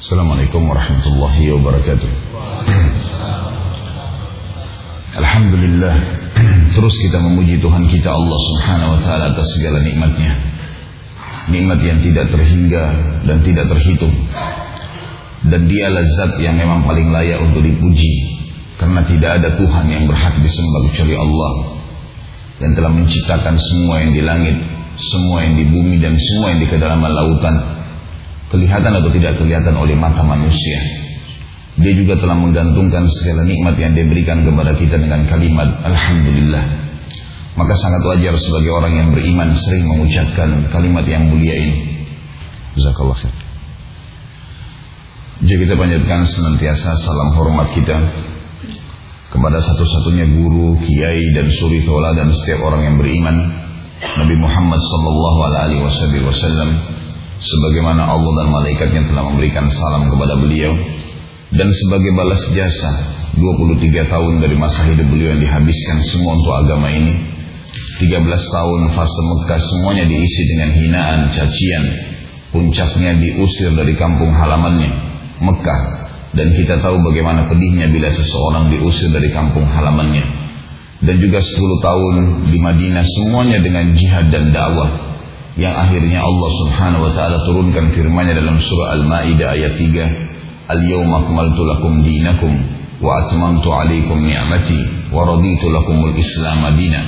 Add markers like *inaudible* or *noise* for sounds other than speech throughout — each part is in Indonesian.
Assalamualaikum warahmatullahi wabarakatuh. Alhamdulillah Terus kita memuji Tuhan kita Allah subhanahu wa ta'ala atas segala nikmatnya. Nikmat yang tidak terhingga dan tidak terhitung. Dan dia zat yang memang paling layak untuk dipuji Karena tidak ada Tuhan yang berhak disembah kecuali Allah Yang telah menciptakan semua yang di langit Semua yang di bumi dan semua yang di kedalaman lautan Kelihatan atau tidak kelihatan oleh mata manusia dia juga telah menggantungkan segala nikmat yang diberikan kepada kita dengan kalimat Alhamdulillah. Maka sangat wajar sebagai orang yang beriman sering mengucapkan kalimat yang mulia ini. Jazakallah khair. Jadi kita panjatkan senantiasa salam hormat kita kepada satu-satunya guru, kiai dan suri dan setiap orang yang beriman Nabi Muhammad sallallahu alaihi wasallam sebagaimana Allah dan malaikatnya telah memberikan salam kepada beliau dan sebagai balas jasa 23 tahun dari masa hidup beliau yang dihabiskan semua untuk agama ini 13 tahun fase Mekah semuanya diisi dengan hinaan, cacian puncaknya diusir dari kampung halamannya Mekah. Dan kita tahu bagaimana pedihnya bila seseorang diusir dari kampung halamannya. Dan juga 10 tahun di Madinah semuanya dengan jihad dan dakwah yang akhirnya Allah Subhanahu wa taala turunkan firman-Nya dalam surah Al-Maidah ayat 3 Al-yawma akmaltu lakum dinakum wa atmamtu alaikum ni'mati wa raditu lakumul Islam madina.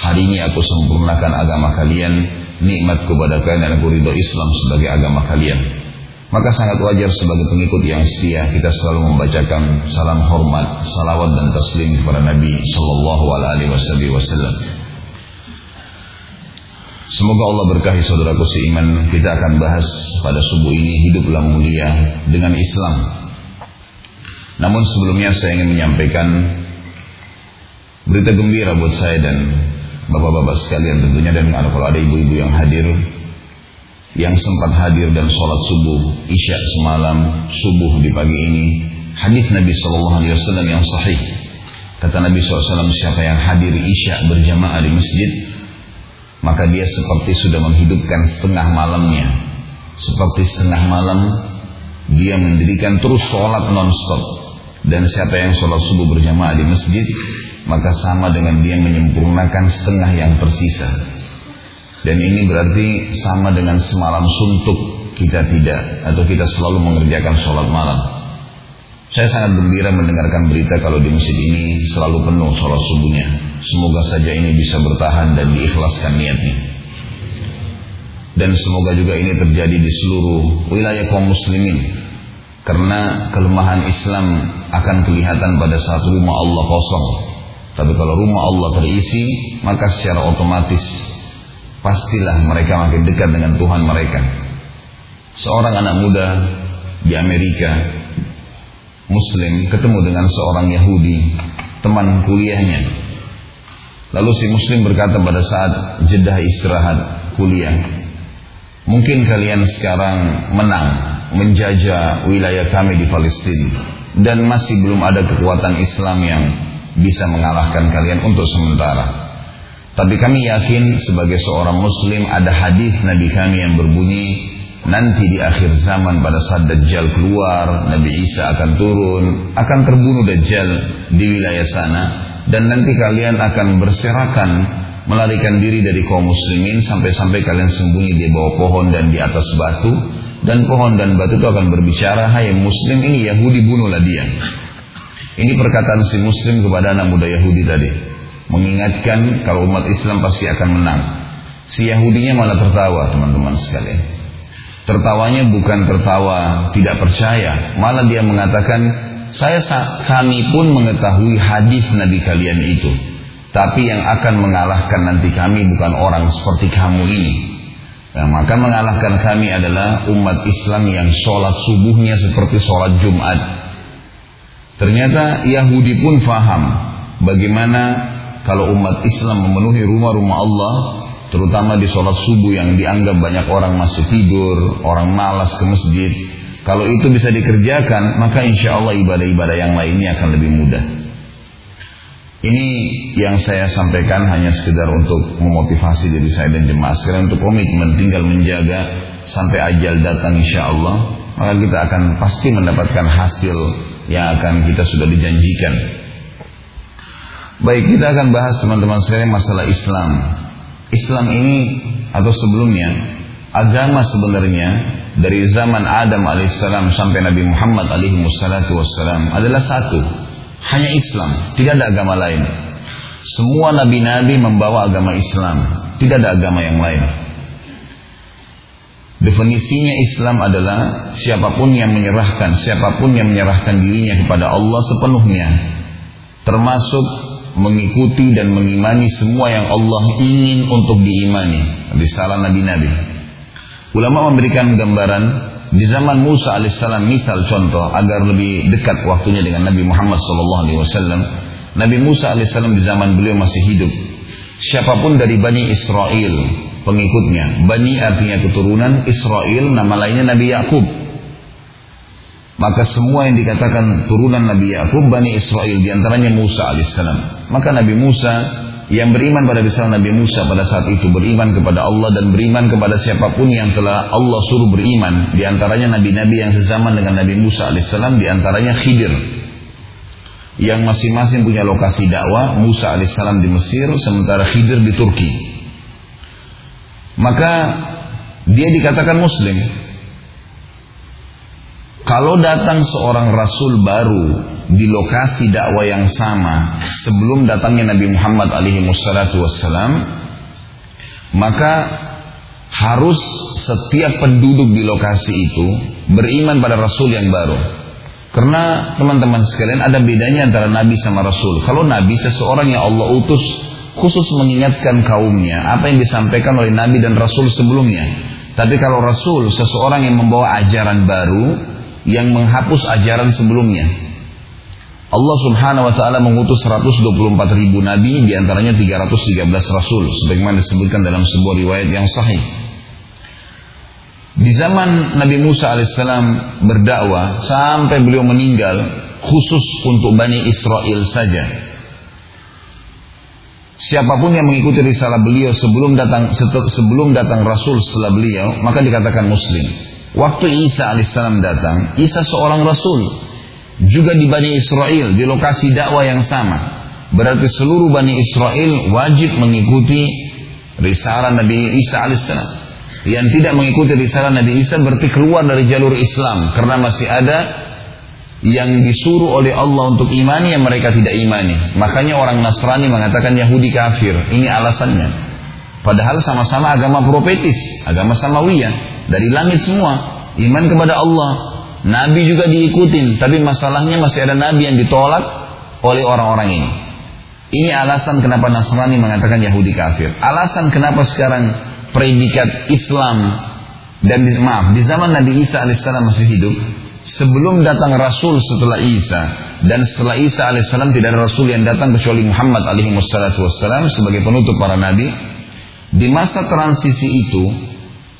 Hari ini aku sempurnakan agama kalian, nikmat kepada kalian dan aku ridho Islam sebagai agama kalian. Maka sangat wajar sebagai pengikut yang setia kita selalu membacakan salam hormat, salawat dan taslim kepada Nabi sallallahu alaihi wasallam. Semoga Allah berkahi saudaraku seiman. Kita akan bahas pada subuh ini Hiduplah mulia dengan Islam. Namun sebelumnya saya ingin menyampaikan Berita gembira buat saya dan Bapak-bapak sekalian tentunya Dan kalau ada ibu-ibu yang hadir Yang sempat hadir dan sholat subuh Isya semalam Subuh di pagi ini Hadis Nabi SAW yang sahih. Kata Nabi SAW siapa yang hadir Isya berjamaah di masjid maka dia seperti sudah menghidupkan setengah malamnya. Seperti setengah malam dia mendirikan terus sholat non-stop. Dan siapa yang sholat subuh berjamaah di masjid, maka sama dengan dia menyempurnakan setengah yang tersisa. Dan ini berarti sama dengan semalam suntuk kita tidak atau kita selalu mengerjakan sholat malam. Saya sangat gembira mendengarkan berita kalau di masjid ini selalu penuh sholat subuhnya. Semoga saja ini bisa bertahan dan diikhlaskan niatnya. Dan semoga juga ini terjadi di seluruh wilayah kaum muslimin. Karena kelemahan Islam akan kelihatan pada saat rumah Allah kosong. Tapi kalau rumah Allah terisi, maka secara otomatis pastilah mereka makin dekat dengan Tuhan mereka. Seorang anak muda di Amerika Muslim ketemu dengan seorang Yahudi, teman kuliahnya. Lalu si Muslim berkata pada saat jeda istirahat kuliah, mungkin kalian sekarang menang menjajah wilayah kami di Palestina dan masih belum ada kekuatan Islam yang bisa mengalahkan kalian untuk sementara. Tapi kami yakin sebagai seorang Muslim ada hadis Nabi kami yang berbunyi nanti di akhir zaman pada saat Dajjal keluar, Nabi Isa akan turun, akan terbunuh Dajjal di wilayah sana dan nanti kalian akan berserakan melarikan diri dari kaum muslimin sampai-sampai kalian sembunyi di bawah pohon dan di atas batu dan pohon dan batu itu akan berbicara, "Hai muslim, ini Yahudi bunuhlah dia." Ini perkataan si muslim kepada anak muda Yahudi tadi, mengingatkan kalau umat Islam pasti akan menang. Si Yahudinya malah tertawa, teman-teman sekalian. Tertawanya bukan tertawa tidak percaya, malah dia mengatakan, saya kami pun mengetahui hadis Nabi kalian itu. Tapi yang akan mengalahkan nanti kami bukan orang seperti kamu ini. Yang maka mengalahkan kami adalah umat Islam yang sholat subuhnya seperti sholat Jumat. Ternyata Yahudi pun faham bagaimana kalau umat Islam memenuhi rumah-rumah Allah terutama di sholat subuh yang dianggap banyak orang masih tidur, orang malas ke masjid. Kalau itu bisa dikerjakan, maka insya Allah ibadah-ibadah yang lainnya akan lebih mudah. Ini yang saya sampaikan hanya sekedar untuk memotivasi diri saya dan jemaah sekalian untuk komitmen tinggal menjaga sampai ajal datang insya Allah maka kita akan pasti mendapatkan hasil yang akan kita sudah dijanjikan. Baik, kita akan bahas teman-teman sekalian masalah Islam. Islam ini atau sebelumnya agama sebenarnya dari zaman Adam alaihissalam sampai Nabi Muhammad alaihi wassalam adalah satu, hanya Islam, tidak ada agama lain. Semua nabi-nabi membawa agama Islam, tidak ada agama yang lain. Definisinya Islam adalah siapa pun yang menyerahkan, siapa pun yang menyerahkan dirinya kepada Allah sepenuhnya, termasuk mengikuti dan mengimani semua yang Allah ingin untuk diimani. Risalah nabi-nabi. Ulama memberikan gambaran di zaman Musa alaihissalam misal contoh agar lebih dekat waktunya dengan Nabi Muhammad SAW. Nabi Musa alaihissalam di zaman beliau masih hidup. Siapa pun dari Bani Israel pengikutnya. Bani artinya keturunan Israel, nama lainnya Nabi Yakub. Maka semua yang dikatakan turunan Nabi Yakub Bani Israel di antaranya Musa alaihissalam. Maka Nabi Musa yang beriman pada risalah Nabi Musa pada saat itu beriman kepada Allah dan beriman kepada siapa pun yang telah Allah suruh beriman di antaranya nabi-nabi yang sezaman dengan Nabi Musa alaihissalam di antaranya Khidir yang masing-masing punya lokasi dakwah Musa alaihissalam di Mesir sementara Khidir di Turki maka dia dikatakan muslim. Kalau datang seorang rasul baru di lokasi dakwah yang sama sebelum datangnya Nabi Muhammad alaihi wassalam, maka harus setiap penduduk di lokasi itu beriman pada rasul yang baru. Karena teman-teman sekalian ada bedanya antara nabi sama rasul. Kalau nabi seseorang yang Allah utus khusus mengingatkan kaumnya apa yang disampaikan oleh Nabi dan Rasul sebelumnya. Tapi kalau Rasul seseorang yang membawa ajaran baru yang menghapus ajaran sebelumnya. Allah Subhanahu wa taala mengutus 124 ribu nabi di antaranya 313 rasul sebagaimana disebutkan dalam sebuah riwayat yang sahih. Di zaman Nabi Musa alaihissalam berdakwah sampai beliau meninggal khusus untuk Bani Israel saja Siapa pun yang mengikuti risalah beliau sebelum datang sebelum datang Rasul setelah beliau, maka dikatakan Muslim. Waktu Isa alaihissalam datang, Isa seorang Rasul, juga di Bani Israel di lokasi dakwah yang sama. Berarti seluruh Bani Israel wajib mengikuti risalah Nabi Isa alaihissalam. Yang tidak mengikuti risalah Nabi Isa berarti keluar dari jalur Islam karena masih ada yang disuruh oleh Allah untuk imani yang mereka tidak imani. Makanya orang Nasrani mengatakan Yahudi kafir. Ini alasannya. Padahal sama-sama agama profetis, agama samawiyah. Dari langit semua. Iman kepada Allah. Nabi juga diikutin. Tapi masalahnya masih ada Nabi yang ditolak oleh orang-orang ini. Ini alasan kenapa Nasrani mengatakan Yahudi kafir. Alasan kenapa sekarang predikat Islam dan maaf di zaman Nabi Isa alaihissalam masih hidup sebelum datang Rasul setelah Isa dan setelah Isa alaihissalam tidak ada Rasul yang datang kecuali Muhammad alaihi wassalam sebagai penutup para nabi di masa transisi itu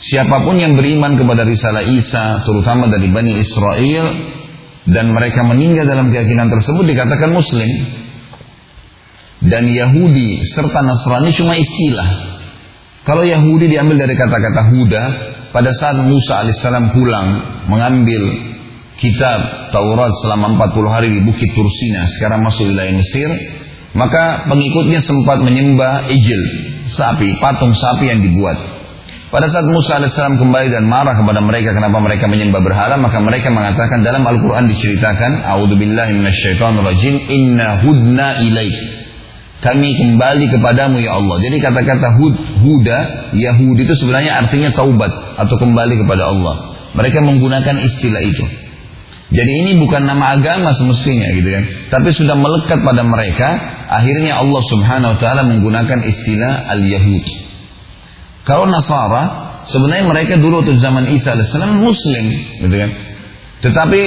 siapa pun yang beriman kepada risalah Isa terutama dari Bani Israel dan mereka meninggal dalam keyakinan tersebut dikatakan muslim dan Yahudi serta Nasrani cuma istilah kalau Yahudi diambil dari kata-kata Huda pada saat Musa alaihissalam pulang mengambil kitab Taurat selama 40 hari di Bukit Tursina, sekarang masuk wilayah Mesir, maka pengikutnya sempat menyembah ijil, sapi, patung sapi yang dibuat. Pada saat Musa AS kembali dan marah kepada mereka kenapa mereka menyembah berhala, maka mereka mengatakan dalam Al-Quran diceritakan, A'udzubillahi minasyaitonirrajim, inna hudna ilaih. Kami kembali kepadamu ya Allah. Jadi kata-kata hud, huda, Yahudi itu sebenarnya artinya taubat atau kembali kepada Allah. Mereka menggunakan istilah itu. Jadi ini bukan nama agama semestinya gitu kan. Tapi sudah melekat pada mereka. Akhirnya Allah subhanahu wa ta'ala menggunakan istilah al-Yahud. Kalau Nasara, sebenarnya mereka dulu waktu zaman Isa AS muslim gitu kan. Tetapi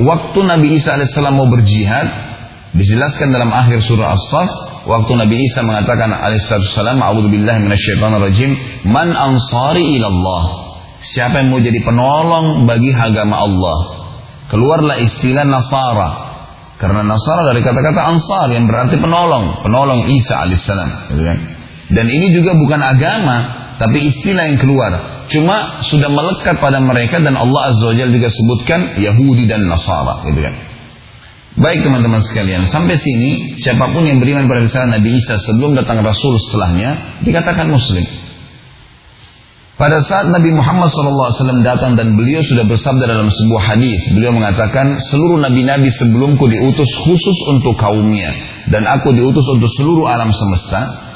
waktu Nabi Isa AS mau berjihad, dijelaskan dalam akhir surah As-Saf, waktu Nabi Isa mengatakan alaihissalam, A'udzubillahi minasyaitonirrajim, man ansari ilallah. Siapa yang mau jadi penolong bagi agama Allah? keluarlah istilah Nasara. Karena Nasara dari kata-kata Ansar yang berarti penolong, penolong Isa alaihissalam. Gitu kan? Dan ini juga bukan agama, tapi istilah yang keluar. Cuma sudah melekat pada mereka dan Allah Azza wa juga sebutkan Yahudi dan Nasara gitu kan. Baik teman-teman sekalian, sampai sini siapa pun yang beriman pada risalah Nabi Isa sebelum datang Rasul setelahnya dikatakan Muslim. Pada saat Nabi Muhammad SAW datang dan beliau sudah bersabda dalam sebuah hadis, beliau mengatakan seluruh nabi-nabi sebelumku diutus khusus untuk kaumnya dan aku diutus untuk seluruh alam semesta.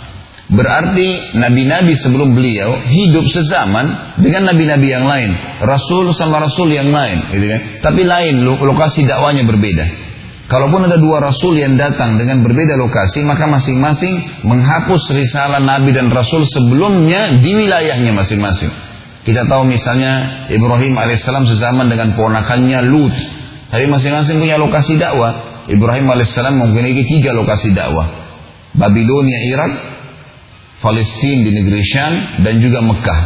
Berarti nabi-nabi sebelum beliau hidup sezaman dengan nabi-nabi yang lain, rasul sama rasul yang lain, gitu kan? Tapi lain lokasi dakwanya berbeda. Kalaupun ada dua rasul yang datang dengan berbeda lokasi, maka masing-masing menghapus risalah nabi dan rasul sebelumnya di wilayahnya masing-masing. Kita tahu misalnya Ibrahim alaihissalam sezaman dengan ponakannya Lut. Tapi masing-masing punya lokasi dakwah. Ibrahim alaihissalam memiliki tiga lokasi dakwah. Babilonia Irak, Palestina di negeri Syam, dan juga Mekah.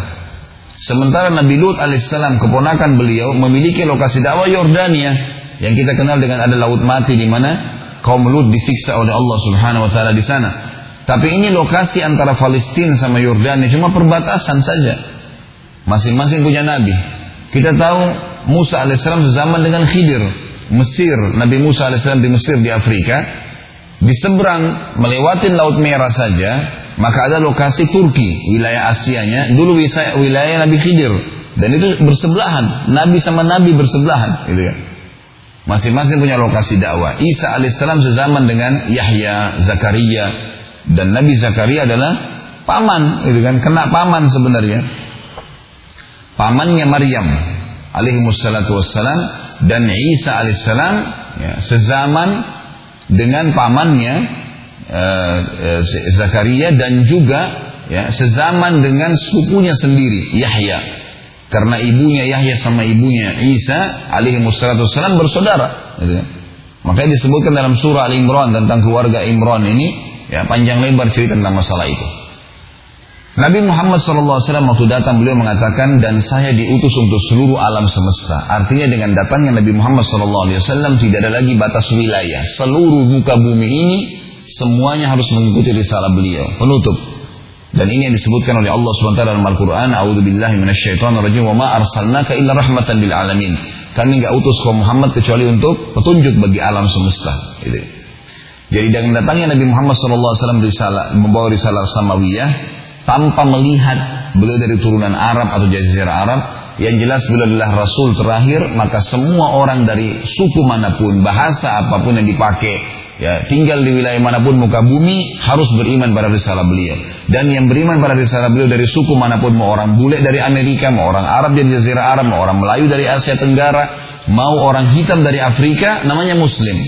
Sementara Nabi Lut alaihissalam keponakan beliau memiliki lokasi dakwah Yordania yang kita kenal dengan ada laut mati di mana kaum Lut disiksa oleh Allah Subhanahu wa taala di sana. Tapi ini lokasi antara Palestina sama Yordania cuma perbatasan saja. Masing-masing punya nabi. Kita tahu Musa alaihissalam sezaman dengan Khidir, Mesir, Nabi Musa alaihissalam di Mesir di Afrika. Di seberang melewati Laut Merah saja, maka ada lokasi Turki, wilayah Asianya, dulu wilayah Nabi Khidir. Dan itu bersebelahan, Nabi sama Nabi bersebelahan, gitu ya. Masing-masing punya lokasi dakwah. Isa alaihissalam sezaman dengan Yahya, Zakaria dan Nabi Zakaria adalah paman, gitu kan? Kena paman sebenarnya. Pamannya Maryam alaihi wassalatu wassalam dan Isa alaihissalam ya, sezaman dengan pamannya Zakaria dan juga ya, sezaman dengan sepupunya sendiri Yahya karena ibunya Yahya sama ibunya Isa alaihi wassalam bersaudara. Gitu. Kan. Makanya disebutkan dalam surah Al-Imran tentang keluarga Imran ini, ya panjang lebar cerita tentang masalah itu. Nabi Muhammad SAW waktu datang beliau mengatakan dan saya diutus untuk seluruh alam semesta. Artinya dengan datangnya Nabi Muhammad SAW tidak ada lagi batas wilayah. Seluruh muka bumi ini semuanya harus mengikuti risalah beliau. Penutup. Dan ini yang disebutkan oleh Allah SWT dalam Al-Quran. A'udzubillahi minasyaitonirrajim. Wa ma arsalnaka illa rahmatan lil alamin. Kami enggak utus kau Muhammad kecuali untuk petunjuk bagi alam semesta. Gitu. Jadi dengan datangnya Nabi Muhammad SAW risalah, membawa risalah samawiyah tanpa melihat beliau dari turunan Arab atau jazirah Arab, yang jelas beliau adalah Rasul terakhir, maka semua orang dari suku mana pun, bahasa apa pun yang dipakai, ya tinggal di wilayah mana pun muka bumi harus beriman pada risalah beliau. Dan yang beriman pada risalah beliau dari suku mana pun mau orang bule dari Amerika mau orang Arab dari Jazirah Arab mau orang Melayu dari Asia Tenggara mau orang hitam dari Afrika namanya Muslim.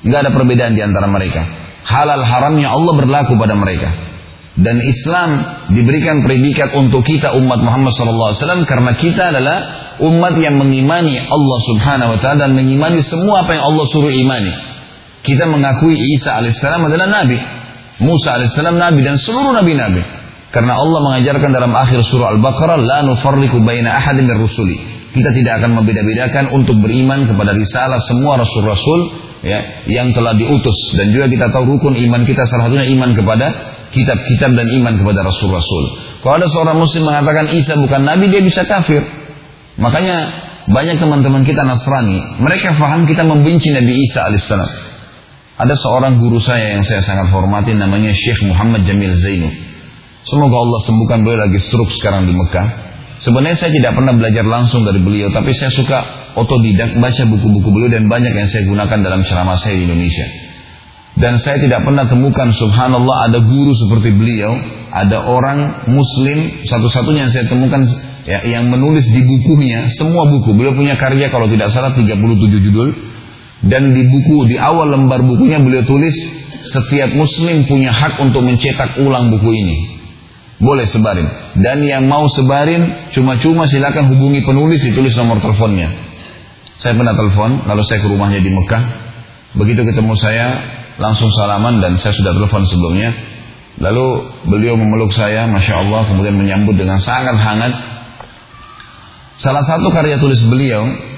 Nggak ada perbedaan di antara mereka. Halal haramnya Allah berlaku pada mereka. Dan Islam diberikan predikat untuk kita umat Muhammad SAW karena kita adalah umat yang mengimani Allah Subhanahu Wa Taala dan mengimani semua apa yang Allah suruh imani kita mengakui Isa alaihissalam adalah nabi. Musa alaihissalam nabi dan seluruh nabi-nabi. Karena Allah mengajarkan dalam akhir surah Al-Baqarah, La nufarriku baina ahadin rusuli. Kita tidak akan membeda-bedakan untuk beriman kepada risalah semua rasul-rasul ya, yang telah diutus. Dan juga kita tahu rukun iman kita salah satunya iman kepada kitab-kitab dan iman kepada rasul-rasul. Kalau ada seorang muslim mengatakan Isa bukan nabi, dia bisa kafir. Makanya banyak teman-teman kita Nasrani, mereka faham kita membenci Nabi Isa alaihissalam. Ada seorang guru saya yang saya sangat hormati namanya Syekh Muhammad Jamil Zainu. Semoga Allah sembuhkan beliau lagi stroke sekarang di Mekah. Sebenarnya saya tidak pernah belajar langsung dari beliau, tapi saya suka otodidak baca buku-buku beliau dan banyak yang saya gunakan dalam ceramah saya di Indonesia. Dan saya tidak pernah temukan subhanallah ada guru seperti beliau, ada orang muslim satu-satunya yang saya temukan ya, yang menulis di bukunya, semua buku. Beliau punya karya kalau tidak salah 37 judul dan di buku, di awal lembar bukunya beliau tulis, setiap muslim punya hak untuk mencetak ulang buku ini. Boleh sebarin. Dan yang mau sebarin, cuma-cuma silakan hubungi penulis, ditulis nomor teleponnya. Saya pernah telepon, lalu saya ke rumahnya di Mekah. Begitu ketemu saya, langsung salaman dan saya sudah telepon sebelumnya. Lalu beliau memeluk saya, Masya Allah, kemudian menyambut dengan sangat hangat. Salah satu karya tulis beliau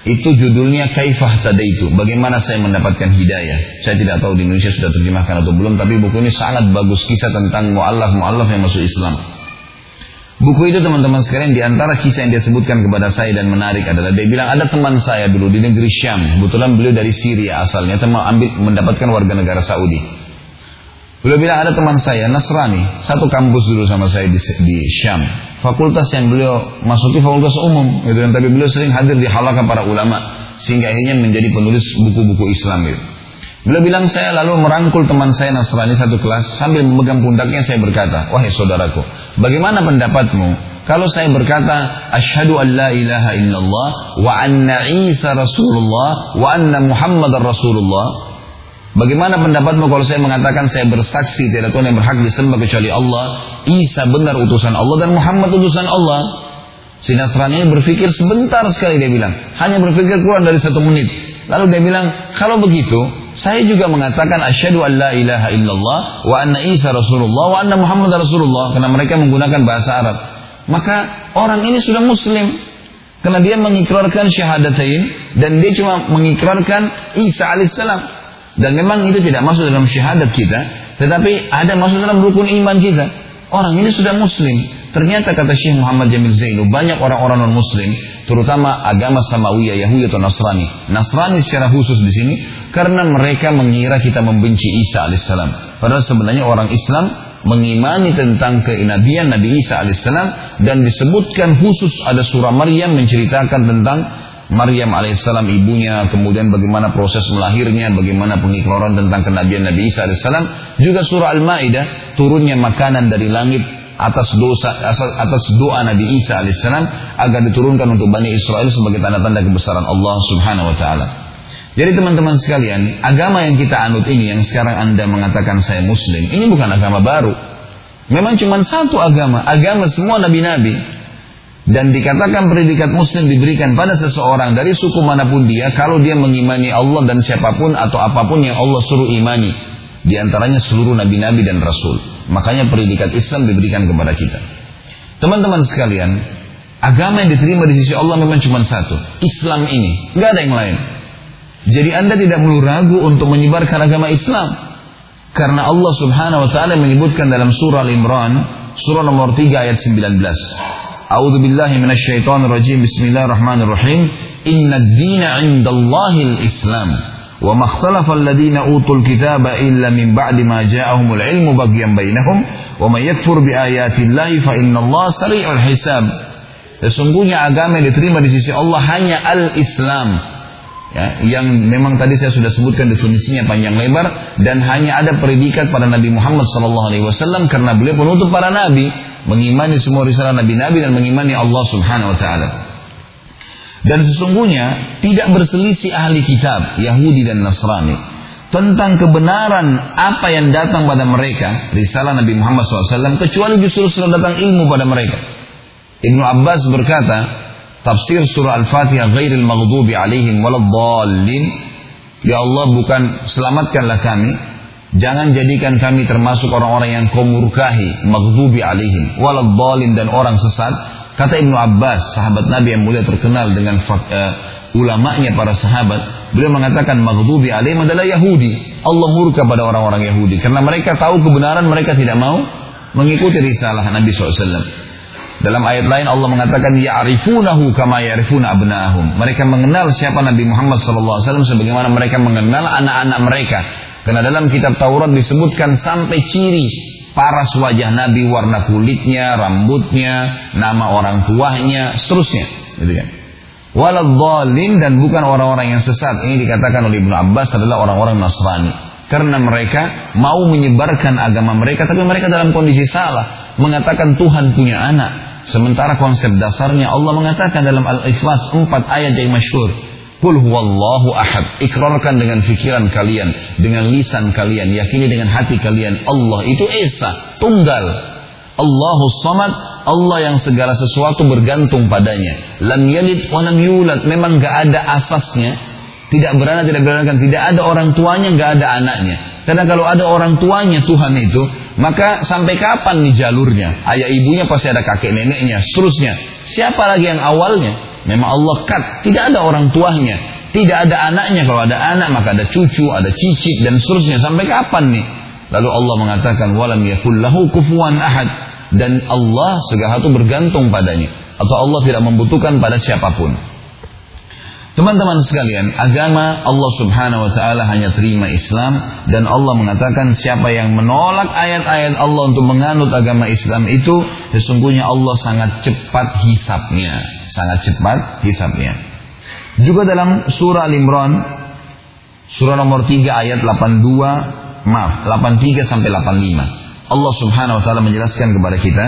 itu judulnya Kaifah Tadaitu. Bagaimana saya mendapatkan hidayah. Saya tidak tahu di Indonesia sudah terjemahkan atau belum. Tapi buku ini sangat bagus. Kisah tentang mu'allaf-mu'allaf yang masuk Islam. Buku itu teman-teman sekalian di antara kisah yang dia sebutkan kepada saya dan menarik adalah dia bilang ada teman saya dulu di negeri Syam. Kebetulan beliau dari Syria asalnya, teman ambil mendapatkan warga negara Saudi. Beliau bilang ada teman saya Nasrani, satu kampus dulu sama saya di, di Syam. Fakultas yang beliau masuki fakultas umum, gitu kan. Tapi beliau sering hadir di halakan para ulama sehingga akhirnya menjadi penulis buku-buku Islam gitu. Beliau bilang saya lalu merangkul teman saya Nasrani satu kelas sambil memegang pundaknya saya berkata, wahai saudaraku, bagaimana pendapatmu kalau saya berkata asyhadu an la ilaha illallah wa anna Isa Rasulullah wa anna Muhammad Rasulullah Bagaimana pendapatmu kalau saya mengatakan saya bersaksi tidak Tuhan yang berhak disembah kecuali Allah, Isa benar utusan Allah dan Muhammad utusan Allah. Si Nasrani ini berpikir sebentar sekali dia bilang, hanya berpikir kurang dari satu menit. Lalu dia bilang, kalau begitu, saya juga mengatakan asyhadu an la ilaha illallah wa anna Isa Rasulullah wa anna Muhammad Rasulullah karena mereka menggunakan bahasa Arab. Maka orang ini sudah muslim karena dia mengikrarkan syahadatain dan dia cuma mengikrarkan Isa alaihissalam. Dan memang itu tidak masuk dalam syahadat kita, tetapi ada masuk dalam rukun iman kita. Orang ini sudah muslim. Ternyata kata Syekh Muhammad Jamil Zainu, banyak orang-orang non-muslim, terutama agama Samawiyah, Yahudi atau Nasrani. Nasrani secara khusus di sini, karena mereka mengira kita membenci Isa alaihissalam. Padahal sebenarnya orang Islam mengimani tentang kenabian Nabi Isa alaihissalam dan disebutkan khusus ada surah Maryam menceritakan tentang Maryam alaihissalam ibunya, kemudian bagaimana proses melahirnya, bagaimana pengiklaran tentang kenabian Nabi Isa alaihissalam. Juga surah Al-Maidah turunnya makanan dari langit atas dosa atas doa Nabi Isa alaihissalam agar diturunkan untuk Bani Israel sebagai tanda-tanda kebesaran Allah Subhanahu wa taala. Jadi teman-teman sekalian, agama yang kita anut ini yang sekarang Anda mengatakan saya muslim, ini bukan agama baru. Memang cuma satu agama, agama semua nabi-nabi dan dikatakan predikat muslim diberikan pada seseorang dari suku mana pun dia kalau dia mengimani Allah dan siapa pun atau apa pun yang Allah suruh imani di antaranya seluruh nabi-nabi dan rasul. Makanya predikat Islam diberikan kepada kita. Teman-teman sekalian agama yang diterima di sisi Allah memang cuma satu Islam ini. Nggak ada yang lain. Jadi anda tidak perlu ragu untuk menyebarkan agama Islam. Karena Allah subhanahu wa ta'ala menyebutkan dalam surah Al-Imran surah nomor 3 ayat 19 A'udzu billahi minasyaitonir rajim. Bismillahirrahmanirrahim. Innad dina 'indallahil Islam. Wa ma ikhtalafa alladziina utul kitaba illa min ba'di ma ja'ahumul ilmu baghyan bainahum wa may yakfur bi ayatillahi fa innallaha sari'ul hisab. Sesungguhnya agama yang diterima di sisi Allah hanya al-Islam. Ya, yang memang tadi saya sudah sebutkan definisinya panjang lebar dan hanya ada predikat pada Nabi Muhammad SAW karena beliau penutup para nabi mengimani semua risalah nabi-nabi dan mengimani Allah Subhanahu wa taala. Dan sesungguhnya tidak berselisih ahli kitab Yahudi dan Nasrani tentang kebenaran apa yang datang pada mereka risalah Nabi Muhammad SAW kecuali justru sudah datang ilmu pada mereka. Ibnu Abbas berkata tafsir surah Al-Fatihah ghairil maghdubi alaihim waladdallin Ya Allah bukan selamatkanlah kami Jangan jadikan kami termasuk orang-orang yang kau murkahi, maghdubi alaihim, waladhalin dan orang sesat. Kata Ibnu Abbas, sahabat Nabi yang mulia terkenal dengan uh, ulamanya para sahabat, beliau mengatakan maghdubi alaihim adalah Yahudi. Allah murka pada orang-orang Yahudi karena mereka tahu kebenaran, mereka tidak mau mengikuti risalah Nabi SAW. Dalam ayat lain Allah mengatakan ya'rifunahu kama ya'rifuna abnahum. Mereka mengenal siapa Nabi Muhammad SAW sebagaimana mereka mengenal anak-anak mereka. Karena dalam kitab Taurat disebutkan sampai ciri paras wajah Nabi, warna kulitnya, rambutnya, nama orang tuanya, seterusnya. Gitu kan. Waladhalin dan bukan orang-orang yang sesat. Ini dikatakan oleh Ibnu Abbas adalah orang-orang Nasrani. Karena mereka mau menyebarkan agama mereka, tapi mereka dalam kondisi salah. Mengatakan Tuhan punya anak. Sementara konsep dasarnya Allah mengatakan dalam Al-Ikhlas 4 ayat yang masyhur. Kul huwallahu ahad. Ikrarkan dengan fikiran kalian, dengan lisan kalian, yakini dengan hati kalian. Allah itu Esa, tunggal. Allahu samad, Allah yang segala sesuatu bergantung padanya. Lam yalid wa lam yulad. Memang gak ada asasnya. Tidak beranak, tidak beranakan. Tidak ada orang tuanya, gak ada anaknya. Karena kalau ada orang tuanya Tuhan itu, maka sampai kapan nih jalurnya? Ayah ibunya pasti ada kakek neneknya, seterusnya. Siapa lagi yang awalnya? Memang Allah kat, tidak ada orang tuanya, tidak ada anaknya. Kalau ada anak maka ada cucu, ada cicit dan seterusnya. Sampai kapan nih? Lalu Allah mengatakan walam yakul lahu kufuwan ahad. dan Allah segala itu bergantung padanya atau Allah tidak membutuhkan pada siapa pun. Teman-teman sekalian, agama Allah Subhanahu wa taala hanya terima Islam dan Allah mengatakan siapa yang menolak ayat-ayat Allah untuk menganut agama Islam itu sesungguhnya Allah sangat cepat hisapnya, sangat cepat hisapnya. Juga dalam surah Al-Imran surah nomor 3 ayat 82 maaf 83 sampai 85 Allah Subhanahu wa taala menjelaskan kepada kita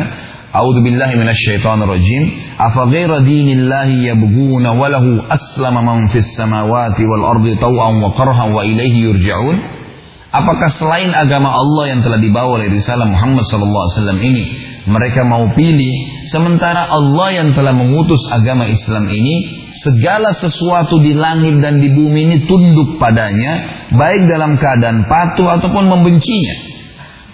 A'udzu billahi minasyaitonir rajim. Afa ghaira dinillahi yabghuna wa lahu aslama man fis samawati wal ardi taw'an wa karhan wa ilaihi yurja'un? Apakah selain agama Allah yang telah dibawa oleh risalah Muhammad sallallahu alaihi wasallam ini mereka mau pilih sementara Allah yang telah mengutus agama Islam ini segala sesuatu di langit dan di bumi ini tunduk padanya baik dalam keadaan patuh ataupun membencinya.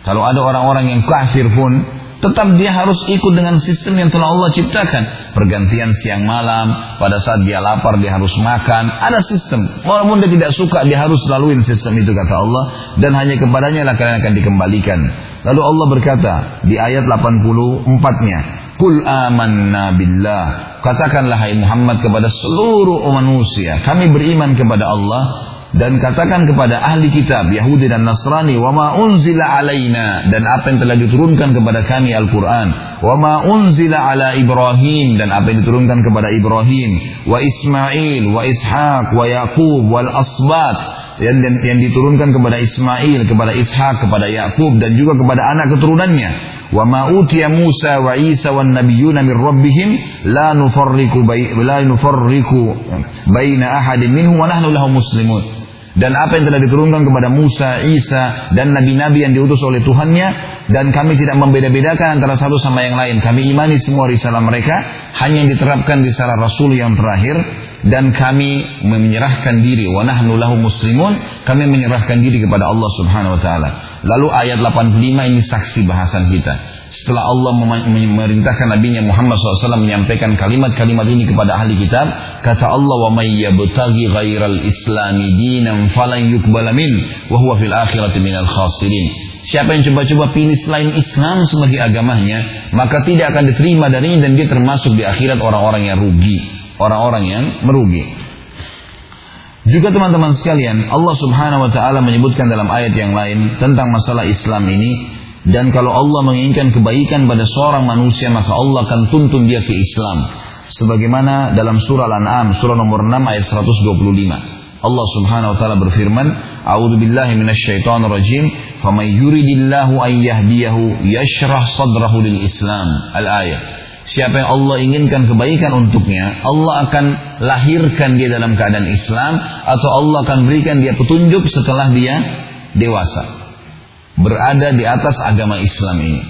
Kalau ada orang-orang yang kafir pun Tetap dia harus ikut dengan sistem yang telah Allah ciptakan. Pergantian siang malam, pada saat dia lapar dia harus makan. Ada sistem. Walaupun dia tidak suka dia harus laluin sistem itu kata Allah. Dan hanya kepadanya lah kalian akan dikembalikan. Lalu Allah berkata di ayat 84-nya. Kul amanna billah. Katakanlah hai Muhammad kepada seluruh manusia. Kami beriman kepada Allah dan katakan kepada ahli kitab Yahudi dan Nasrani wa ma unzila alaina? Dan apa yang telah diturunkan kepada kami Al-Qur'an wa ma unzila ala Ibrahim? Dan apa yang diturunkan kepada Ibrahim wa Ismail wa Ishaq wa Yaqub wal asbat. Yang, yang, yang diturunkan kepada Ismail kepada Ishak kepada Yakub dan juga kepada anak keturunannya wa ma utiya Musa wa Isa wan nabiyyuna min rabbihim la nufarriqu la nufarriqu baina ahadin minhum wa nahnu lahu muslimun dan apa yang telah diturunkan kepada Musa, Isa dan nabi-nabi yang diutus oleh Tuhannya dan kami tidak membeda-bedakan antara satu sama yang lain. Kami imani semua risalah mereka, hanya yang diterapkan di risalah Rasul yang terakhir dan kami menyerahkan diri wa nahnu lahu muslimun, kami menyerahkan diri kepada Allah Subhanahu wa taala. Lalu ayat 85 ini saksi bahasan kita setelah Allah memerintahkan Nabi Muhammad SAW menyampaikan kalimat-kalimat ini kepada ahli kitab, kata Allah wa may yabtaghi ghairal islami dinan falan yuqbala min wa huwa fil akhirati minal khasirin. Siapa yang coba-coba pilih selain Islam sebagai agamanya, maka tidak akan diterima darinya dan dia termasuk di akhirat orang-orang yang rugi, orang-orang yang merugi. Juga teman-teman sekalian, Allah Subhanahu wa taala menyebutkan dalam ayat yang lain tentang masalah Islam ini dan kalau Allah menginginkan kebaikan pada seorang manusia maka Allah akan tuntun dia ke Islam. Sebagaimana dalam surah Al-An'am surah nomor 6 ayat 125. Allah Subhanahu wa taala berfirman, "A'udzu billahi minasyaitonir rajim, faman yuridillahu an yahdiyahu yashrah sadrahu lil Islam." Al-ayat. Siapa yang Allah inginkan kebaikan untuknya, Allah akan lahirkan dia dalam keadaan Islam atau Allah akan berikan dia petunjuk setelah dia dewasa berada di atas agama Islam ini.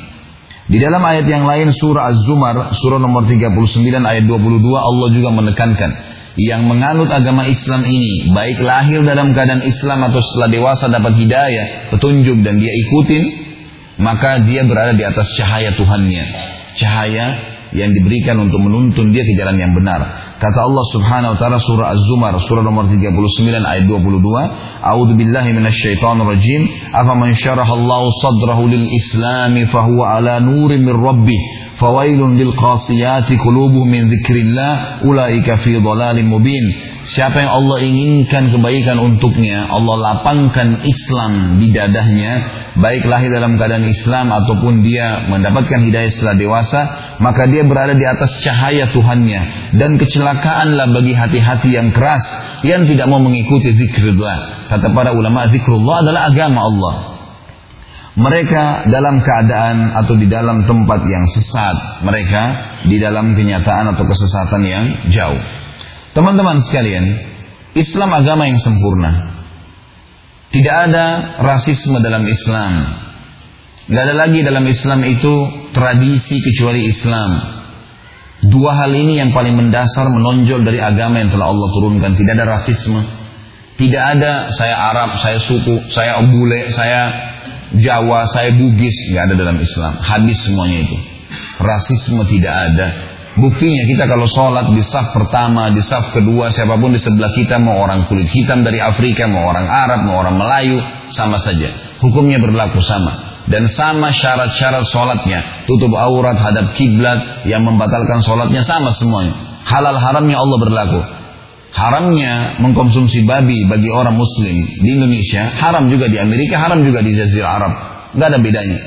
Di dalam ayat yang lain surah Az-Zumar surah nomor 39 ayat 22 Allah juga menekankan yang menganut agama Islam ini baik lahir dalam keadaan Islam atau setelah dewasa dapat hidayah, petunjuk dan dia ikutin maka dia berada di atas cahaya Tuhannya. Cahaya yang diberikan untuk menuntun dia ke jalan yang benar. Kata Allah Subhanahu wa taala surah Az-Zumar surah nomor 39 ayat 22, A'udzu billahi minasyaitonir rajim. Afaman syaraha Allah sadrahu lil Islam fahuwa ala nurin min rabbih. Fawailun lil qasiyati min dzikrillah ulaika fi dhalalin mubin. Siapa yang Allah inginkan kebaikan untuknya, Allah lapangkan Islam di dadahnya, baik lahir dalam keadaan Islam ataupun dia mendapatkan hidayah setelah dewasa, maka dia berada di atas cahaya Tuhannya. Dan kecelakaanlah bagi hati-hati yang keras yang tidak mau mengikuti zikrillah. Kata para ulama, zikrullah adalah agama Allah. Mereka dalam keadaan atau di dalam tempat yang sesat, mereka di dalam kenyataan atau kesesatan yang jauh. Teman-teman sekalian, Islam agama yang sempurna. Tidak ada rasisme dalam Islam. Tidak ada lagi dalam Islam itu tradisi kecuali Islam. Dua hal ini yang paling mendasar menonjol dari agama yang telah Allah turunkan. Tidak ada rasisme. Tidak ada saya Arab, saya suku, saya bule, saya Jawa, saya Bugis. Tidak ada dalam Islam. Habis semuanya itu. Rasisme tidak ada. Buktinya kita kalau sholat di saf pertama, di saf kedua, siapa pun di sebelah kita, mau orang kulit hitam dari Afrika, mau orang Arab, mau orang Melayu, sama saja. Hukumnya berlaku sama. dan sama syarat-syarat sholatnya. Tutup aurat, hadap kiblat, yang membatalkan sholatnya sama semuanya. Halal haramnya Allah berlaku. Haramnya mengkonsumsi babi bagi orang muslim di Indonesia, haram juga di Amerika, haram juga di Jazirah Arab. Gak ada bedanya.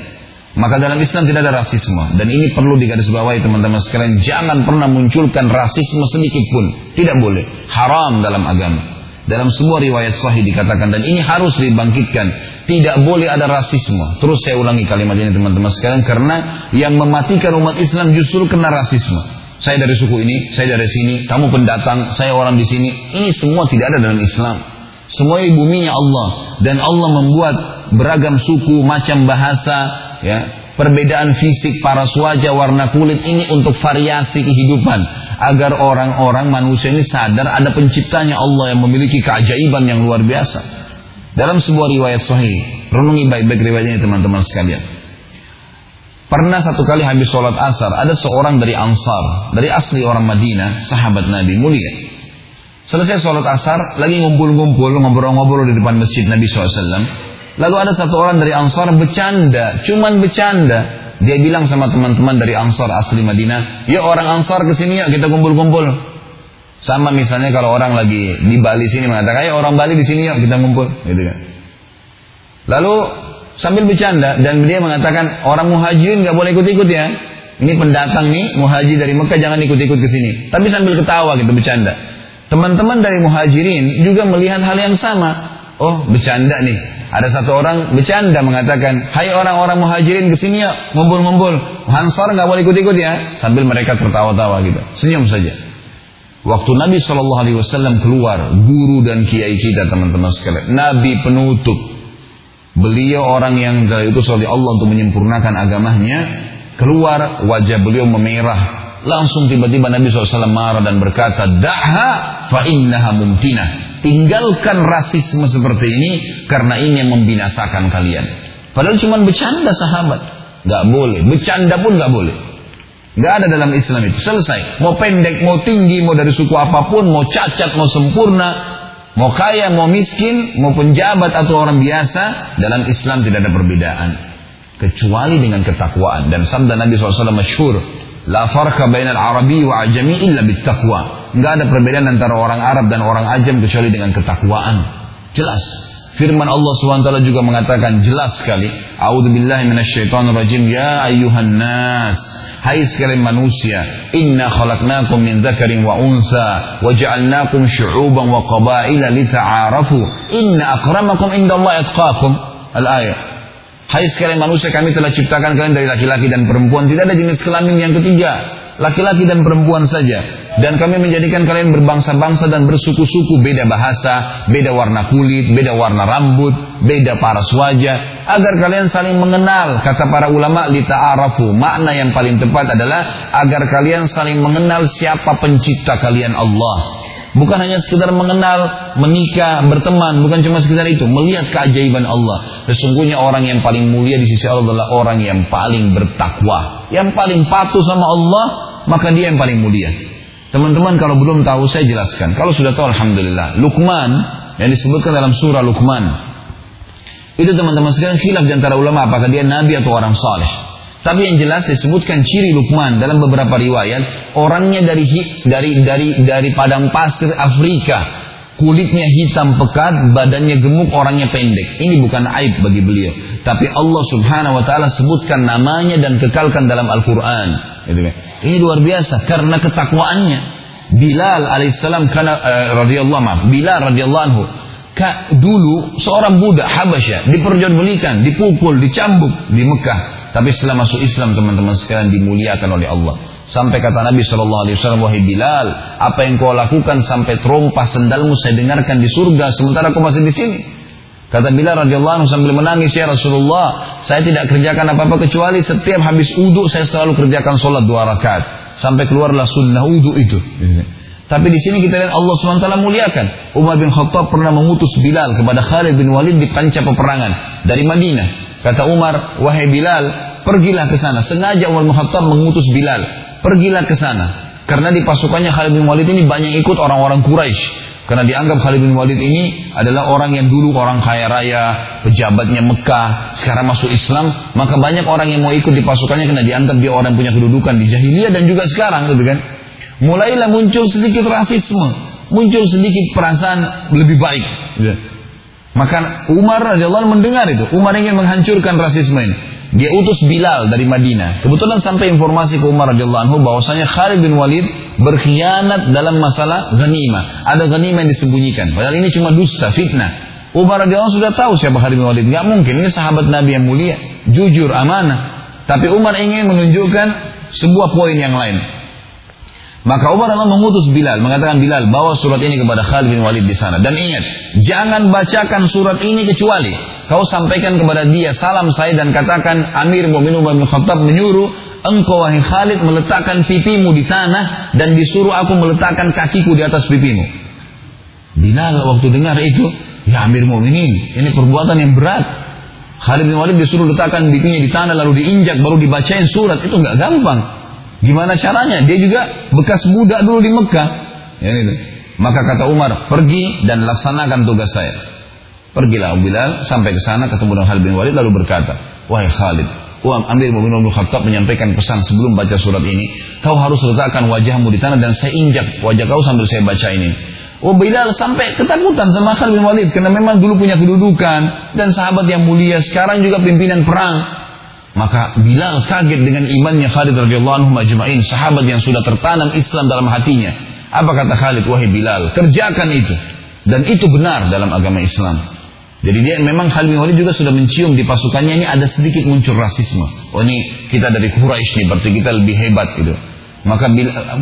Maka dalam Islam tidak ada rasisme. Dan ini perlu digarisbawahi teman-teman sekalian. Jangan pernah munculkan rasisme sedikit pun. Tidak boleh. Haram dalam agama. Dalam semua riwayat sahih dikatakan dan ini harus dibangkitkan. Tidak boleh ada rasisme. Terus saya ulangi kalimat ini teman-teman sekalian karena yang mematikan umat Islam justru kena rasisme saya dari suku ini saya dari sini kamu pendatang saya orang di sini. Ini semua tidak ada dalam Islam. Semua buminya Allah. Dan Allah membuat beragam suku macam bahasa ya perbedaan fisik para wajah warna kulit ini untuk variasi kehidupan. Agar orang-orang manusia ini sadar ada penciptanya Allah yang memiliki keajaiban yang luar biasa. Dalam sebuah riwayat sahih renungi baik-baik riwayatnya teman-teman sekalian pernah satu kali habis sholat asar ada seorang dari Ansar dari asli orang Madinah sahabat Nabi mulia selesai sholat asar lagi ngumpul-ngumpul ngobrol-ngobrol di depan masjid Nabi SAW Lalu ada satu orang dari Ansar bercanda, cuman bercanda. Dia bilang sama teman-teman dari Ansar asli Madinah, ya orang Ansar ke sini ya kita kumpul-kumpul. Sama misalnya kalau orang lagi di Bali sini mengatakan, ya orang Bali di sini ya kita kumpul, gitu kan. Lalu sambil bercanda dan dia mengatakan orang muhajirin nggak boleh ikut-ikut ya. Ini pendatang nih muhajir dari Mekah jangan ikut-ikut ke sini. Tapi sambil ketawa gitu bercanda. Teman-teman dari muhajirin juga melihat hal yang sama. Oh bercanda nih. Ada satu orang bercanda mengatakan, Hai orang-orang muhajirin ke sini ya, ngumpul-ngumpul. Hansar nggak boleh ikut-ikut ya. Sambil mereka tertawa-tawa gitu. Senyum saja. Waktu Nabi Shallallahu Alaihi Wasallam keluar, guru dan kiai kita teman-teman sekalian, Nabi penutup. Beliau orang yang itu oleh Allah untuk menyempurnakan agamanya. Keluar wajah beliau memerah. Langsung tiba-tiba Nabi SAW marah dan berkata, Da'ha fa innaha mumtinah Tinggalkan rasisme seperti ini karena ini yang membinasakan kalian. Padahal cuma bercanda sahabat. Gak boleh. Bercanda pun gak boleh. Gak ada dalam Islam itu. Selesai. Mau pendek, mau tinggi, mau dari suku apa pun, mau cacat, mau sempurna, mau kaya, mau miskin, mau penjabat atau orang biasa, dalam Islam tidak ada perbedaan. Kecuali dengan ketakwaan. Dan sabda Nabi SAW masyhur, La farqa bainal arabi wa ajami illa bittaqwa. Nggak ada perbedaan antara orang Arab dan orang Ajam kecuali dengan ketakwaan. Jelas. Firman Allah SWT juga mengatakan jelas sekali. A'udzubillahi minasyaitonirrajim. Ya ayyuhan nas. Hai sekalian manusia, inna khalaqnakum min dzakarin wa unsa wa ja'alnakum syu'uban wa qabaila lita'arafu. Inna akramakum indallahi atqakum. Al-ayat. Hai sekalian manusia, kami telah ciptakan kalian dari laki-laki dan perempuan. Tidak ada jenis kelamin yang ketiga laki-laki dan perempuan saja. Dan kami menjadikan kalian berbangsa-bangsa dan bersuku-suku, beda bahasa, beda warna kulit, beda warna rambut, beda paras wajah, agar kalian saling mengenal. Kata para ulama, lita'arafu. Makna yang paling tepat adalah agar kalian saling mengenal siapa pencipta kalian Allah. Bukan hanya sekedar mengenal, menikah, berteman, bukan cuma sekedar itu, melihat keajaiban Allah. Sesungguhnya orang yang paling mulia di sisi Allah adalah orang yang paling bertakwa, yang paling patuh sama Allah, maka dia yang paling mulia. Teman-teman kalau belum tahu saya jelaskan. Kalau sudah tahu Alhamdulillah. Luqman yang disebutkan dalam surah Luqman. Itu teman-teman sekalian khilaf di antara ulama apakah dia nabi atau orang saleh. Tapi yang jelas disebutkan ciri Lukman dalam beberapa riwayat orangnya dari dari dari dari padang pasir Afrika, kulitnya hitam pekat, badannya gemuk, orangnya pendek. Ini bukan aib bagi beliau, tapi Allah Subhanahu wa taala sebutkan namanya dan kekalkan dalam Al-Qur'an, gitu kan. Ini luar biasa karena ketakwaannya. Bilal alaihissalam karena uh, radhiyallahu anhu, Bilal radhiyallahu anhu dulu seorang budak Habasyah diperjualbelikan, dipukul, dicambuk di Mekah tapi setelah masuk Islam teman-teman sekalian dimuliakan oleh Allah. Sampai kata Nabi Shallallahu Alaihi Wasallam, wahai Bilal, apa yang kau lakukan sampai terompah sendalmu saya dengarkan di surga, sementara kau masih di sini. Kata Bilal radhiyallahu anhu sambil menangis ya Rasulullah, saya tidak kerjakan apa-apa kecuali setiap habis uduk saya selalu kerjakan sholat dua rakaat sampai keluarlah sunnah uduk itu. Tapi di sini kita lihat Allah SWT muliakan. Umar bin Khattab pernah mengutus Bilal kepada Khalid bin Walid di panca peperangan dari Madinah. Kata Umar, wahai Bilal, pergilah ke sana. Sengaja Umar bin Khattab mengutus Bilal, pergilah ke sana. Karena di pasukannya Khalid bin Walid ini banyak ikut orang-orang Quraisy. Karena dianggap Khalid bin Walid ini adalah orang yang dulu orang kaya raya, pejabatnya Mekah, sekarang masuk Islam, maka banyak orang yang mau ikut di pasukannya karena dianggap dia orang punya kedudukan di jahiliyah dan juga sekarang gitu kan. Mulailah muncul sedikit rasisme, muncul sedikit perasaan lebih baik. Gitu. Maka Umar radhiyallahu mendengar itu. Umar ingin menghancurkan rasisme ini. Dia utus Bilal dari Madinah. Kebetulan sampai informasi ke Umar radhiyallahu anhu bahwasanya Khalid bin Walid berkhianat dalam masalah ghanimah. Ada ghanimah yang disembunyikan. Padahal ini cuma dusta, fitnah. Umar radhiyallahu sudah tahu siapa Khalid bin Walid. Gak mungkin ini sahabat Nabi yang mulia, jujur, amanah. Tapi Umar ingin menunjukkan sebuah poin yang lain. Maka Umar Allah mengutus Bilal, mengatakan Bilal, bawa surat ini kepada Khalid bin Walid di sana. Dan ingat, jangan bacakan surat ini kecuali kau sampaikan kepada dia salam saya dan katakan Amir Mu'min Umar bin Khattab menyuruh engkau wahai Khalid meletakkan pipimu di tanah dan disuruh aku meletakkan kakiku di atas pipimu. Bilal waktu dengar itu, ya Amir Mu'minin, ini perbuatan yang berat. Khalid bin Walid disuruh letakkan pipinya di tanah lalu diinjak baru dibacain surat itu nggak gampang. Gimana caranya? Dia juga bekas budak dulu di Mekah. Ya, itu. Maka kata Umar, pergi dan laksanakan tugas saya. Pergilah Bilal sampai ke sana ketemu dengan Khalid bin Walid lalu berkata, wahai Khalid, Uam Amir Mu'min Khattab menyampaikan pesan sebelum baca surat ini, kau harus letakkan wajahmu di tanah dan saya injak wajah kau sambil saya baca ini. Oh Bilal sampai ketakutan sama Khalid bin Walid karena memang dulu punya kedudukan dan sahabat yang mulia sekarang juga pimpinan perang maka Bilal kaget dengan imannya Khalid radhiyallahu anhu majma'in, sahabat yang sudah tertanam Islam dalam hatinya. Apa kata Khalid? Wahai Bilal, kerjakan itu. Dan itu benar dalam agama Islam. Jadi dia memang Khalid bin Walid juga sudah mencium di pasukannya ini ada sedikit muncul rasisme. Oh ini kita dari Quraisy nih, berarti kita lebih hebat gitu. Maka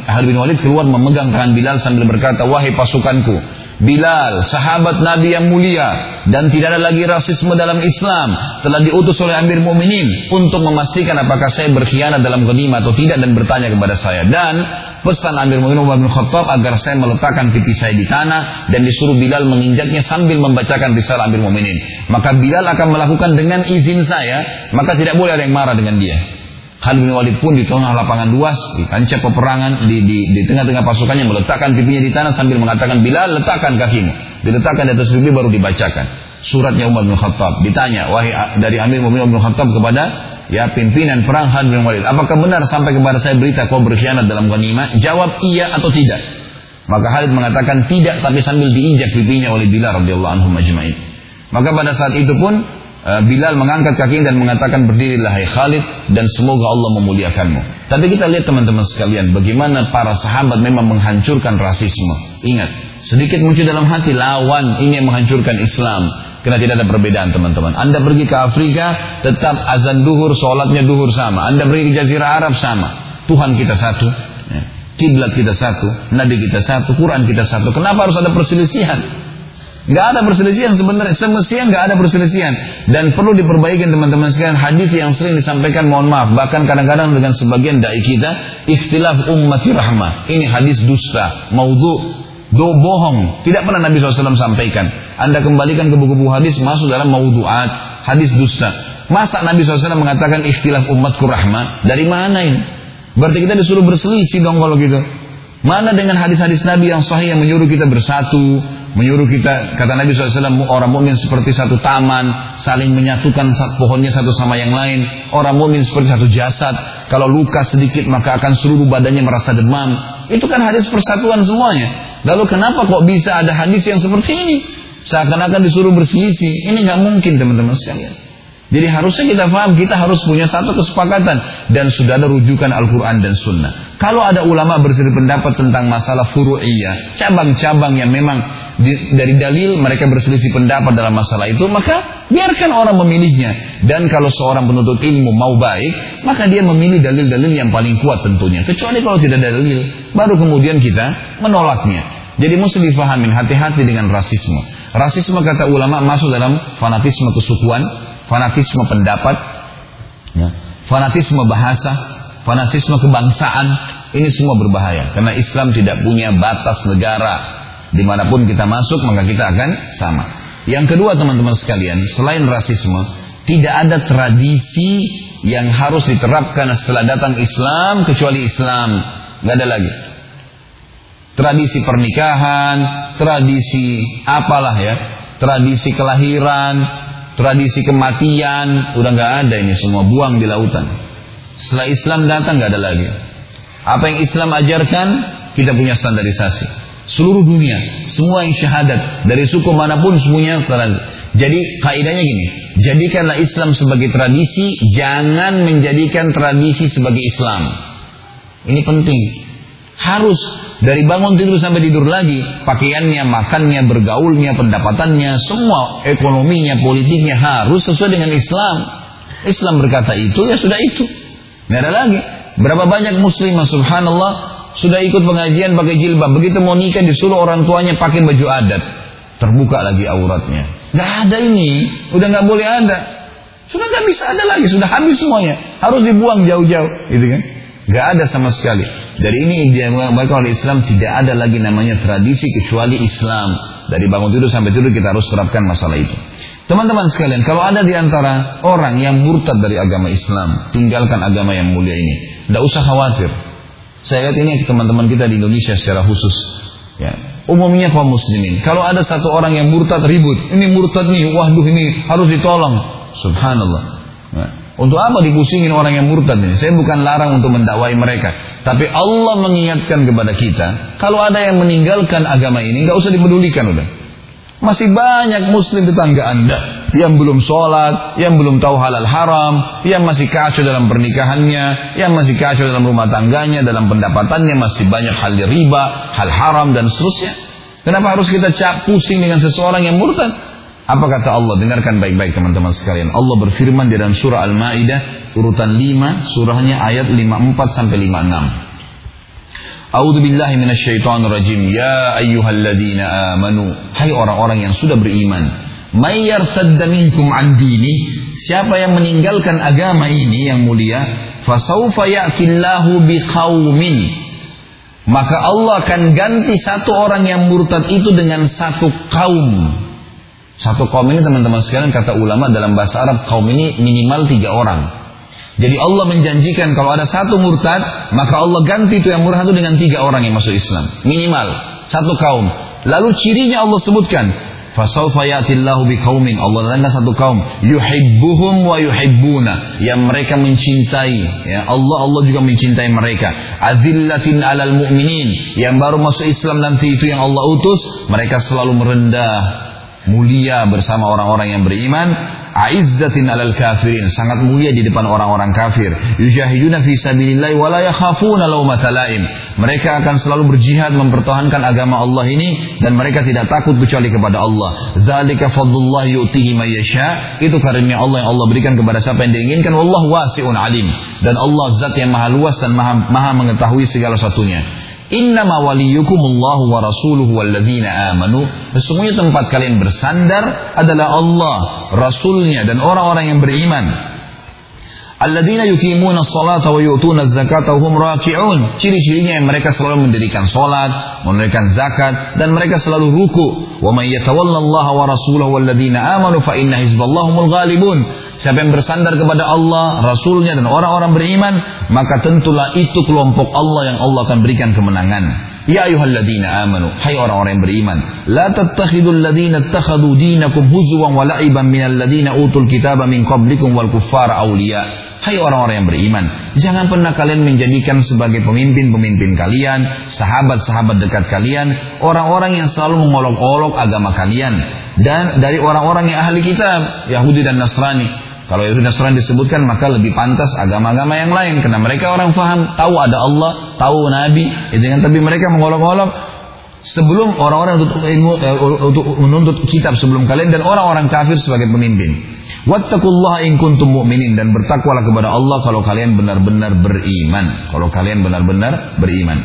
Khalid bin Walid keluar memegang tangan Bilal sambil berkata, wahai pasukanku, Bilal, sahabat Nabi yang mulia dan tidak ada lagi rasisme dalam Islam, telah diutus oleh Amir Mu'minin untuk memastikan apakah saya berkhianat dalam ghanimah atau tidak dan bertanya kepada saya. Dan pesan Amir Mu'minin Umar bin Khattab agar saya meletakkan pipi saya di tanah dan disuruh Bilal menginjaknya sambil membacakan risalah Amir Mu'minin. Maka Bilal akan melakukan dengan izin saya, maka tidak boleh ada yang marah dengan dia. Khalid bin Walid pun di tengah lapangan luas, di kancah peperangan, di, di, di tengah-tengah pasukannya meletakkan pipinya di tanah sambil mengatakan, Bilal letakkan kakimu. Diletakkan di atas pipi baru dibacakan. Suratnya Umar bin Khattab. Ditanya, wahai dari Amir Mu'min Umar bin Khattab kepada ya pimpinan perang Khalid bin Walid. Apakah benar sampai kepada saya berita kau berkhianat dalam ghanimah? Jawab iya atau tidak. Maka Khalid mengatakan tidak tapi sambil diinjak pipinya oleh Bilal radhiyallahu anhu majma'in. Maka pada saat itu pun Bilal mengangkat kaki dan mengatakan berdirilah hai Khalid dan semoga Allah memuliakanmu. Tapi kita lihat teman-teman sekalian bagaimana para sahabat memang menghancurkan rasisme. Ingat, sedikit muncul dalam hati lawan ingin menghancurkan Islam. Karena tidak ada perbedaan teman-teman. Anda pergi ke Afrika tetap azan duhur, sholatnya duhur sama. Anda pergi ke Jazirah Arab sama. Tuhan kita satu. Ya. Kiblat kita satu, Nabi kita satu, Quran kita satu. Kenapa harus ada perselisihan? Nggak ada perselisihan sebenarnya. Semestinya nggak ada perselisihan. Dan perlu diperbaiki teman-teman sekalian. Hadis yang sering disampaikan mohon maaf. Bahkan kadang-kadang dengan sebagian dai kita. Ikhtilaf ummati rahmah. Ini hadis dusta. Maudhu. Do bohong. Tidak pernah Nabi SAW sampaikan. Anda kembalikan ke buku-buku hadis masuk dalam maudhu'at. Hadis dusta. Masa Nabi SAW mengatakan ikhtilaf umatku rahmah? Dari mana ini? Berarti kita disuruh berselisih dong kalau gitu. Mana dengan hadis-hadis Nabi yang sahih yang menyuruh kita bersatu, menyuruh kita, kata Nabi SAW, orang mukmin seperti satu taman, saling menyatukan pohonnya satu sama yang lain. Orang mukmin seperti satu jasad, kalau luka sedikit maka akan seluruh badannya merasa demam. Itu kan hadis persatuan semuanya. Lalu kenapa kok bisa ada hadis yang seperti ini? Seakan-akan disuruh berselisih. Ini nggak mungkin teman-teman sekalian. Jadi harusnya kita paham kita harus punya satu kesepakatan dan sudah ada rujukan Al-Quran dan Sunnah. Kalau ada ulama berselisih pendapat tentang masalah furu'iyah, cabang-cabang yang memang di, dari dalil mereka berselisih pendapat dalam masalah itu, maka biarkan orang memilihnya. Dan kalau seorang penuntut ilmu mau baik, maka dia memilih dalil-dalil yang paling kuat tentunya. Kecuali kalau tidak ada dalil, baru kemudian kita menolaknya. Jadi mesti difahamin hati-hati dengan rasisme. Rasisme kata ulama masuk dalam fanatisme kesukuan, fanatisme pendapat, ya, fanatisme bahasa, fanatisme kebangsaan, ini semua berbahaya. Karena Islam tidak punya batas negara. Di mana pun kita masuk, maka kita akan sama. Yang kedua teman-teman sekalian, selain rasisme, tidak ada tradisi yang harus diterapkan setelah datang Islam kecuali Islam. Gak ada lagi. Tradisi pernikahan, tradisi apalah ya, tradisi kelahiran, tradisi kematian, udah nggak ada ini semua buang di lautan. Setelah Islam datang nggak ada lagi. Apa yang Islam ajarkan, kita punya standarisasi. Seluruh dunia, semua yang syahadat dari suku mana pun semuanya standar. Jadi kaidahnya gini, jadikanlah Islam sebagai tradisi, jangan menjadikan tradisi sebagai Islam. Ini penting. Harus dari bangun tidur sampai tidur lagi, pakaiannya, makannya, bergaulnya, pendapatannya, semua ekonominya, politiknya harus sesuai dengan Islam. Islam berkata itu, ya sudah itu. Nggak ada lagi. Berapa banyak muslimah subhanallah sudah ikut pengajian pakai jilbab. Begitu mau nikah disuruh orang tuanya pakai baju adat. Terbuka lagi auratnya. Nggak ada ini. Udah nggak boleh ada. Sudah nggak bisa ada lagi. Sudah habis semuanya. Harus dibuang jauh-jauh. Gitu kan. Nggak ada sama sekali. Dari ini diamalkan oleh Islam tidak ada lagi namanya tradisi kecuali Islam. Dari bangun tidur sampai tidur kita harus terapkan masalah itu. Teman-teman sekalian, kalau ada di antara orang yang murtad dari agama Islam, tinggalkan agama yang mulia ini. Tidak usah khawatir. Saya lihat ini teman-teman kita di Indonesia secara khusus. Ya, umumnya kaum muslimin. Kalau ada satu orang yang murtad ribut, ini murtad nih, waduh ini harus ditolong. Subhanallah. Ya. Untuk apa dipusingin orang yang murtad ini? Saya bukan larang untuk mendakwai mereka. Tapi Allah mengingatkan kepada kita, kalau ada yang meninggalkan agama ini, nggak usah dipedulikan udah. Masih banyak muslim tetangga anda yang belum sholat, yang belum tahu halal haram, yang masih kacau dalam pernikahannya, yang masih kacau dalam rumah tangganya, dalam pendapatannya, masih banyak hal riba, hal haram dan seterusnya. Kenapa harus kita cap pusing dengan seseorang yang murtad? Apa kata Allah? Dengarkan baik-baik teman-teman sekalian. Allah berfirman di dalam surah Al-Maidah urutan 5, surahnya ayat 54 sampai 56. A'udzu billahi minasyaitonir rajim. Ya ayyuhalladzina amanu. Hai orang-orang yang sudah beriman. May yartadda minkum an dini. Siapa yang meninggalkan agama ini yang mulia, fasaufa ya'tillahu biqaumin. Maka Allah akan ganti satu orang yang murtad itu dengan satu kaum satu kaum ini teman-teman sekalian kata ulama dalam bahasa Arab kaum ini minimal tiga orang. Jadi Allah menjanjikan kalau ada satu murtad, maka Allah ganti itu yang murtad itu dengan tiga orang yang masuk Islam. Minimal. Satu kaum. Lalu cirinya Allah sebutkan, Fasawfa yatillahu biqaumin. Allah datangkan satu kaum. Yuhibbuhum wa yuhibbuna. Yang mereka mencintai. Ya Allah Allah juga mencintai mereka. Azillatin alal mu'minin. Yang baru masuk Islam nanti itu yang Allah utus mereka selalu merendah mulia bersama orang-orang yang beriman. Aizzatin alal kafirin. Sangat mulia di depan orang-orang kafir. Yujahiduna fi sabilillah wa la yakhafuna lawmata laim mereka akan selalu berjihad mempertahankan agama Allah ini dan mereka tidak takut kecuali kepada Allah. Zalika fadlullah yu'tihi may yasha. Itu karunia Allah yang Allah berikan kepada siapa yang diinginkan. Wallahu wasi'un alim. Dan Allah zat yang maha luas dan maha, maha mengetahui segala satunya Innama waliyukumullahu wa rasuluhu walladzina amanu. Sesungguhnya tempat kalian bersandar adalah Allah, Rasulnya dan orang-orang yang beriman. Alladzina yuqimuna salata wa yu'tuna zakata hum raki'un. Ciri-cirinya yang mereka selalu mendirikan salat, menunaikan zakat dan mereka selalu ruku. Wa may yatawallallaha wa rasulahu walladzina amanu fa inna hizballahumul ghalibun. Siapa yang bersandar kepada Allah, Rasulnya dan orang-orang beriman, maka tentulah itu kelompok Allah yang Allah akan berikan kemenangan. Ya ayuhalladzina amanu, hai orang-orang yang beriman, la tattakhidul ladzina ittakhadhu dinakum huzwan wa la'iban minal ladzina utul kitaba min qablikum wal kuffara awliya. Hai orang-orang yang beriman, jangan pernah kalian menjadikan sebagai pemimpin-pemimpin kalian, sahabat-sahabat dekat kalian, orang-orang yang selalu mengolok-olok agama kalian dan dari orang-orang yang ahli kitab, Yahudi dan Nasrani. Kalau Yahudi Nasrani disebutkan maka lebih pantas agama-agama yang lain karena mereka orang faham, tahu ada Allah, tahu Nabi, itu kan tapi mereka mengolok-olok sebelum orang-orang eh, untuk menuntut kitab sebelum kalian dan orang-orang kafir sebagai pemimpin. Wattaqullaha in kuntum mu'minin dan bertakwalah kepada Allah kalau kalian benar-benar beriman. Kalau kalian benar-benar beriman.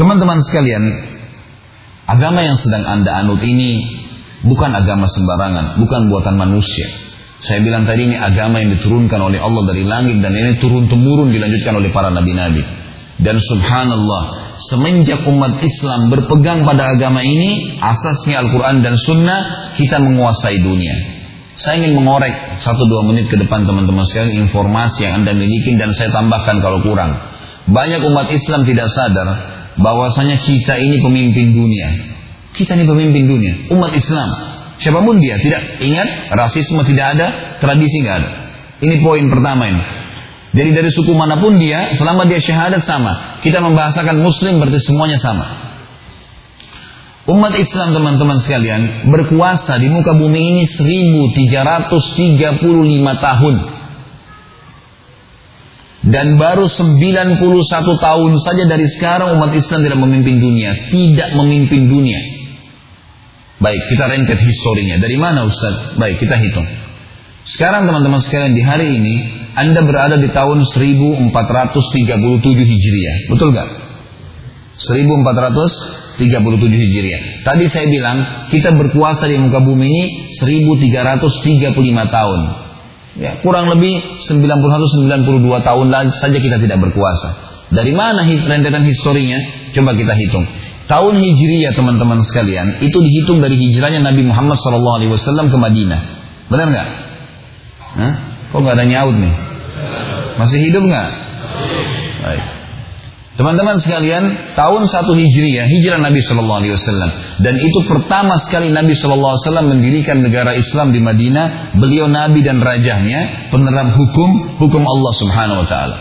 Teman-teman sekalian, agama yang sedang Anda anut ini bukan agama sembarangan, bukan buatan manusia. Saya bilang tadi ini agama yang diturunkan oleh Allah dari langit dan ini turun temurun dilanjutkan oleh para nabi-nabi. Dan subhanallah, semenjak umat Islam berpegang pada agama ini, asasnya Al-Quran dan Sunnah, kita menguasai dunia. Saya ingin mengorek satu dua menit ke depan teman-teman sekalian informasi yang anda miliki dan saya tambahkan kalau kurang. Banyak umat Islam tidak sadar bahwasanya kita ini pemimpin dunia. Kita ini pemimpin dunia, umat Islam. Siapa pun dia, tidak ingat rasisme tidak ada, tradisi nggak ada. Ini poin pertama ini. Jadi dari suku mana pun dia, selama dia syahadat sama. Kita membahasakan muslim berarti semuanya sama. Umat Islam teman-teman sekalian berkuasa di muka bumi ini 1335 tahun. Dan baru 91 tahun saja dari sekarang umat Islam tidak memimpin dunia. Tidak memimpin dunia. Baik, kita rentet historinya. Dari mana Ustaz? Baik, kita hitung. Sekarang teman-teman sekalian di hari ini anda berada di tahun 1437 Hijriah. Betul gak? 1437 Hijriah. Tadi saya bilang kita berkuasa di muka bumi ini 1335 tahun. Ya, kurang lebih 91-92 tahun saja kita tidak berkuasa. Dari mana rentetan historinya? Coba kita hitung. Tahun Hijriah teman-teman sekalian itu dihitung dari hijrahnya Nabi Muhammad SAW ke Madinah. Benar nggak? Kok nggak ada nyaut nih? Masih hidup nggak? Baik. Teman-teman sekalian, tahun 1 Hijriah, hijrah Nabi Wasallam, dan itu pertama sekali Nabi Wasallam mendirikan negara Islam di Madinah. Beliau Nabi dan rajanya penerap hukum hukum Allah Subhanahu Wa Taala.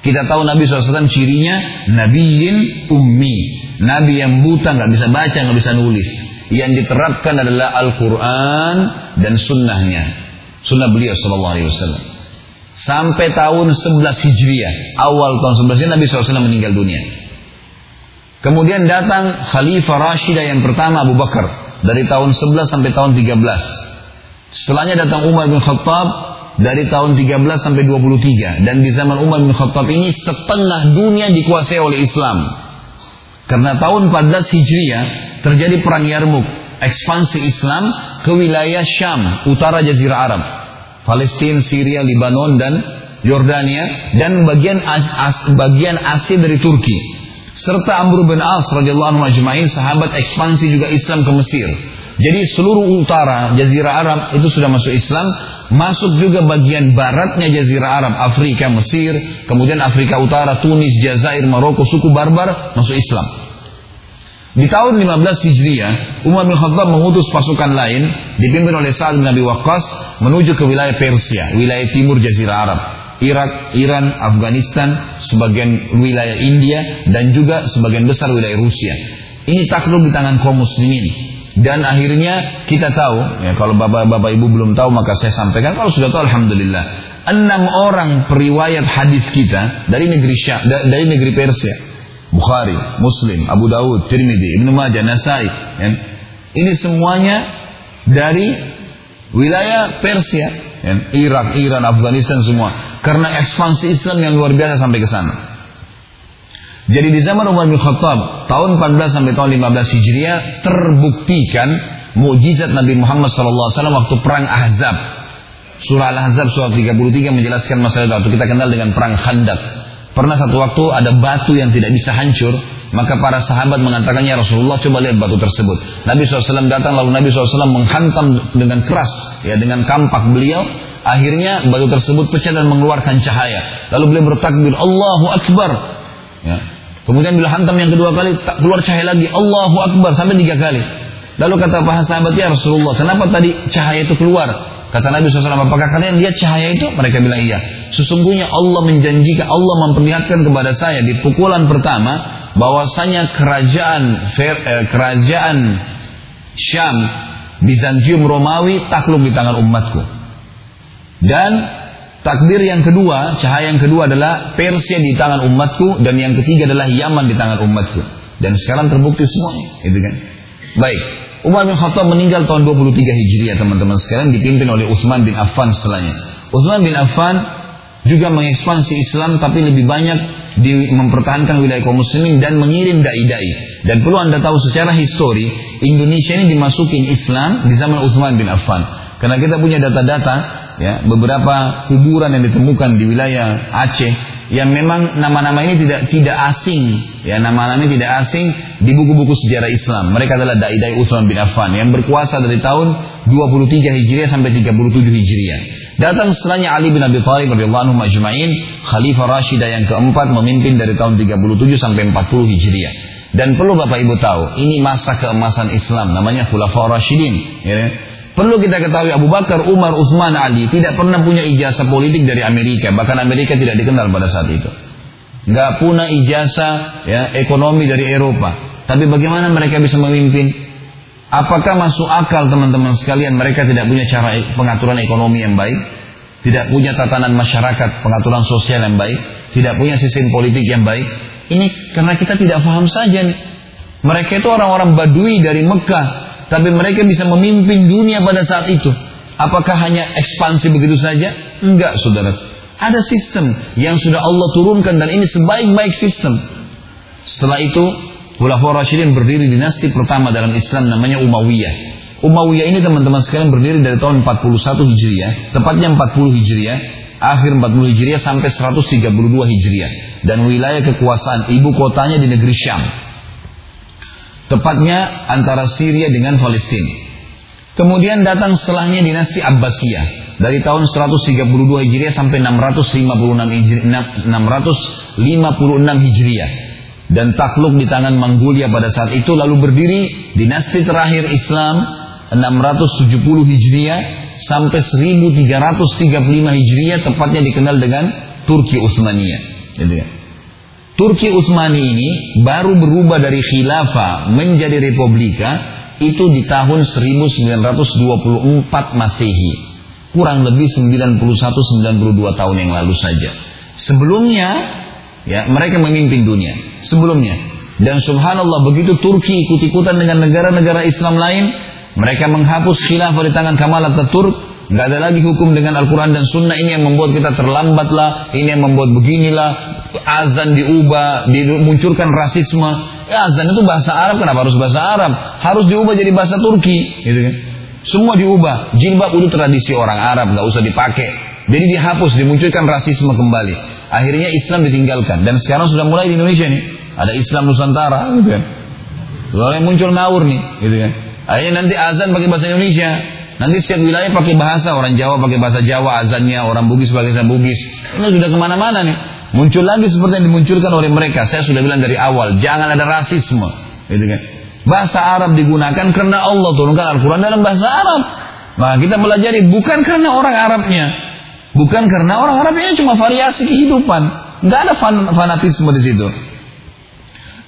Kita tahu Nabi SAW cirinya Nabiin ummi, Nabi yang buta nggak bisa baca nggak bisa nulis. Yang diterapkan adalah Al-Quran dan sunnahnya. Sunnah beliau sallallahu alaihi wasallam. Sampai tahun 11 Hijriah, awal tahun 11 Hijriah Nabi SAW meninggal dunia. Kemudian datang Khalifah Rashidah yang pertama Abu Bakar dari tahun 11 sampai tahun 13. Setelahnya datang Umar bin Khattab dari tahun 13 sampai 23 dan di zaman Umar bin Khattab ini setengah dunia dikuasai oleh Islam. Karena tahun 14 Hijriah terjadi perang Yarmuk, ekspansi Islam ke wilayah Syam, utara Jazirah Arab. Palestina, Syria, Lebanon dan Yordania dan bagian as, as, bagian Asia dari Turki. Serta Amr bin As radhiyallahu anhu sahabat ekspansi juga Islam ke Mesir. Jadi seluruh utara Jazirah Arab itu sudah masuk Islam, masuk juga bagian baratnya Jazirah Arab, Afrika, Mesir, kemudian Afrika Utara, Tunis, Jazair, Maroko, suku Barbar masuk Islam. Di tahun 15 Hijriah, Umar bin Khattab mengutus pasukan lain dipimpin oleh Sa'ad bin Abi Waqqas menuju ke wilayah Persia, wilayah timur Jazirah Arab. Irak, Iran, Afghanistan, sebagian wilayah India dan juga sebagian besar wilayah Rusia. Ini takluk di tangan kaum muslimin. Dan akhirnya kita tahu, ya kalau bapak-bapak ibu belum tahu maka saya sampaikan. Kalau sudah tahu, alhamdulillah. Enam orang periwayat hadis kita dari negeri Syam, dari negeri Persia Bukhari, Muslim, Abu Dawud, Tirmidzi, Ibnu Majah, Nasai. Ya. Ini semuanya dari wilayah Persia, ya. Irak, Iran, Afghanistan semua. Karena ekspansi Islam yang luar biasa sampai ke sana. Jadi di zaman Umar bin Khattab tahun 14 sampai tahun 15 Hijriah terbuktikan mukjizat Nabi Muhammad SAW waktu perang Ahzab. Surah Al-Ahzab surah 33 menjelaskan masalah itu. Kita kenal dengan perang Khandaq. Pernah satu waktu ada batu yang tidak bisa hancur, maka para sahabat mengatakannya Rasulullah coba lihat batu tersebut. Nabi SAW datang lalu Nabi SAW menghantam dengan keras, ya dengan kampak beliau. Akhirnya batu tersebut pecah dan mengeluarkan cahaya. Lalu beliau bertakbir Allahu Akbar. Ya. Kemudian bila hantam yang kedua kali tak keluar cahaya lagi Allahu Akbar sampai tiga kali. Lalu kata para sahabat ya Rasulullah, kenapa tadi cahaya itu keluar? Kata Nabi SAW, apakah kalian lihat cahaya itu? Mereka bilang iya. Sesungguhnya Allah menjanjikan, Allah memperlihatkan kepada saya di pukulan pertama, bahwasanya kerajaan eh, kerajaan Syam, Bizantium Romawi takluk di tangan umatku. Dan takbir yang kedua, cahaya yang kedua adalah Persia di tangan umatku dan yang ketiga adalah Yaman di tangan umatku. Dan sekarang terbukti semuanya, itu kan? Baik, Umar bin Khattab meninggal tahun 23 Hijriah teman-teman sekalian dipimpin oleh Utsman bin Affan setelahnya. Utsman bin Affan juga mengekspansi Islam tapi lebih banyak di, mempertahankan wilayah kaum muslimin dan mengirim dai-dai. Dan perlu Anda tahu secara histori, Indonesia ini dimasukin Islam di zaman Utsman bin Affan. Karena kita punya data-data ya, beberapa kuburan yang ditemukan di wilayah Aceh yang memang nama-nama ini tidak tidak asing ya nama-nama ini tidak asing di buku-buku sejarah Islam mereka adalah dai-dai Utsman bin Affan yang berkuasa dari tahun 23 Hijriah sampai 37 Hijriah datang setelahnya Ali bin Abi Thalib radhiyallahu anhu majma'in khalifah Rashidah yang keempat memimpin dari tahun 37 sampai 40 Hijriah Dan perlu Bapak Ibu tahu, ini masa keemasan Islam, namanya Khulafaur Rashidin. Ya. Perlu kita ketahui Abu Bakar, Umar, Utsman, Ali tidak pernah punya ijazah politik dari Amerika, bahkan Amerika tidak dikenal pada saat itu. Gak punya ijazah ya, ekonomi dari Eropa. Tapi bagaimana mereka bisa memimpin? Apakah masuk akal teman-teman sekalian mereka tidak punya cara pengaturan ekonomi yang baik? Tidak punya tatanan masyarakat, pengaturan sosial yang baik? Tidak punya sistem politik yang baik? Ini karena kita tidak paham saja nih. Mereka itu orang-orang badui dari Mekah, tapi mereka bisa memimpin dunia pada saat itu. Apakah hanya ekspansi begitu saja? Enggak, saudara. Ada sistem yang sudah Allah turunkan dan ini sebaik-baik sistem. Setelah itu, Khulafaur Rasyidin berdiri dinasti pertama dalam Islam namanya Umayyah. Umayyah ini teman-teman sekalian berdiri dari tahun 41 Hijriah, tepatnya 40 Hijriah, akhir 40 Hijriah sampai 132 Hijriah dan wilayah kekuasaan ibu kotanya di negeri Syam. Tepatnya antara Syria dengan Palestina. Kemudian datang setelahnya dinasti Abbasiyah dari tahun 132 Hijriah sampai 656 Hijriah, 656 Hijriah dan takluk di tangan Mongolia pada saat itu lalu berdiri dinasti terakhir Islam 670 Hijriah sampai 1335 Hijriah tepatnya dikenal dengan Turki Utsmaniyah. Gitu ya. Turki Utsmani ini baru berubah dari khilafah menjadi republika itu di tahun 1924 Masehi. Kurang lebih 91-92 tahun yang lalu saja. Sebelumnya ya mereka memimpin dunia. Sebelumnya dan subhanallah begitu Turki ikut-ikutan dengan negara-negara Islam lain, mereka menghapus khilafah di tangan Kamal Ataturk Nggak ada lagi hukum dengan Al-Quran dan Sunnah ini yang membuat kita terlambat lah, ini yang membuat beginilah, azan diubah, dimunculkan rasisme. Ya, azan itu bahasa Arab, kenapa harus bahasa Arab? Harus diubah jadi bahasa Turki, gitu kan? Semua diubah. Jilbab itu tradisi orang Arab, nggak usah dipakai. Jadi dihapus, dimunculkan rasisme kembali. Akhirnya Islam ditinggalkan dan sekarang sudah mulai di Indonesia nih. Ada Islam Nusantara, gitu kan? Lalu muncul ngawur nih, gitu kan? Akhirnya nanti azan pakai bahasa Indonesia, Nanti setiap wilayah pakai bahasa, orang Jawa pakai bahasa Jawa azannya, orang Bugis pakai bahasa Bugis. Ini sudah ke mana-mana nih. Muncul lagi seperti yang dimunculkan oleh mereka. Saya sudah bilang dari awal, jangan ada rasisme. Gitu kan. Bahasa Arab digunakan karena Allah turunkan Al-Quran dalam bahasa Arab. Nah kita pelajari bukan karena orang Arabnya. Bukan karena orang Arabnya cuma variasi kehidupan. Nggak ada fan fanatisme di situ.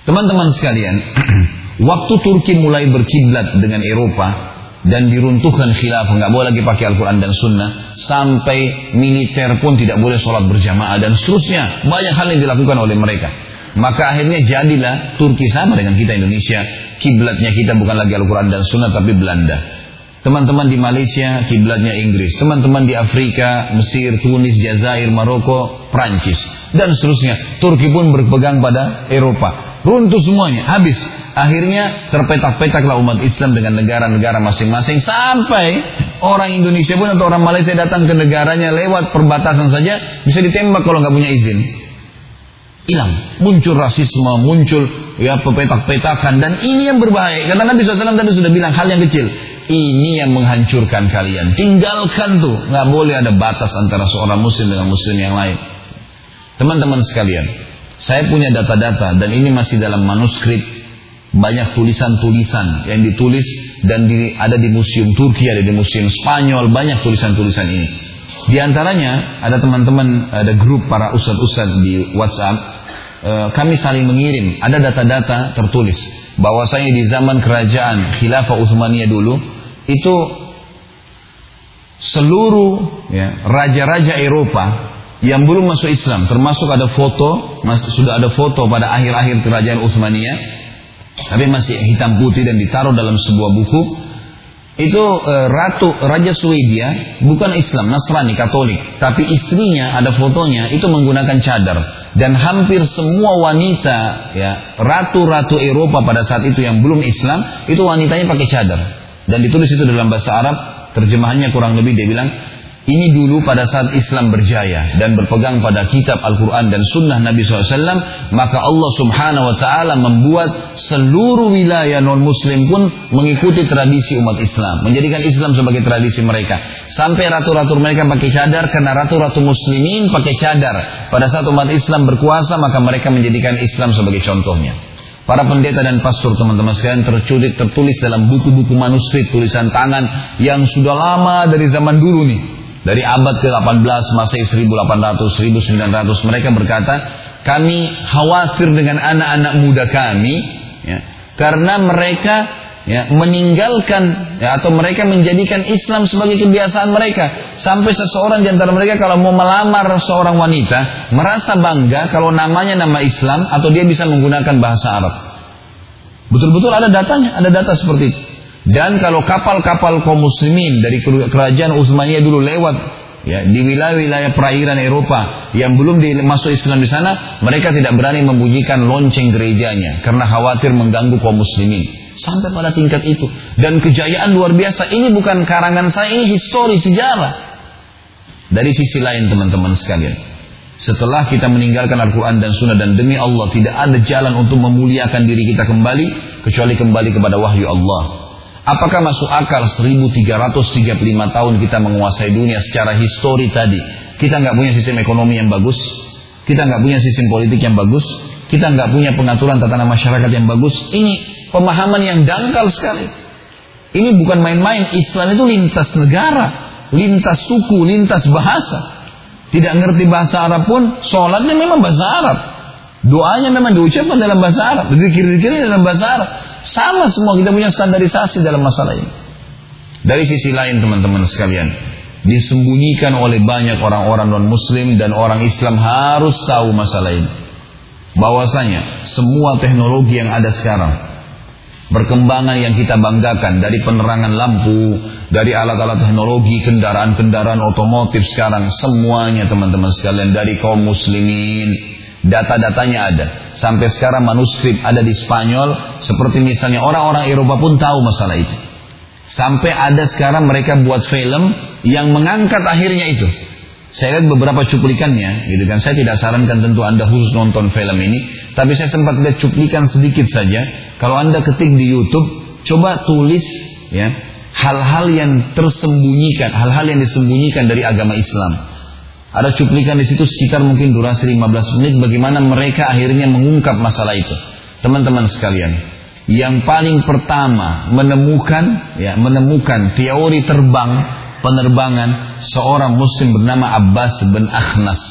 Teman-teman sekalian, *clears throat* waktu Turki mulai berkiblat dengan Eropa, dan diruntuhkan khilafah nggak boleh lagi pakai Al-Quran dan Sunnah. Sampai militer pun tidak boleh sholat berjamaah dan seterusnya. Banyak hal yang dilakukan oleh mereka. Maka akhirnya jadilah Turki sama dengan kita Indonesia. Kiblatnya kita bukan lagi Al-Quran dan Sunnah tapi Belanda teman-teman di Malaysia kiblatnya Inggris. Teman-teman di Afrika Mesir Tunis Jazair Maroko Prancis dan seterusnya. Turki pun berpegang pada Eropa. Runtuh semuanya, habis. Akhirnya terpetak-petaklah umat Islam dengan negara-negara masing-masing sampai orang Indonesia pun atau orang Malaysia datang ke negaranya lewat perbatasan saja bisa ditembak kalau nggak punya izin. Hilang, muncul rasisme, muncul ya pepetak-petakan dan ini yang berbahaya. Karena Nabi SAW tadi sudah bilang hal yang kecil. Ini yang menghancurkan kalian. Tinggalkan tuh, nggak boleh ada batas antara seorang muslim dengan muslim yang lain. Teman-teman sekalian, saya punya data-data dan ini masih dalam manuskrip banyak tulisan-tulisan yang ditulis dan di, ada di museum Turki, ada di museum Spanyol, banyak tulisan-tulisan ini. Di antaranya ada teman-teman, ada grup para ustadz-ustadz di WhatsApp, e, kami saling mengirim, ada data-data tertulis bahwasanya di zaman kerajaan Khilafah Utsmaniyah dulu itu seluruh ya, raja-raja Eropa yang belum masuk Islam termasuk ada foto sudah ada foto pada akhir-akhir kerajaan Utsmaniyah tapi masih hitam putih dan ditaruh dalam sebuah buku. Itu e, ratu raja Swedia bukan Islam Nasrani Katolik tapi istrinya ada fotonya itu menggunakan cadar dan hampir semua wanita ya ratu-ratu Eropa pada saat itu yang belum Islam itu wanitanya pakai cadar. Dan ditulis itu dalam bahasa Arab terjemahannya kurang lebih dia bilang ini dulu pada saat Islam berjaya dan berpegang pada kitab Al-Quran dan sunnah Nabi SAW, maka Allah subhanahu wa ta'ala membuat seluruh wilayah non-muslim pun mengikuti tradisi umat Islam. Menjadikan Islam sebagai tradisi mereka. Sampai ratu-ratu mereka pakai cadar karena ratu-ratu muslimin pakai cadar. Pada saat umat Islam berkuasa maka mereka menjadikan Islam sebagai contohnya. Para pendeta dan pastor teman-teman sekalian terculik tertulis dalam buku-buku manuskrip tulisan tangan yang sudah lama dari zaman dulu nih. Dari abad ke-18 Masehi 1800 1900 mereka berkata, kami khawatir dengan anak-anak muda kami ya, karena mereka ya, meninggalkan ya, atau mereka menjadikan Islam sebagai kebiasaan mereka sampai seseorang di antara mereka kalau mau melamar seorang wanita merasa bangga kalau namanya nama Islam atau dia bisa menggunakan bahasa Arab. Betul-betul ada datanya, ada data seperti itu. Dan kalau kapal-kapal kaum muslimin dari kerajaan Utsmaniyah dulu lewat ya di wilayah-wilayah perairan Eropa yang belum masuk Islam di sana, mereka tidak berani membunyikan lonceng gerejanya karena khawatir mengganggu kaum muslimin. Sampai pada tingkat itu. Dan kejayaan luar biasa. Ini bukan karangan saya, ini histori sejarah. Dari sisi lain teman-teman sekalian. Setelah kita meninggalkan Al-Quran dan Sunnah dan demi Allah tidak ada jalan untuk memuliakan diri kita kembali kecuali kembali kepada wahyu Allah. Apakah masuk akal 1335 tahun kita menguasai dunia secara histori tadi? Kita nggak punya sistem ekonomi yang bagus, kita nggak punya sistem politik yang bagus, kita nggak punya pengaturan tatanan masyarakat yang bagus. Ini pemahaman yang dangkal sekali. Ini bukan main-main. Islam itu lintas negara, lintas suku, lintas bahasa. Tidak ngerti bahasa Arab pun, sholatnya memang bahasa Arab. Doanya memang diucapkan dalam bahasa Arab. Zikir-zikirnya dalam bahasa Arab. Sama semua kita punya standarisasi dalam masalah ini. Dari sisi lain teman-teman sekalian. Disembunyikan oleh banyak orang-orang non-muslim dan orang Islam harus tahu masalah ini. Bahwasanya semua teknologi yang ada sekarang Perkembangan yang kita banggakan dari penerangan lampu, dari alat-alat teknologi, kendaraan-kendaraan otomotif sekarang, semuanya teman-teman sekalian dari kaum muslimin. Data-datanya ada. Sampai sekarang manuskrip ada di Spanyol, seperti misalnya orang-orang Eropa pun tahu masalah itu. Sampai ada sekarang mereka buat film yang mengangkat akhirnya itu. Saya lihat beberapa cuplikannya, gitu kan. Saya tidak sarankan tentu Anda khusus nonton film ini, tapi saya sempat lihat cuplikan sedikit saja. Kalau Anda ketik di YouTube, coba tulis ya hal-hal yang tersembunyikan, hal-hal yang disembunyikan dari agama Islam. Ada cuplikan di situ sekitar mungkin durasi 15 menit bagaimana mereka akhirnya mengungkap masalah itu. Teman-teman sekalian, yang paling pertama menemukan ya menemukan teori terbang penerbangan seorang muslim bernama Abbas bin Akhnas.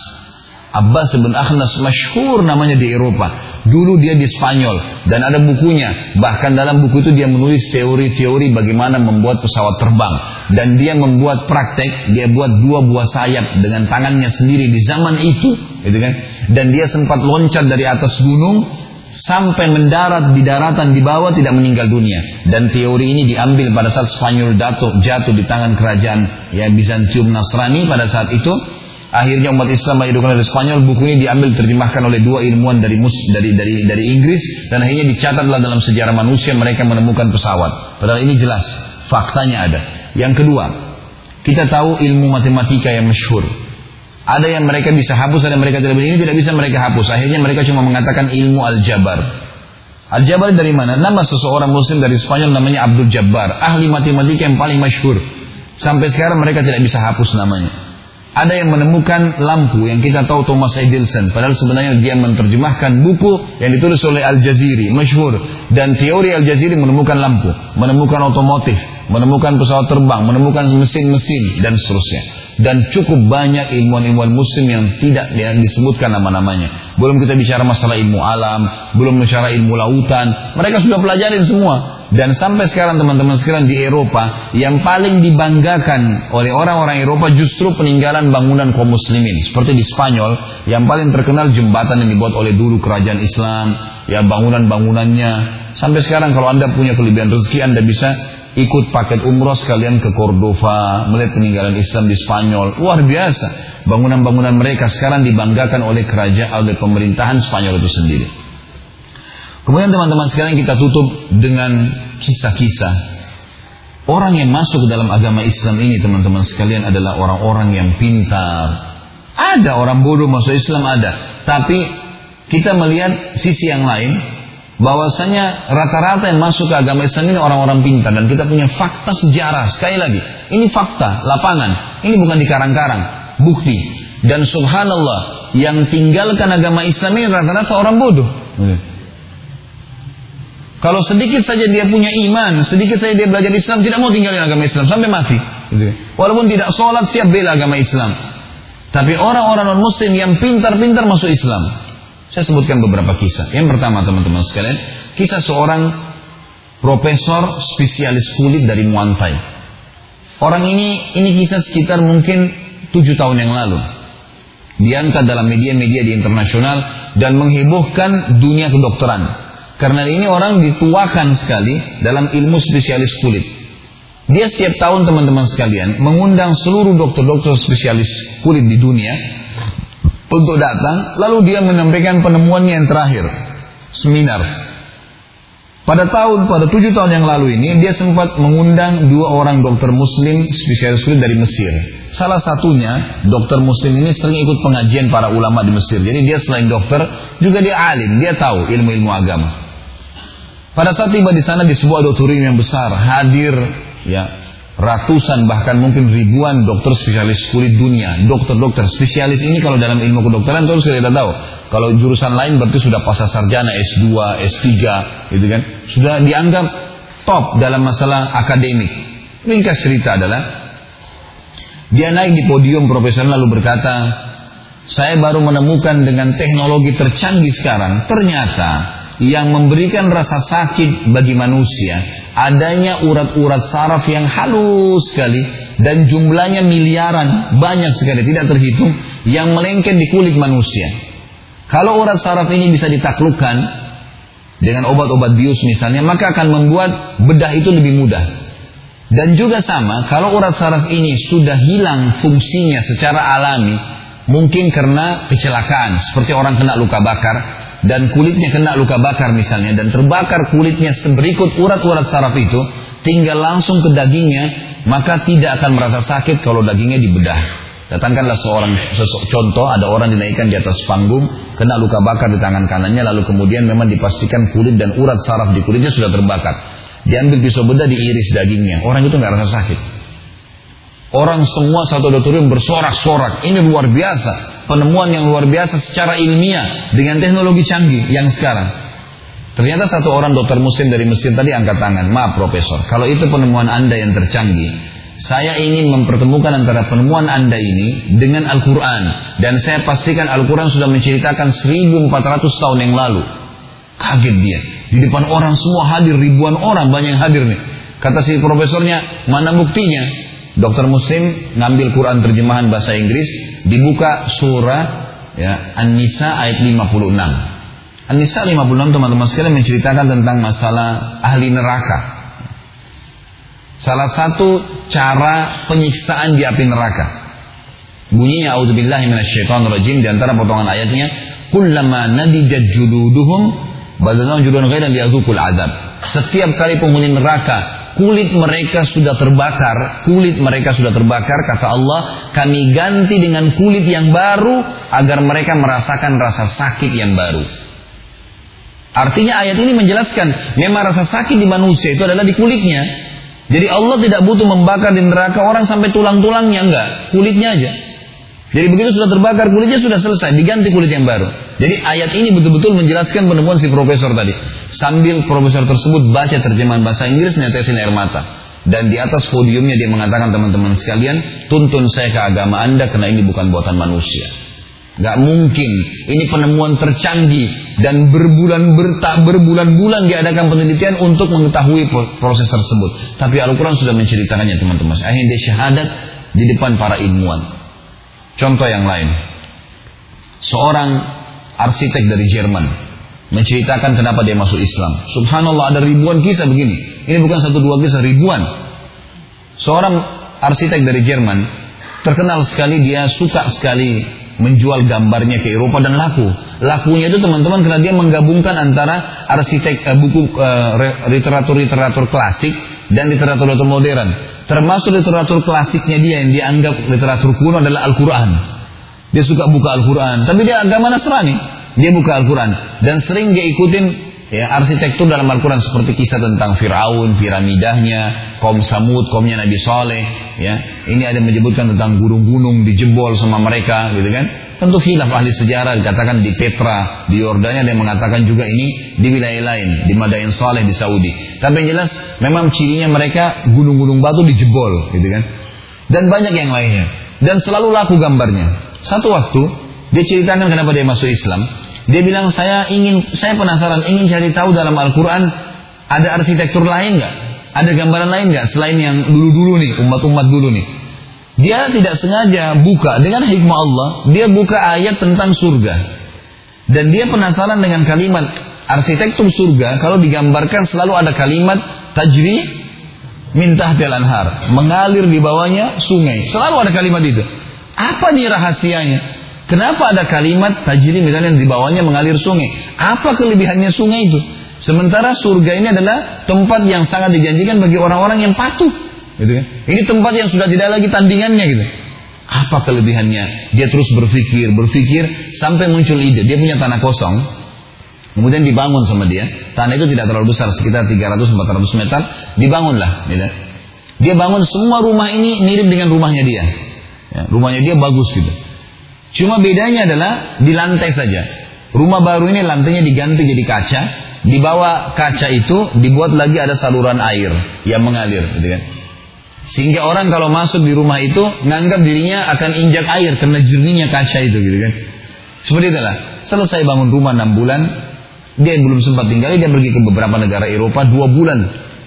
Abbas bin Akhnas masyhur namanya di Eropa. Dulu dia di Spanyol dan ada bukunya. Bahkan dalam buku itu dia menulis teori-teori bagaimana membuat pesawat terbang. Dan dia membuat praktek, dia buat dua buah sayap dengan tangannya sendiri di zaman itu. Gitu kan? Dan dia sempat loncat dari atas gunung sampai mendarat di daratan di bawah tidak meninggal dunia dan teori ini diambil pada saat Spanyol jatuh jatuh di tangan kerajaan ya Bizantium Nasrani pada saat itu akhirnya umat Islam dihidupkan oleh Spanyol buku ini diambil terjemahkan oleh dua ilmuwan dari mus dari dari dari Inggris dan akhirnya dicatatlah dalam sejarah manusia mereka menemukan pesawat padahal ini jelas faktanya ada yang kedua kita tahu ilmu matematika yang masyhur ada yang mereka bisa hapus, ada yang mereka tidak bisa. Ini tidak bisa mereka hapus. Akhirnya mereka cuma mengatakan ilmu al-jabar. Al-jabar dari mana? Nama seseorang muslim dari Spanyol namanya Abdul Jabbar. Ahli matematika yang paling masyhur. Sampai sekarang mereka tidak bisa hapus namanya. Ada yang menemukan lampu yang kita tahu Thomas Edison. Padahal sebenarnya dia menerjemahkan buku yang ditulis oleh Al-Jaziri. Masyhur. Dan teori Al-Jaziri menemukan lampu. Menemukan otomotif. Menemukan pesawat terbang. Menemukan mesin-mesin. Dan seterusnya dan cukup banyak ilmuwan-ilmuwan muslim yang tidak yang disebutkan nama-namanya. Belum kita bicara masalah ilmu alam, belum bicara ilmu lautan. Mereka sudah pelajarin semua. Dan sampai sekarang teman-teman sekalian di Eropa yang paling dibanggakan oleh orang-orang Eropa justru peninggalan bangunan kaum muslimin. Seperti di Spanyol yang paling terkenal jembatan yang dibuat oleh dulu kerajaan Islam, ya bangunan-bangunannya. Sampai sekarang kalau Anda punya kelebihan rezeki Anda bisa ikut paket umroh sekalian ke Cordova, melihat peninggalan Islam di Spanyol. Luar biasa. Bangunan-bangunan mereka sekarang dibanggakan oleh kerajaan, oleh pemerintahan Spanyol itu sendiri. Kemudian teman-teman sekarang kita tutup dengan kisah-kisah. Orang yang masuk ke dalam agama Islam ini teman-teman sekalian adalah orang-orang yang pintar. Ada orang bodoh masuk Islam ada. Tapi kita melihat sisi yang lain bahwasanya rata-rata yang masuk ke agama Islam ini orang-orang pintar. Dan kita punya fakta sejarah. Sekali lagi ini fakta lapangan. Ini bukan dikarang-karang. Bukti. Dan subhanallah yang tinggalkan agama Islam ini rata-rata orang bodoh Kalau sedikit saja dia punya iman, sedikit saja dia belajar Islam, tidak mau tinggalin agama Islam sampai mati. Gitu. Walaupun tidak sholat, siap bela agama Islam. Tapi orang-orang non-muslim yang pintar-pintar masuk Islam. Saya sebutkan beberapa kisah. Yang pertama teman-teman sekalian, kisah seorang profesor spesialis kulit dari Muantai. Orang ini, ini kisah sekitar mungkin tujuh tahun yang lalu. Diangkat dalam media-media di internasional dan menghebohkan dunia kedokteran. Karena ini orang dituakan sekali dalam ilmu spesialis kulit. Dia setiap tahun teman-teman sekalian mengundang seluruh dokter-dokter spesialis kulit di dunia untuk datang, lalu dia menyampaikan penemuannya yang terakhir, seminar. Pada tahun, pada tujuh tahun yang lalu ini, dia sempat mengundang dua orang dokter muslim spesialis kulit dari Mesir. Salah satunya, dokter muslim ini sering ikut pengajian para ulama di Mesir. Jadi dia selain dokter, juga dia alim, dia tahu ilmu-ilmu agama. Pada saat tiba di sana di sebuah auditorium yang besar hadir ya ratusan bahkan mungkin ribuan dokter spesialis kulit dunia, dokter-dokter spesialis ini kalau dalam ilmu kedokteran terus sudah tahu. Kalau jurusan lain berarti sudah pasca sarjana S2, S3 gitu kan. Sudah dianggap top dalam masalah akademik. Ringkas cerita adalah dia naik di podium profesor lalu berkata, "Saya baru menemukan dengan teknologi tercanggih sekarang, ternyata yang memberikan rasa sakit bagi manusia adanya urat-urat saraf yang halus sekali dan jumlahnya miliaran banyak sekali tidak terhitung yang melengket di kulit manusia. Kalau urat saraf ini bisa ditaklukkan dengan obat-obat bius misalnya maka akan membuat bedah itu lebih mudah. Dan juga sama kalau urat saraf ini sudah hilang fungsinya secara alami mungkin karena kecelakaan seperti orang kena luka bakar dan kulitnya kena luka bakar misalnya. Dan terbakar kulitnya berikut urat-urat saraf itu tinggal langsung ke dagingnya maka tidak akan merasa sakit kalau dagingnya dibedah. Datangkanlah seorang contoh ada orang dinaikkan di atas panggung kena luka bakar di tangan kanannya lalu kemudian memang dipastikan kulit dan urat saraf di kulitnya sudah terbakar. Diambil pisau bedah diiris dagingnya. Orang itu nggak rasa sakit Orang semua satu auditorium bersorak-sorak. Ini luar biasa. Penemuan yang luar biasa secara ilmiah. Dengan teknologi canggih yang sekarang. Ternyata satu orang dokter muslim dari Mesir tadi angkat tangan. Maaf profesor. Kalau itu penemuan anda yang tercanggih. Saya ingin mempertemukan antara penemuan anda ini dengan Al-Quran. Dan saya pastikan Al-Quran sudah menceritakan 1400 tahun yang lalu. Kaget dia. Di depan orang semua hadir. Ribuan orang banyak yang hadir nih. Kata si profesornya, mana buktinya? Dokter Muslim ngambil Quran terjemahan bahasa Inggris, dibuka surah ya, An-Nisa ayat 56. An-Nisa 56 teman-teman sekalian menceritakan tentang masalah ahli neraka. Salah satu cara penyiksaan di api neraka. Bunyinya auzubillahi minasyaitonirrajim di antara potongan ayatnya, "Kullama nadijat juluduhum badalna juludan ghairan liyazuqul adab." Setiap kali penghuni neraka kulit mereka sudah terbakar, kulit mereka sudah terbakar, kata Allah, kami ganti dengan kulit yang baru agar mereka merasakan rasa sakit yang baru. Artinya ayat ini menjelaskan memang rasa sakit di manusia itu adalah di kulitnya. Jadi Allah tidak butuh membakar di neraka orang sampai tulang-tulangnya enggak, kulitnya aja. Jadi begitu sudah terbakar kulitnya sudah selesai, diganti kulit yang baru. Jadi ayat ini betul-betul menjelaskan penemuan si profesor tadi. Sambil profesor tersebut baca terjemahan bahasa Inggris netesin air mata. Dan di atas podiumnya dia mengatakan teman-teman sekalian, tuntun saya ke agama anda karena ini bukan buatan manusia. Gak mungkin. Ini penemuan tercanggih dan berbulan bertak berbulan-bulan diadakan penelitian untuk mengetahui proses tersebut. Tapi Al-Quran sudah menceritakannya teman-teman. Akhirnya dia syahadat di depan para ilmuwan. Contoh yang lain. Seorang arsitek dari Jerman menceritakan kenapa dia masuk Islam. Subhanallah ada ribuan kisah begini. Ini bukan satu dua kisah, ribuan. Seorang arsitek dari Jerman terkenal sekali dia suka sekali menjual gambarnya ke Eropa dan laku. Lakunya itu teman-teman karena dia menggabungkan antara arsitek uh, buku uh, literatur-literatur klasik dan literatur-literatur modern. Termasuk literatur klasiknya dia yang dianggap literatur kuno adalah Al-Quran. Dia suka buka Al-Quran. Tapi dia agama Nasrani. Dia buka Al-Quran. Dan sering dia ikutin Ya, arsitektur dalam Al-Quran seperti kisah tentang Fir'aun, piramidahnya, kaum Samud, kaumnya Nabi Saleh. Ya, ini ada menyebutkan tentang gunung-gunung dijebol sama mereka, gitu kan? Tentu khilaf ahli sejarah dikatakan di Petra, di Yordania dan mengatakan juga ini di wilayah lain, di Madain Saleh di Saudi. Tapi yang jelas memang cirinya mereka gunung-gunung batu dijebol, gitu kan? Dan banyak yang lainnya. Dan selalu laku gambarnya. Satu waktu dia ceritakan kenapa dia masuk Islam. Dia bilang saya ingin, saya penasaran, ingin cari tahu dalam Al-Quran ada arsitektur lain nggak? Ada gambaran lain nggak selain yang dulu-dulu nih, umat-umat dulu nih? Dia tidak sengaja buka dengan hikmah Allah, dia buka ayat tentang surga. Dan dia penasaran dengan kalimat arsitektur surga kalau digambarkan selalu ada kalimat tajri mintah anhar, mengalir di bawahnya sungai. Selalu ada kalimat itu. Apa nih rahasianya? Kenapa ada kalimat tajri misalnya di bawahnya mengalir sungai? Apa kelebihannya sungai itu? Sementara surga ini adalah tempat yang sangat dijanjikan bagi orang-orang yang patuh. Gitu kan? Ini tempat yang sudah tidak lagi tandingannya gitu. Apa kelebihannya? Dia terus berpikir, berpikir sampai muncul ide. Dia punya tanah kosong. Kemudian dibangun sama dia. Tanah itu tidak terlalu besar, sekitar 300-400 meter. Dibangunlah. Gitu. Dia bangun semua rumah ini mirip dengan rumahnya dia. Ya, rumahnya dia bagus gitu. Cuma bedanya adalah di lantai saja. Rumah baru ini lantainya diganti jadi kaca. Di bawah kaca itu dibuat lagi ada saluran air yang mengalir, gitu kan? Sehingga orang kalau masuk di rumah itu nganggap dirinya akan injak air karena jernihnya kaca itu, gitu kan? Seperti itulah. Selesai bangun rumah 6 bulan, dia belum sempat tinggal, dia pergi ke beberapa negara Eropa dua bulan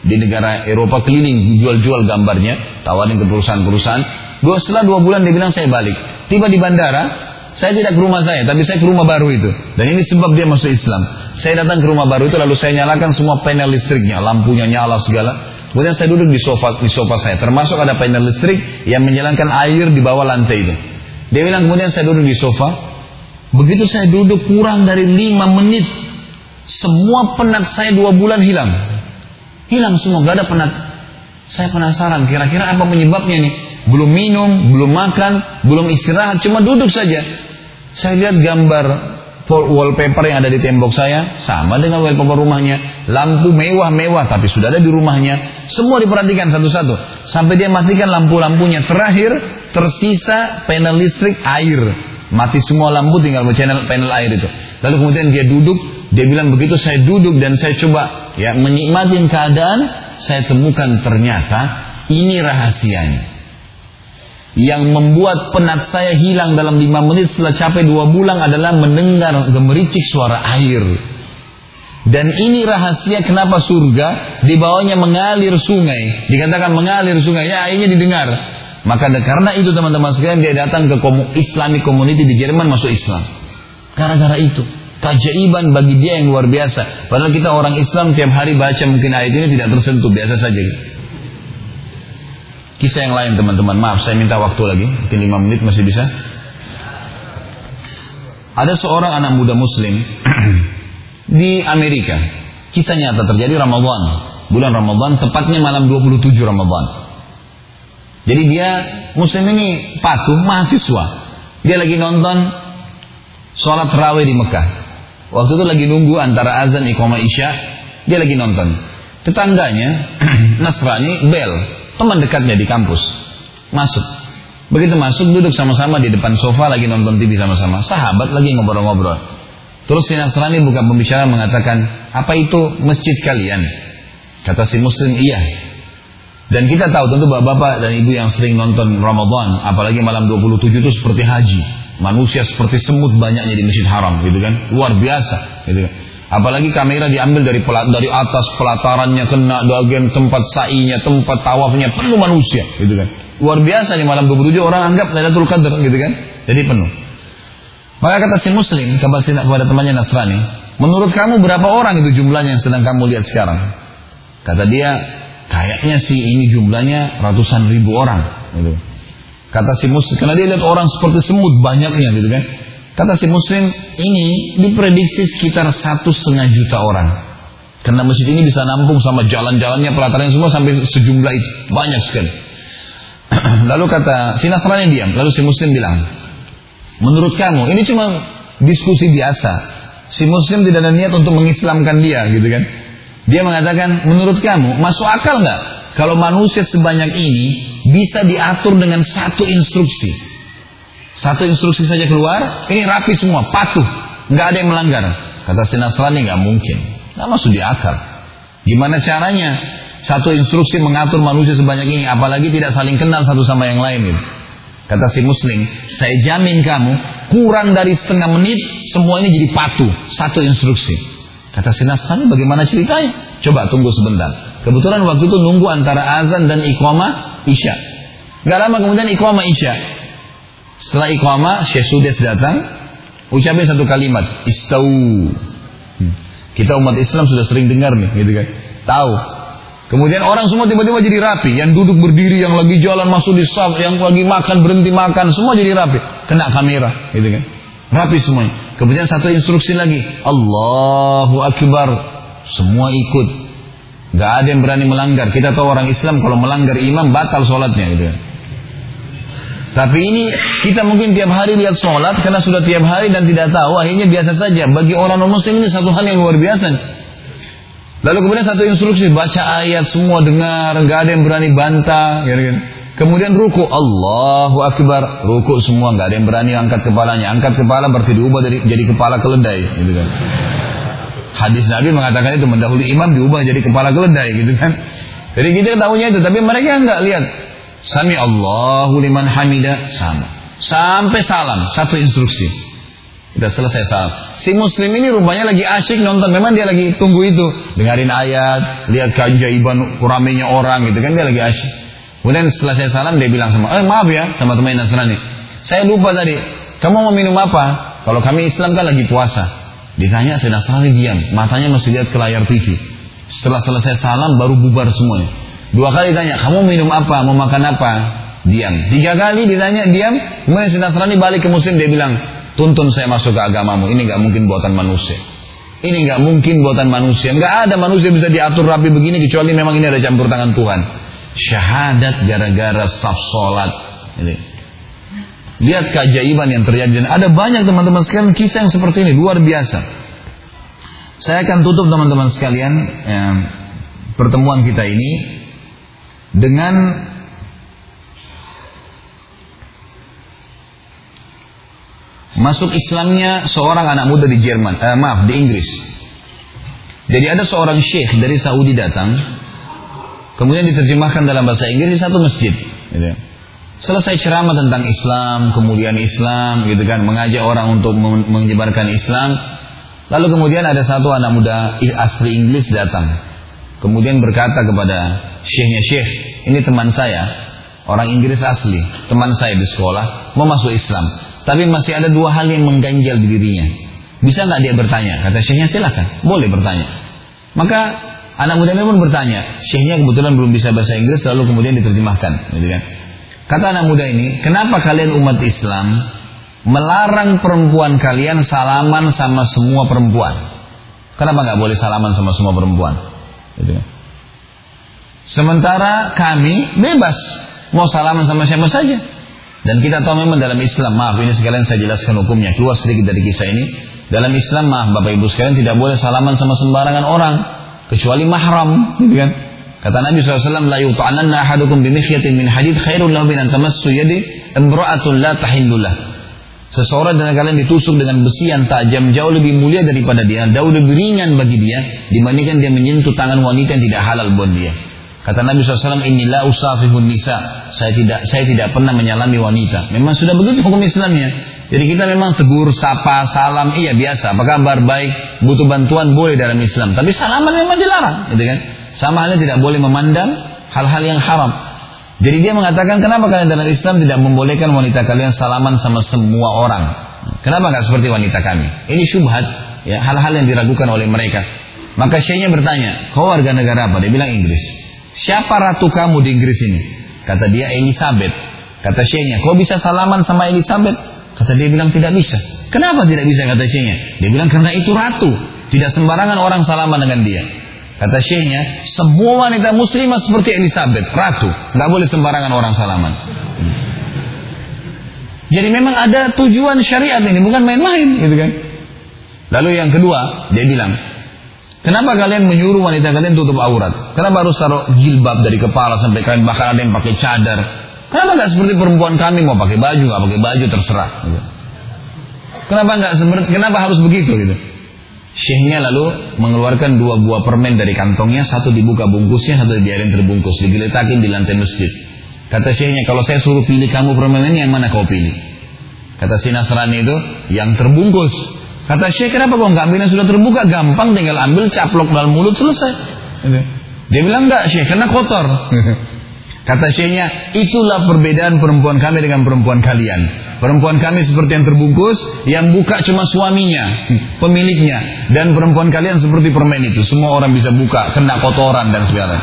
di negara Eropa keliling jual-jual gambarnya, tawarin ke perusahaan-perusahaan. Dua setelah dua bulan dia bilang saya balik. Tiba di bandara, saya tidak ke rumah saya, tapi saya ke rumah baru itu. Dan ini sebab dia masuk Islam. Saya datang ke rumah baru itu lalu saya nyalakan semua panel listriknya, lampunya nyala segala. Kemudian saya duduk di sofa di sofa saya, termasuk ada panel listrik yang menjalankan air di bawah lantai itu. Dia bilang kemudian saya duduk di sofa. Begitu saya duduk kurang dari lima menit, semua penat saya dua bulan hilang. Hilang semua, gak ada penat. Saya penasaran kira-kira apa penyebabnya nih belum minum, belum makan, belum istirahat, cuma duduk saja. Saya lihat gambar wallpaper yang ada di tembok saya sama dengan wallpaper rumahnya. Lampu mewah-mewah tapi sudah ada di rumahnya. Semua diperhatikan satu-satu sampai dia matikan lampu-lampunya. Terakhir tersisa panel listrik air. Mati semua lampu tinggal channel panel air itu. Lalu kemudian dia duduk, dia bilang begitu saya duduk dan saya coba ya menikmati keadaan, saya temukan ternyata ini rahasianya yang membuat penat saya hilang dalam lima menit setelah capek dua bulan adalah mendengar gemericik suara air. Dan ini rahasia kenapa surga di bawahnya mengalir sungai. Dikatakan mengalir sungai, ya airnya didengar. Maka karena itu teman-teman sekalian dia datang ke Islamic community di Jerman masuk Islam. Gara-gara itu. Keajaiban bagi dia yang luar biasa. Padahal kita orang Islam tiap hari baca mungkin ayat ini tidak tersentuh. Biasa saja. Kisah yang lain teman-teman, maaf saya minta waktu lagi, mungkin 5 menit masih bisa. Ada seorang anak muda muslim *clears throat* di Amerika. Kisah nyata terjadi Ramadan, bulan Ramadan, tepatnya malam 27 Ramadan. Jadi dia muslim ini patuh mahasiswa. Dia lagi nonton sholat terawih di Mekah. Waktu itu lagi nunggu antara azan iqamah isya, dia lagi nonton. Tetangganya *clears throat* Nasrani bel, teman dekatnya di kampus. Masuk. Begitu masuk duduk sama-sama di depan sofa lagi nonton TV sama-sama. Sahabat lagi ngobrol-ngobrol. Terus si Nasrani buka pembicaraan mengatakan, apa itu masjid kalian? Kata si Muslim, iya. Dan kita tahu tentu bapak-bapak dan ibu yang sering nonton Ramadan, apalagi malam 27 itu seperti haji. Manusia seperti semut banyaknya di Masjid Haram, gitu kan? Luar biasa, gitu kan? Apalagi kamera diambil dari pelat, dari atas pelatarannya kena bagian tempat sa'inya, tempat tawafnya penuh manusia, gitu kan. Luar biasa nih malam 27 orang anggap Lailatul Qadar gitu kan. Jadi penuh. Maka kata si muslim kepada temannya Nasrani, menurut kamu berapa orang itu jumlahnya yang sedang kamu lihat sekarang? Kata dia, kayaknya sih ini jumlahnya ratusan ribu orang. Gitu. Kata si muslim, karena dia lihat orang seperti semut banyaknya gitu kan. Kata si muslim, ini diprediksi sekitar satu setengah juta orang. Karena masjid ini bisa nampung sama jalan-jalannya pelataran semua sampai sejumlah itu. Banyak sekali. *clears throat* lalu kata, si Nasrani diam. Lalu si muslim bilang, menurut kamu ini cuma diskusi biasa. Si muslim tidak ada niat untuk mengislamkan dia gitu kan. Dia mengatakan, menurut kamu masuk akal nggak kalau manusia sebanyak ini bisa diatur dengan satu instruksi? Satu instruksi saja keluar, ini rapi semua, patuh, nggak ada yang melanggar. Kata si Nasrani nggak mungkin, nggak masuk di akal. Gimana caranya? Satu instruksi mengatur manusia sebanyak ini, apalagi tidak saling kenal satu sama yang lain. Gitu. Kata si muslim, saya jamin kamu kurang dari setengah menit semua ini jadi patuh. Satu instruksi. Kata si Nasrani bagaimana ceritanya? Coba tunggu sebentar. Kebetulan waktu itu nunggu antara azan dan iqamah isya. Gak lama kemudian iqamah isya. Setelah iqamah Syekh Sudes datang. Ucapin satu kalimat. Istau. Hmm. Kita umat Islam sudah sering dengar nih. gitu kan. Tahu Kemudian orang semua tiba-tiba jadi rapi. Yang duduk berdiri, yang lagi jalan masuk di saf, yang lagi makan berhenti makan, semua jadi rapi. Kena kamera, gitu kan. Rapi semuanya. Kemudian satu instruksi lagi, Allahu Akbar. Semua ikut. Gak ada yang berani melanggar. Kita tahu orang Islam kalau melanggar imam batal sholatnya, gitu kan. Tapi ini kita mungkin tiap hari lihat sholat karena sudah tiap hari dan tidak tahu akhirnya biasa saja. Bagi orang non muslim ini satu hal yang luar biasa. Lalu kemudian satu instruksi baca ayat semua dengar, nggak ada yang berani bantah, gitu kan. Kemudian ruku Allahu Akbar, ruku semua nggak ada yang berani angkat kepalanya. Angkat kepala berarti diubah dari jadi kepala keledai, gitu kan. Hadis Nabi mengatakan itu mendahului imam diubah jadi kepala keledai, gitu kan. Jadi kita tahunya itu, tapi mereka nggak lihat. Sami Allahu liman hamida sama. Sampai salam, satu instruksi. Sudah selesai salam. Si muslim ini rupanya lagi asyik nonton. Memang dia lagi tunggu itu. Dengarin ayat, lihat keajaiban ramenya orang gitu kan. Dia lagi asyik. Kemudian setelah saya salam dia bilang sama, eh maaf ya sama teman Nasrani. Saya lupa tadi, kamu mau minum apa? Kalau kami Islam kan lagi puasa. Ditanya si Nasrani diam, matanya masih lihat ke layar TV. Setelah selesai salam baru bubar semuanya. Dua kali tanya, kamu minum apa? Mau makan apa? Diam. Tiga kali ditanya diam. Kemudian si Nasrani balik ke muslim dia bilang, tuntun saya masuk ke agamamu. Ini nggak mungkin buatan manusia. Ini nggak mungkin buatan manusia. Nggak ada manusia bisa diatur rapi begini kecuali memang ini ada campur tangan Tuhan. Syahadat gara-gara saf solat. Ini. Lihat keajaiban yang terjadi dan ada banyak teman-teman sekalian kisah yang seperti ini luar biasa. Saya akan tutup teman-teman sekalian ya, pertemuan kita ini dengan Masuk Islamnya seorang anak muda di Jerman, eh, maaf di Inggris. Jadi ada seorang syekh dari Saudi datang, kemudian diterjemahkan dalam bahasa Inggris di satu masjid. Gitu. Selesai ceramah tentang Islam, kemudian Islam, gitu kan, mengajak orang untuk menyebarkan Islam. Lalu kemudian ada satu anak muda asli Inggris datang, kemudian berkata kepada syekhnya syekh, ini teman saya, orang Inggris asli, teman saya di sekolah, mau masuk Islam. Tapi masih ada dua hal yang mengganjal di dirinya. Bisa nggak dia bertanya? Kata syekhnya silahkan, boleh bertanya. Maka anak muda ini pun bertanya. Syekhnya kebetulan belum bisa bahasa Inggris, lalu kemudian diterjemahkan. Gitu kan. Kata anak muda ini, kenapa kalian umat Islam melarang perempuan kalian salaman sama semua perempuan? Kenapa nggak boleh salaman sama semua perempuan? Gitu kan. Sementara kami bebas mau salaman sama siapa saja. Dan kita tahu memang dalam Islam, maaf ini sekalian saya jelaskan hukumnya, keluar sedikit dari kisah ini. Dalam Islam, maaf Bapak Ibu sekalian tidak boleh salaman sama sembarangan orang, kecuali mahram, gitu kan? Kata Nabi SAW, La yuta'ananna ahadukum bimikhyatin min hadid khairul lahu min antamassu yadi imra'atun la tahillullah. Seseorang dari kalian ditusuk dengan besi yang tajam jauh lebih mulia daripada dia, jauh lebih ringan bagi dia dibandingkan dia menyentuh tangan wanita yang tidak halal buat dia. Kata Nabi SAW, inilah usafihun nisa. Saya tidak saya tidak pernah menyalami wanita. Memang sudah begitu hukum Islamnya. Jadi kita memang tegur, sapa, salam, iya biasa. Apa kabar, baik, butuh bantuan boleh dalam Islam. Tapi salaman memang dilarang, gitu kan? Sama halnya tidak boleh memandang hal-hal yang haram. Jadi dia mengatakan, kenapa kalian dalam Islam tidak membolehkan wanita kalian salaman sama semua orang? Kenapa nggak seperti wanita kami? Ini syubhat, ya hal-hal yang diragukan oleh mereka. Maka syekhnya bertanya, kau warga negara apa? Dia bilang Inggris. Siapa ratu kamu di Inggris ini? Kata dia Elizabeth. Kata syekhnya, kau bisa salaman sama Elizabeth? Kata dia bilang tidak bisa. Kenapa tidak bisa kata syekhnya? Dia bilang karena itu ratu. Tidak sembarangan orang salaman dengan dia. Kata syekhnya, semua wanita muslimah seperti Elizabeth, ratu. Gak boleh sembarangan orang salaman. Jadi memang ada tujuan syariat ini, bukan main-main gitu kan. Lalu yang kedua, dia bilang, Kenapa kalian menyuruh wanita kalian tutup aurat? Kenapa harus taruh jilbab dari kepala sampai kalian bahkan ada yang pakai cadar? Kenapa nggak seperti perempuan kami mau pakai baju nggak pakai baju terserah? Gitu. Kenapa nggak seperti kenapa harus begitu gitu? Syekhnya lalu mengeluarkan dua buah permen dari kantongnya, satu dibuka bungkusnya, satu dibiarin terbungkus, digeletakin di lantai masjid. Kata syekhnya, kalau saya suruh pilih kamu permen ini, yang mana kau pilih? Kata si Nasrani itu, yang terbungkus. Kata Syekh, kenapa kau nggak ambil yang sudah terbuka? Gampang, tinggal ambil, caplok dalam mulut, selesai. Dia bilang enggak Syekh, karena kotor. *laughs* Kata Syekhnya, itulah perbedaan perempuan kami dengan perempuan kalian. Perempuan kami seperti yang terbungkus, yang buka cuma suaminya, *laughs* pemiliknya. Dan perempuan kalian seperti permen itu, semua orang bisa buka, kena kotoran dan sebagainya.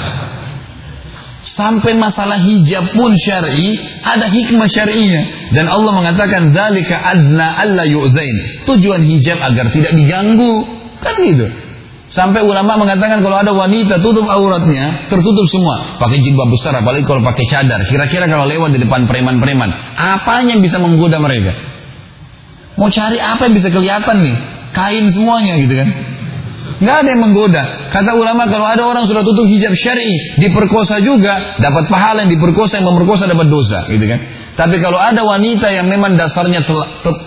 Sampai masalah hijab pun syar'i ada hikmah syar'inya dan Allah mengatakan zalika adna alla yu'zain. Tujuan hijab agar tidak diganggu. Kan gitu. Sampai ulama mengatakan kalau ada wanita tutup auratnya, tertutup semua, pakai jilbab besar apalagi kalau pakai cadar. Kira-kira kalau lewat di depan preman-preman, apa yang bisa menggoda mereka? Mau cari apa yang bisa kelihatan nih? Kain semuanya gitu kan. Nggak ada yang menggoda. Kata ulama kalau ada orang sudah tutup hijab syar'i, diperkosa juga, dapat pahala yang diperkosa yang memerkosa dapat dosa, gitu kan? Tapi kalau ada wanita yang memang dasarnya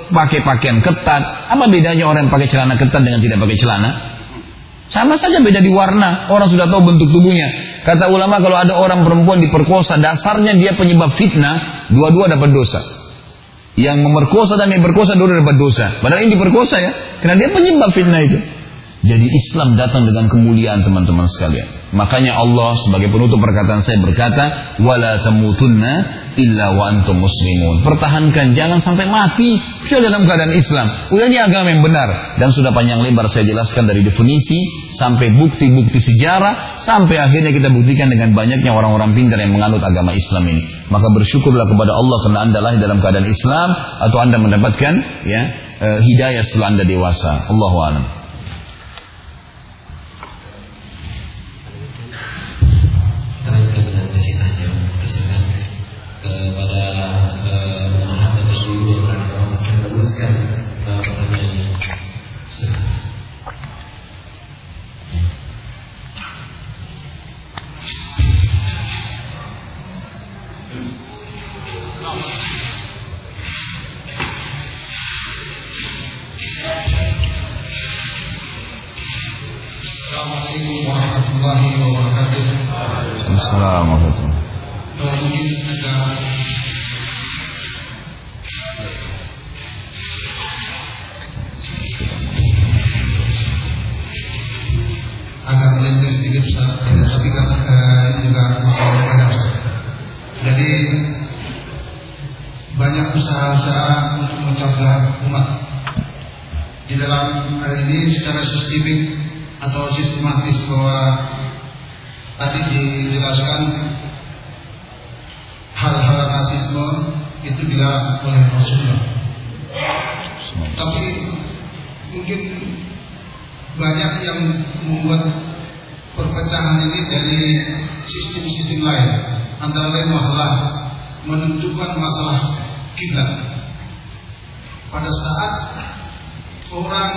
pakai pakaian ketat, apa bedanya orang yang pakai celana ketat dengan tidak pakai celana? Sama saja beda di warna. Orang sudah tahu bentuk tubuhnya. Kata ulama kalau ada orang perempuan diperkosa, dasarnya dia penyebab fitnah, dua-dua dapat dosa. Yang memerkosa dan yang berkosa dua dapat dosa. Padahal ini diperkosa ya, karena dia penyebab fitnah itu. Jadi Islam datang dengan kemuliaan teman-teman sekalian. Makanya Allah sebagai penutup perkataan saya berkata, "Wala tamutunna illa wa antum muslimun." Pertahankan jangan sampai mati kecuali dalam keadaan Islam. Udah ini agama yang benar dan sudah panjang lebar saya jelaskan dari definisi sampai bukti-bukti sejarah sampai akhirnya kita buktikan dengan banyaknya orang-orang pintar yang menganut agama Islam ini. Maka bersyukurlah kepada Allah karena Anda lahir dalam keadaan Islam atau Anda mendapatkan ya eh, hidayah setelah Anda dewasa. Allahu a'lam. ini secara sistemik atau sistematis bahwa tadi dijelaskan hal-hal rasisme itu dilarang oleh Rasulullah. Tapi mungkin banyak yang membuat perpecahan ini dari sistem-sistem lain. Antara lain masalah menentukan masalah kita Pada saat orang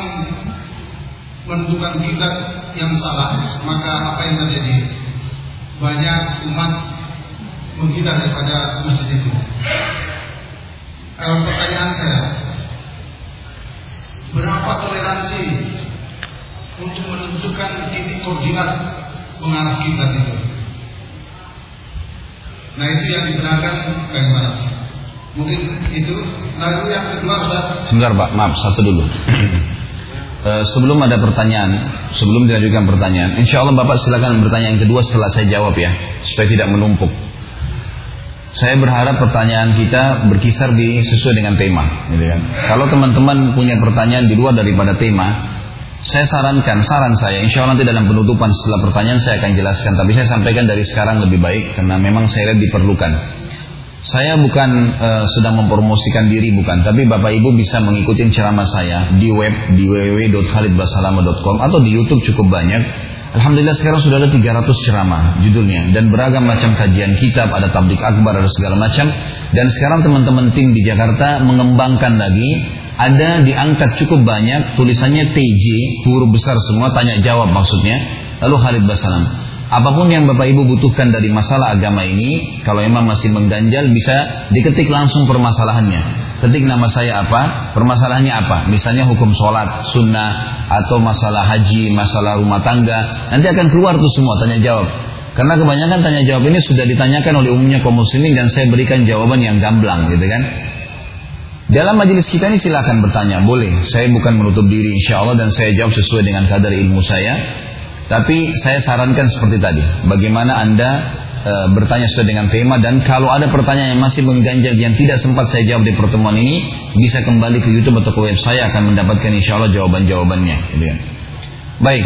menentukan kita yang salah, maka apa yang terjadi? Banyak umat menghindar daripada masjid itu. Kalau pertanyaan saya, berapa toleransi untuk menentukan titik koordinat mengarah kita itu? Nah itu yang dibenarkan bagaimana? Maaf satu dulu. Uh, *clears throat* sebelum ada pertanyaan, sebelum dilanjutkan pertanyaan, insya Allah Bapak silakan bertanya yang kedua setelah saya jawab ya, supaya tidak menumpuk. Saya berharap pertanyaan kita berkisar di sesuai dengan tema, gitu kan. Kalau teman-teman punya pertanyaan di luar daripada tema, saya sarankan, saran saya, insya Allah nanti dalam penutupan setelah pertanyaan saya akan jelaskan, tapi saya sampaikan dari sekarang lebih baik karena memang saya lihat diperlukan. Saya bukan uh, sedang mempromosikan diri bukan, tapi Bapak Ibu bisa mengikuti ceramah saya di web di www.khalidbasalama.com atau di YouTube cukup banyak. Alhamdulillah sekarang sudah ada 300 ceramah judulnya. Dan beragam macam kajian kitab, ada tablik akbar, ada segala macam. Dan sekarang teman-teman tim di Jakarta mengembangkan lagi. Ada diangkat cukup banyak tulisannya TJ huruf besar semua tanya jawab maksudnya. Lalu Khalid Basalam apa pun yang Bapak Ibu butuhkan dari masalah agama ini kalau memang masih mengganjal bisa diketik langsung permasalahannya. Ketik nama saya apa permasalahannya apa? Misalnya hukum sholat sunnah atau masalah haji masalah rumah tangga. Nanti akan keluar tuh semua tanya jawab. Karena kebanyakan tanya jawab ini sudah ditanyakan oleh umumnya kaum muslimin dan saya berikan jawaban yang gamblang gitu kan? Dalam majelis kita ini silahkan bertanya, boleh. Saya bukan menutup diri insya Allah dan saya jawab sesuai dengan kadar ilmu saya. Tapi saya sarankan seperti tadi, bagaimana Anda e, bertanya sesuai dengan tema dan kalau ada pertanyaan yang masih mengganjal yang tidak sempat saya jawab di pertemuan ini, bisa kembali ke YouTube atau ke web saya akan mendapatkan insya Allah jawaban-jawabannya. Gitu ya. Baik,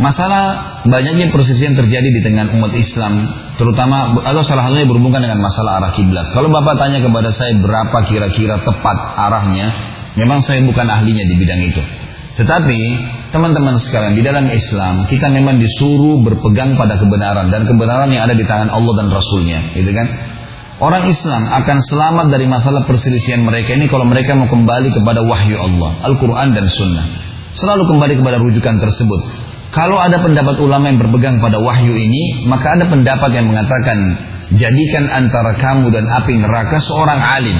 masalah banyaknya persisian terjadi di tengah umat Islam terutama atau salah satunya berhubungan dengan masalah arah kiblat. Kalau Bapak tanya kepada saya berapa kira-kira tepat arahnya, memang saya bukan ahlinya di bidang itu. Tetapi teman-teman sekalian di dalam Islam kita memang disuruh berpegang pada kebenaran dan kebenaran yang ada di tangan Allah dan Rasulnya, gitu kan? Orang Islam akan selamat dari masalah perselisihan mereka ini kalau mereka mau kembali kepada wahyu Allah, Al-Quran dan Sunnah. Selalu kembali kepada rujukan tersebut. Kalau ada pendapat ulama yang berpegang pada wahyu ini, maka ada pendapat yang mengatakan jadikan antara kamu dan api neraka seorang alim.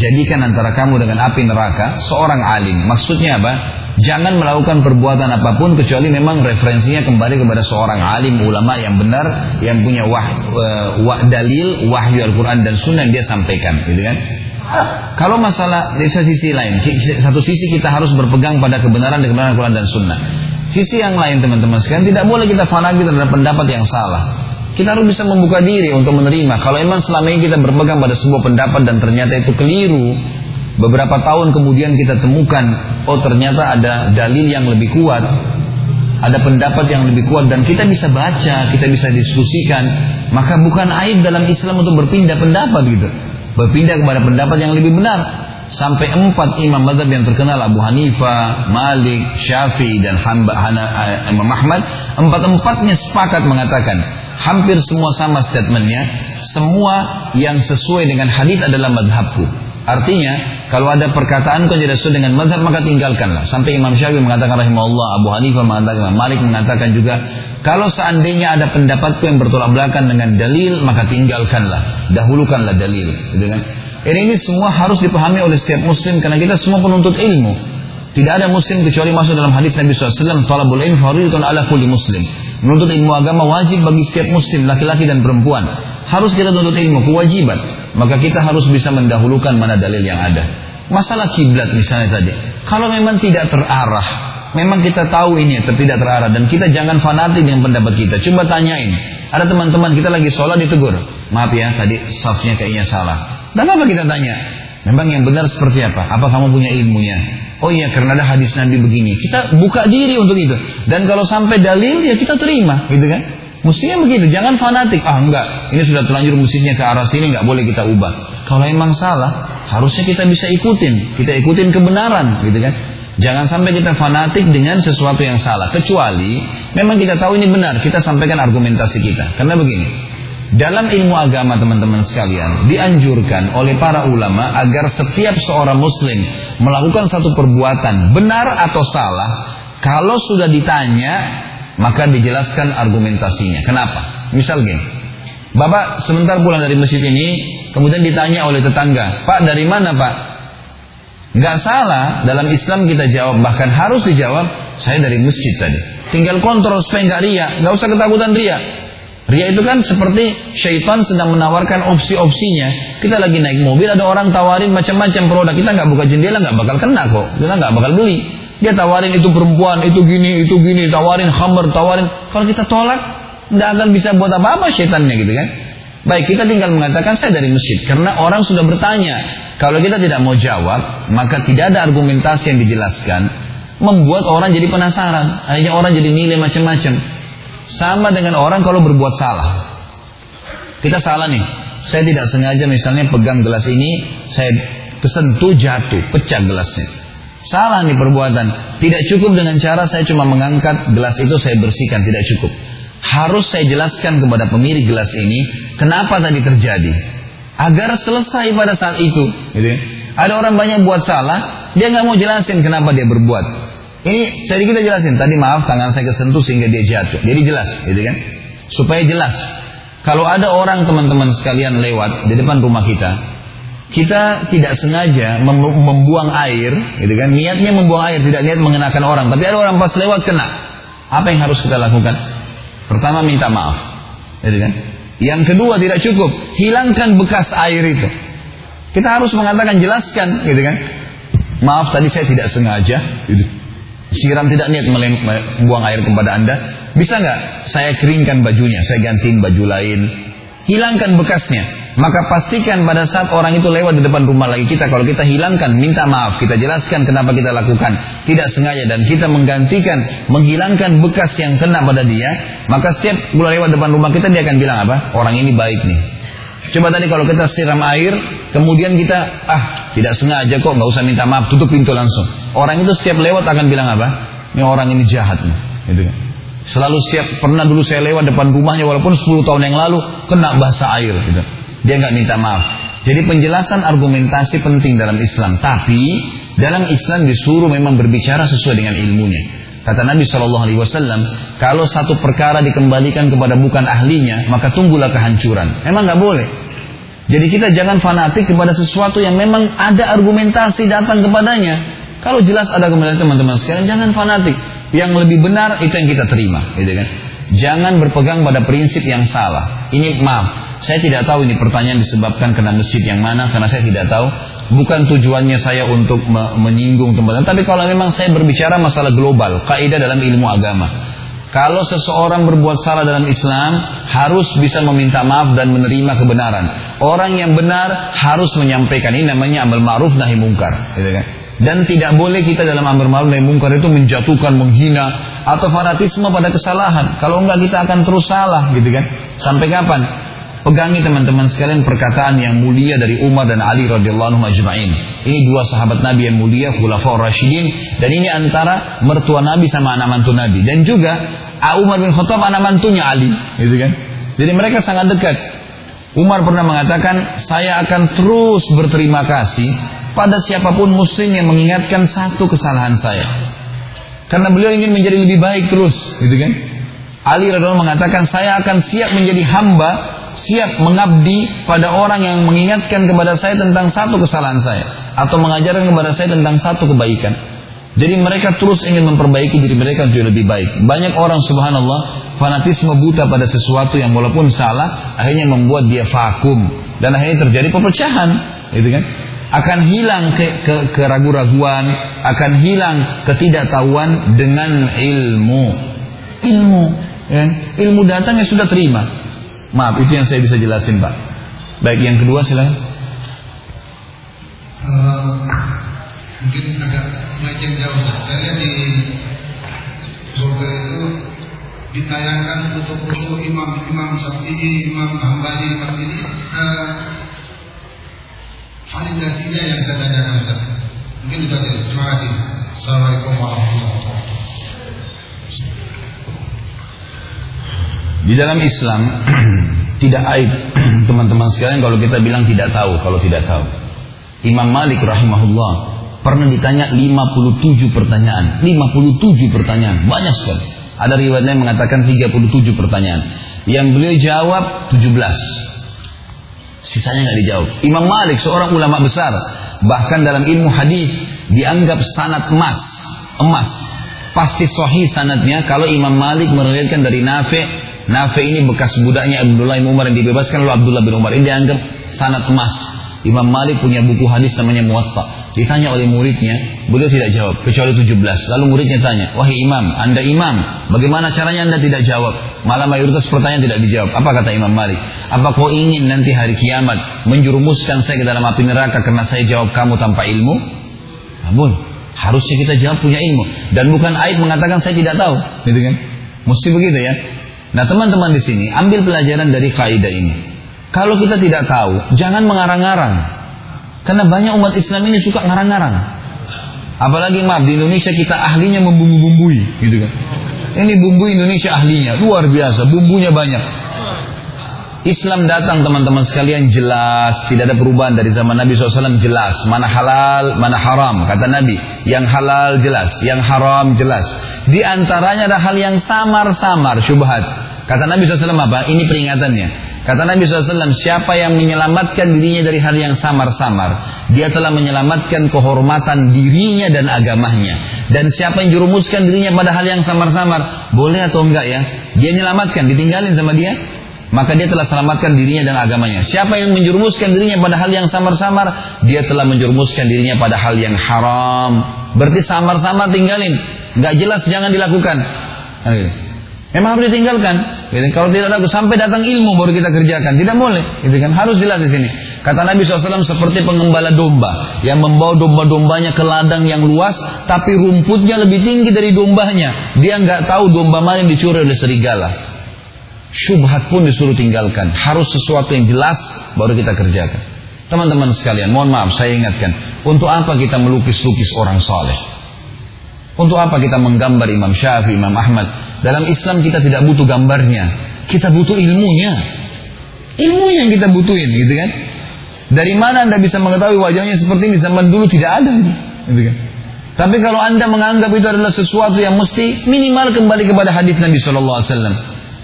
Jadikan antara kamu dengan api neraka seorang alim. Maksudnya apa? Jangan melakukan perbuatan apa pun kecuali memang referensinya kembali kepada seorang alim ulama yang benar yang punya wah, uh, wah dalil wahyu Al-Qur'an dan sunnah yang dia sampaikan, gitu kan? Kalau masalah dari sisi lain, satu sisi kita harus berpegang pada kebenaran kebenaran Al-Quran dan Sunnah. Sisi yang lain teman-teman sekalian tidak boleh kita fanatik terhadap pendapat yang salah. Kita harus bisa membuka diri untuk menerima. Kalau memang selama ini kita berpegang pada sebuah pendapat dan ternyata itu keliru, beberapa tahun kemudian kita temukan, oh ternyata ada dalil yang lebih kuat, ada pendapat yang lebih kuat dan kita bisa baca, kita bisa diskusikan, maka bukan aib dalam Islam untuk berpindah pendapat gitu. Berpindah kepada pendapat yang lebih benar. Sampai empat imam madhab yang terkenal Abu Hanifah, Malik, Syafi'i dan Hamba, Hana, eh, Imam Ahmad empat-empatnya sepakat mengatakan hampir semua sama statementnya semua yang sesuai dengan hadis adalah madhabku artinya kalau ada perkataan kau tidak sesuai dengan madhab maka tinggalkanlah sampai Imam Syafi'i mengatakan rahimahullah Abu Hanifah mengatakan Malik mengatakan juga kalau seandainya ada pendapatku yang bertolak belakang dengan dalil maka tinggalkanlah dahulukanlah dalil dengan ini, ini semua harus dipahami oleh setiap muslim karena kita semua penuntut ilmu. Tidak ada muslim kecuali masuk dalam hadis Nabi SAW. Talabul ilm faridun ala kulli muslim. Menuntut ilmu agama wajib bagi setiap muslim, laki-laki dan perempuan. Harus kita tuntut ilmu, kewajiban. Maka kita harus bisa mendahulukan mana dalil yang ada. Masalah kiblat misalnya tadi. Kalau memang tidak terarah, memang kita tahu ini tidak terarah dan kita jangan fanatik dengan pendapat kita. Coba tanyain. Ada teman-teman kita lagi sholat ditegur. Maaf ya, tadi safnya kayaknya salah. Dan apa kita tanya? Memang yang benar seperti apa? Apa kamu punya ilmunya? Oh iya karena ada hadis Nabi begini. Kita buka diri untuk itu. Dan kalau sampai dalil ya kita terima, gitu kan? Mestinya begitu, jangan fanatik. Ah enggak, ini sudah terlanjur musiknya ke arah sini, enggak boleh kita ubah. Kalau emang salah, harusnya kita bisa ikutin. Kita ikutin kebenaran, gitu kan? Jangan sampai kita fanatik dengan sesuatu yang salah. Kecuali memang kita tahu ini benar, kita sampaikan argumentasi kita. Karena begini, dalam ilmu agama teman-teman sekalian dianjurkan oleh para ulama agar setiap seorang muslim melakukan satu perbuatan benar atau salah kalau sudah ditanya maka dijelaskan argumentasinya. Kenapa? Misal gini, Bapak sebentar pulang dari masjid ini kemudian ditanya oleh tetangga, Pak dari mana Pak? Gak salah dalam Islam kita jawab bahkan harus dijawab saya dari masjid tadi. Tinggal kontrol supaya nggak ria, nggak usah ketakutan ria. Ria itu kan seperti syaitan sedang menawarkan opsi-opsinya. Kita lagi naik mobil, ada orang tawarin macam-macam produk. Kita nggak buka jendela, nggak bakal kena kok. Kita nggak bakal beli. Dia tawarin itu perempuan, itu gini, itu gini, tawarin hammer, tawarin. Kalau kita tolak, nggak akan bisa buat apa-apa syaitannya gitu kan. Baik, kita tinggal mengatakan saya dari masjid. Karena orang sudah bertanya. Kalau kita tidak mau jawab, maka tidak ada argumentasi yang dijelaskan. Membuat orang jadi penasaran. Akhirnya orang jadi nilai macam-macam. Sama dengan orang kalau berbuat salah. Kita salah nih. Saya tidak sengaja misalnya pegang gelas ini, saya kesentuh jatuh, pecah gelasnya. Salah nih perbuatan. Tidak cukup dengan cara saya cuma mengangkat gelas itu saya bersihkan, tidak cukup. Harus saya jelaskan kepada pemilik gelas ini kenapa tadi terjadi. Agar selesai pada saat itu. Gitu ya. Ada orang banyak buat salah, dia nggak mau jelasin kenapa dia berbuat. Ini jadi kita jelasin. Tadi maaf tangan saya kesentuh sehingga dia jatuh. Jadi jelas, gitu kan? Supaya jelas. Kalau ada orang teman-teman sekalian lewat di depan rumah kita, kita tidak sengaja membuang air, gitu kan? Niatnya membuang air, tidak niat mengenakan orang. Tapi ada orang pas lewat kena. Apa yang harus kita lakukan? Pertama minta maaf, gitu kan? Yang kedua tidak cukup, hilangkan bekas air itu. Kita harus mengatakan jelaskan, gitu kan? Maaf tadi saya tidak sengaja, gitu. Siram tidak niat membuang air kepada anda. Bisa nggak saya keringkan bajunya, saya gantiin baju lain, hilangkan bekasnya. Maka pastikan pada saat orang itu lewat di depan rumah lagi kita, kalau kita hilangkan, minta maaf, kita jelaskan kenapa kita lakukan, tidak sengaja dan kita menggantikan, menghilangkan bekas yang kena pada dia, maka setiap mulai lewat depan rumah kita dia akan bilang apa? Orang ini baik nih. Coba tadi kalau kita siram air, kemudian kita ah tidak sengaja kok nggak usah minta maaf, tutup pintu langsung. Orang itu setiap lewat akan bilang apa? Ini orang ini jahat gitu kan. Selalu siap pernah dulu saya lewat depan rumahnya walaupun 10 tahun yang lalu kena bahasa air gitu. Dia nggak minta maaf. Jadi penjelasan argumentasi penting dalam Islam. Tapi dalam Islam disuruh memang berbicara sesuai dengan ilmunya. Kata Nabi Shallallahu Alaihi Wasallam, kalau satu perkara dikembalikan kepada bukan ahlinya, maka tunggulah kehancuran. Emang nggak boleh. Jadi kita jangan fanatik kepada sesuatu yang memang ada argumentasi datang kepadanya. Kalau jelas ada argumentasi teman-teman sekalian, jangan fanatik. Yang lebih benar itu yang kita terima, gitu kan? Jangan berpegang pada prinsip yang salah. Ini maaf, saya tidak tahu ini pertanyaan disebabkan kena masjid yang mana karena saya tidak tahu. Bukan tujuannya saya untuk menyinggung tempat tapi kalau memang saya berbicara masalah global, kaidah dalam ilmu agama. Kalau seseorang berbuat salah dalam Islam harus bisa meminta maaf dan menerima kebenaran. Orang yang benar harus menyampaikan ini namanya amal ma'ruf nahi mungkar, gitu kan? Dan tidak boleh kita dalam amar ma'ruf nahi mungkar itu menjatuhkan, menghina atau fanatisme pada kesalahan. Kalau enggak kita akan terus salah gitu kan. Sampai kapan? Pegangi teman-teman sekalian perkataan yang mulia dari Umar dan Ali radhiyallahu anhu ajma'in. Ini dua sahabat Nabi yang mulia, khulafaur rasyidin dan ini antara mertua Nabi sama anak mantu Nabi dan juga Umar bin Khattab anak mantunya Ali, gitu kan. Jadi mereka sangat dekat. Umar pernah mengatakan, saya akan terus berterima kasih pada siapa pun muslim yang mengingatkan satu kesalahan saya. Karena beliau ingin menjadi lebih baik terus, gitu kan? Ali radhiallahu mengatakan saya akan siap menjadi hamba, siap mengabdi pada orang yang mengingatkan kepada saya tentang satu kesalahan saya atau mengajarkan kepada saya tentang satu kebaikan. Jadi mereka terus ingin memperbaiki diri mereka untuk lebih baik. Banyak orang subhanallah fanatisme buta pada sesuatu yang walaupun salah akhirnya membuat dia vakum dan akhirnya terjadi perpecahan, gitu kan? akan hilang ke, ke keraguan-raguan, akan hilang ketidaktahuan dengan ilmu. Ilmu, ya. ilmu datang yang sudah terima. Maaf, itu yang saya bisa jelasin, Pak. Baik, yang kedua silahkan. Uh, mungkin agak melenceng jauh, saya lihat di survei itu ditayangkan foto-foto imam imam Syafi'i, imam Hambali, imam ini uh, validasinya yang saya tanyakan Ustaz. Mungkin itu aja. Terima kasih. Assalamualaikum warahmatullahi wabarakatuh. Di dalam Islam *clears throat* tidak aib *clears throat* teman-teman sekalian kalau kita bilang tidak tahu kalau tidak tahu. Imam Malik rahimahullah pernah ditanya 57 pertanyaan, 57 pertanyaan, banyak sekali. Ada riwayat yang mengatakan 37 pertanyaan. Yang beliau jawab 17. Sisanya nggak dijawab. Imam Malik seorang ulama besar, bahkan dalam ilmu hadis dianggap sanat emas, emas. Pasti sahih sanatnya kalau Imam Malik meriwayatkan dari Nafi. Nafi ini bekas budaknya Abdullah bin Umar yang dibebaskan oleh Abdullah bin Umar. Ini dianggap sanat emas. Imam Malik punya buku hadis namanya Muwatta. Ditanya oleh muridnya, beliau tidak jawab kecuali 17. Lalu muridnya tanya, "Wahai imam, Anda imam, bagaimana caranya Anda tidak jawab?" Malah mayoritas pertanyaan tidak dijawab. Apa kata Imam Malik? Apa kau ingin nanti hari kiamat menjurumuskan saya ke dalam api neraka karena saya jawab kamu tanpa ilmu? Namun, harusnya kita jawab punya ilmu dan bukan aib mengatakan saya tidak tahu, gitu kan? Mesti begitu ya. Nah, teman-teman di sini ambil pelajaran dari kaidah ini. Kalau kita tidak tahu, jangan mengarang-arang. Karena banyak umat Islam ini suka ngarang-ngarang. Apalagi maaf di Indonesia kita ahlinya membumbu-bumbui, gitu kan. Ini bumbu Indonesia ahlinya, luar biasa, bumbunya banyak. Islam datang teman-teman sekalian jelas, tidak ada perubahan dari zaman Nabi SAW jelas. Mana halal, mana haram. Kata Nabi, yang halal jelas, yang haram jelas. Di antaranya ada hal yang samar-samar, syubhat. Kata Nabi SAW apa? Ini peringatannya. Kata Nabi SAW, siapa yang menyelamatkan dirinya dari hal yang samar-samar, dia telah menyelamatkan kehormatan dirinya dan agamanya. Dan siapa yang jurumuskan dirinya pada hal yang samar-samar, boleh atau enggak ya? Dia menyelamatkan, ditinggalin sama dia, maka dia telah selamatkan dirinya dan agamanya. Siapa yang menjerumuskan dirinya pada hal yang samar-samar, dia telah menjerumuskan dirinya pada hal yang haram. Berarti samar-samar tinggalin, nggak jelas jangan dilakukan. Memang harus ditinggalkan. Gitu. Kalau tidak ada sampai datang ilmu baru kita kerjakan, tidak boleh. Gitu kan harus jelas di sini. Kata Nabi SAW seperti pengembala domba yang membawa domba-dombanya ke ladang yang luas, tapi rumputnya lebih tinggi dari dombanya. Dia nggak tahu domba mana yang dicuri oleh serigala. Syubhat pun disuruh tinggalkan. Harus sesuatu yang jelas baru kita kerjakan. Teman-teman sekalian, mohon maaf saya ingatkan. Untuk apa kita melukis-lukis orang soleh? Untuk apa kita menggambar Imam Syafi'i, Imam Ahmad? Dalam Islam kita tidak butuh gambarnya. Kita butuh ilmunya. Ilmu yang kita butuhin gitu kan. Dari mana anda bisa mengetahui wajahnya seperti ini? Zaman dulu tidak ada. Gitu kan. Tapi kalau anda menganggap itu adalah sesuatu yang mesti minimal kembali kepada hadis Nabi Shallallahu Alaihi Wasallam.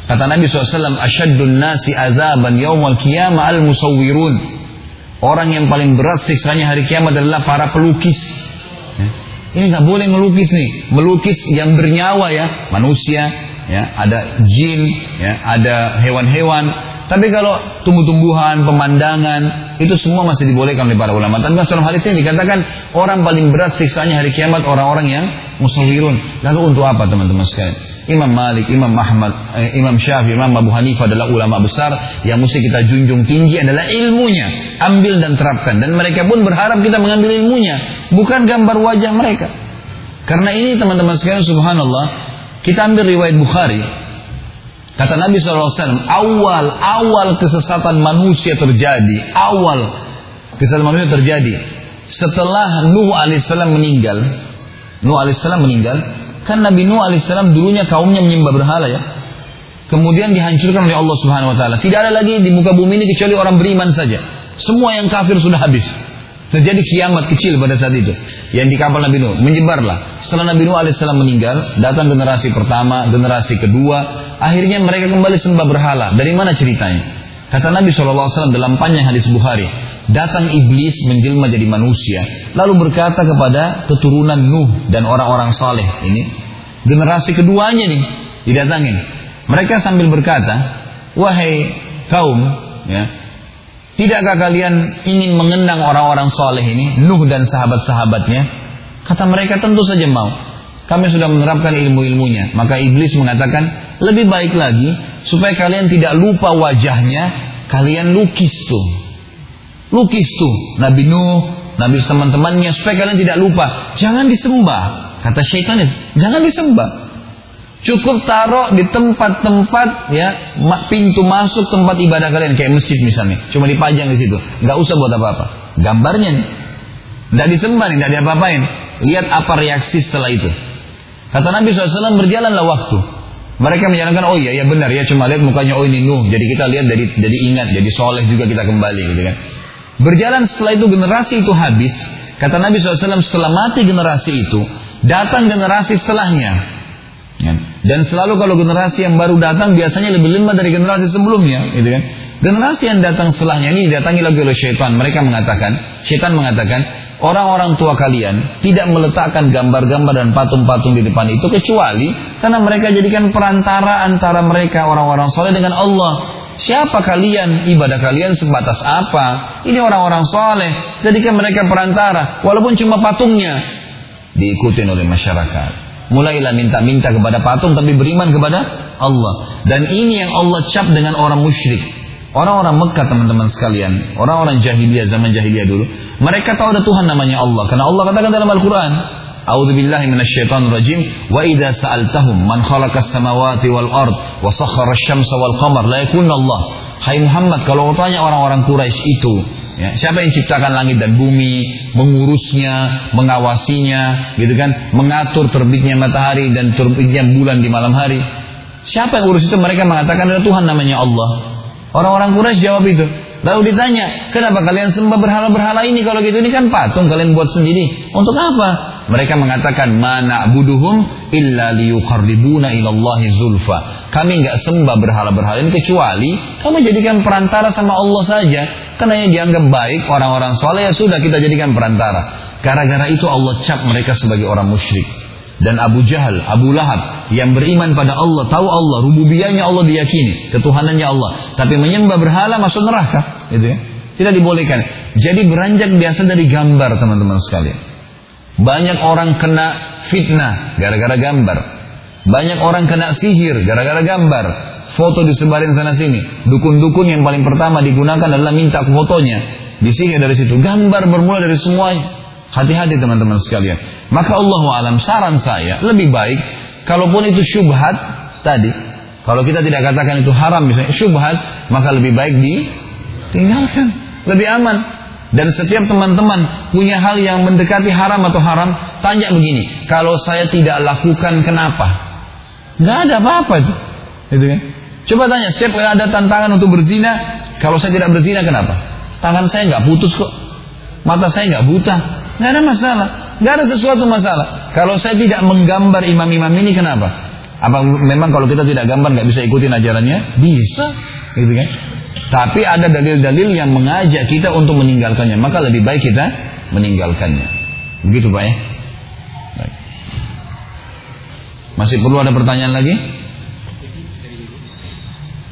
Kata Nabi SAW, Asyadun nasi azaban yawmal qiyamah al musawwirun. Orang yang paling berat siksanya hari kiamat adalah para pelukis. Ya. Ini nggak boleh melukis nih, melukis yang bernyawa ya, manusia, ya, ada jin, ya, ada hewan-hewan. Tapi kalau tumbuh-tumbuhan, pemandangan, itu semua masih dibolehkan oleh para ulama. Tapi dalam hadis ini dikatakan orang paling berat siksanya hari kiamat orang-orang yang musawirun. Lalu untuk apa teman-teman sekalian? Imam Malik, Imam Ahmad, eh, Imam Syafi'i, Imam Abu Hanifah adalah ulama besar yang mesti kita junjung tinggi adalah ilmunya. Ambil dan terapkan. Dan mereka pun berharap kita mengambil ilmunya. Bukan gambar wajah mereka. Karena ini teman-teman sekalian subhanallah. Kita ambil riwayat Bukhari. Kata Nabi SAW, awal, awal kesesatan manusia terjadi. Awal kesesatan manusia terjadi. Setelah Nuh alaihissalam meninggal, Nuh alaihissalam meninggal, Kan Nabi Nuh alaihissalam dulunya kaumnya menyembah berhala ya. Kemudian dihancurkan oleh Allah Subhanahu wa taala. Tidak ada lagi di muka bumi ini kecuali orang beriman saja. Semua yang kafir sudah habis. Terjadi kiamat kecil pada saat itu. Yang di kapal Nabi Nuh menyebarlah. Setelah Nabi Nuh alaihissalam meninggal, datang generasi pertama, generasi kedua, akhirnya mereka kembali sembah berhala. Dari mana ceritanya? Kata Nabi SAW dalam panjang hadis Bukhari, datang iblis menjelma jadi manusia, lalu berkata kepada keturunan Nuh dan orang-orang saleh ini, generasi keduanya nih didatangin. Mereka sambil berkata, wahai kaum, ya, tidakkah kalian ingin mengenang orang-orang saleh ini, Nuh dan sahabat-sahabatnya? Kata mereka tentu saja mau. Kami sudah menerapkan ilmu-ilmunya. Maka iblis mengatakan, lebih baik lagi supaya kalian tidak lupa wajahnya, kalian lukis tuh. Lukis tuh Nabi Nuh, Nabi teman-temannya supaya kalian tidak lupa. Jangan disembah. Kata syaitan itu, jangan disembah. Cukup taruh di tempat-tempat ya pintu masuk tempat ibadah kalian kayak masjid misalnya. Cuma dipajang di situ. Nggak usah buat apa-apa. Gambarnya nih. Disembah nih, nggak diapa-apain. Lihat apa reaksi setelah itu. Kata Nabi SAW berjalanlah waktu. Mereka menjalankan oh iya ya benar ya cuma lihat mukanya oh ini Nuh. Jadi kita lihat jadi jadi ingat jadi soleh juga kita kembali gitu kan. Berjalan setelah itu generasi itu habis. Kata Nabi SAW setelah mati generasi itu datang generasi setelahnya. Ya. Dan selalu kalau generasi yang baru datang biasanya lebih lemah dari generasi sebelumnya, gitu kan? Generasi yang datang setelahnya ini didatangi lagi oleh syaitan. Mereka mengatakan, syaitan mengatakan, orang-orang tua kalian tidak meletakkan gambar-gambar dan patung-patung di depan itu kecuali karena mereka jadikan perantara antara mereka orang-orang soleh dengan Allah. Siapa kalian? Ibadah kalian sebatas apa? Ini orang-orang soleh. Jadikan mereka perantara. Walaupun cuma patungnya. Diikutin oleh masyarakat. Mulailah minta-minta kepada patung tapi beriman kepada Allah. Dan ini yang Allah cap dengan orang musyrik. Orang-orang Mekah teman-teman sekalian, orang-orang jahiliyah zaman jahiliyah dulu, mereka tahu ada Tuhan namanya Allah. Karena Allah katakan dalam Al-Quran, A'udzu billahi minasyaitonir rajim wa idza sa'altahum man khalaqas samawati wal ard wa sakhkhara asy-syamsa wal qamar la Allah. Hai Muhammad, kalau tanya orang-orang Quraisy itu, ya, siapa yang ciptakan langit dan bumi, mengurusnya, mengawasinya, gitu kan, mengatur terbitnya matahari dan terbitnya bulan di malam hari. Siapa yang urus itu? Mereka mengatakan ada Tuhan namanya Allah. Orang-orang Quraisy jawab itu. Lalu ditanya, kenapa kalian sembah berhala-berhala ini kalau gitu ini kan patung kalian buat sendiri. Untuk apa? Mereka mengatakan mana buduhum illa liyuqarribuna ilallahi zulfa. Kami nggak sembah berhala-berhala ini kecuali kami jadikan perantara sama Allah saja. Karena yang dianggap baik orang-orang soleh ya sudah kita jadikan perantara. Gara-gara itu Allah cap mereka sebagai orang musyrik dan Abu Jahal, Abu Lahab yang beriman pada Allah, tahu Allah, rububiyahnya Allah diyakini, ketuhanannya Allah, tapi menyembah berhala masuk neraka, gitu ya. Tidak dibolehkan. Jadi beranjak biasa dari gambar, teman-teman sekalian. Banyak orang kena fitnah gara-gara gambar. Banyak orang kena sihir gara-gara gambar. Foto disebarin sana sini. Dukun-dukun yang paling pertama digunakan adalah minta fotonya. Disihir dari situ. Gambar bermula dari semuanya. Hati-hati teman-teman sekalian. Maka Allah alam saran saya lebih baik kalaupun itu syubhat tadi. Kalau kita tidak katakan itu haram misalnya syubhat, maka lebih baik ditinggalkan. Lebih aman. Dan setiap teman-teman punya hal yang mendekati haram atau haram, tanya begini, kalau saya tidak lakukan kenapa? Gak ada apa-apa itu. Gitu kan? Coba tanya, setiap ada tantangan untuk berzina, kalau saya tidak berzina kenapa? Tangan saya nggak putus kok. Mata saya nggak buta. Nggak ada masalah. Nggak ada sesuatu masalah. Kalau saya tidak menggambar imam-imam ini kenapa? Apa memang kalau kita tidak gambar nggak bisa ikutin ajarannya? Bisa, gitu kan? Tapi ada dalil-dalil yang mengajak kita untuk meninggalkannya. Maka lebih baik kita meninggalkannya. Begitu Pak ya? Baik. Masih perlu ada pertanyaan lagi?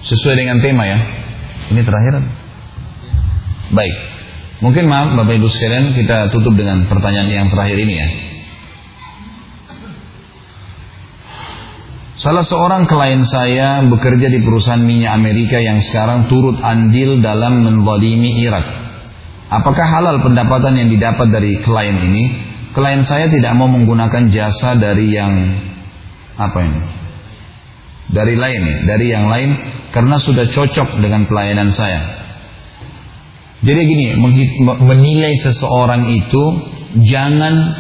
Sesuai dengan tema ya. Ini terakhir. Baik. Mungkin maaf Bapak Ibu sekalian kita tutup dengan pertanyaan yang terakhir ini ya. Salah seorang klien saya bekerja di perusahaan minyak Amerika yang sekarang turut andil dalam menzalimi Irak. Apakah halal pendapatan yang didapat dari klien ini? Klien saya tidak mau menggunakan jasa dari yang apa ini? Dari lain ya, dari yang lain karena sudah cocok dengan pelayanan saya. Jadi gini, menilai seseorang itu jangan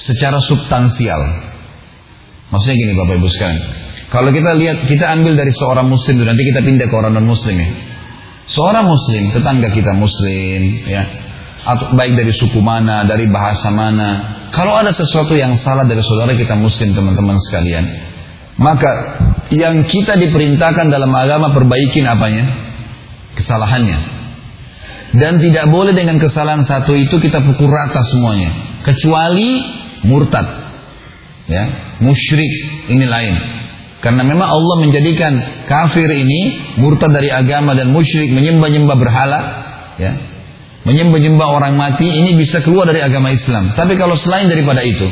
secara substansial. Maksudnya gini Bapak Ibu sekalian. Kalau kita lihat, kita ambil dari seorang muslim, nanti kita pindah ke orang non muslim ya. Seorang muslim, tetangga kita muslim, ya. Atau baik dari suku mana, dari bahasa mana. Kalau ada sesuatu yang salah dari saudara kita muslim teman-teman sekalian. Maka yang kita diperintahkan dalam agama perbaikin apanya? Kesalahannya. Dan tidak boleh dengan kesalahan satu itu kita pukul rata semuanya. Kecuali murtad. Ya, musyrik ini lain. Karena memang Allah menjadikan kafir ini murtad dari agama dan musyrik menyembah-nyembah berhala, ya. Menyembah-nyembah orang mati ini bisa keluar dari agama Islam. Tapi kalau selain daripada itu,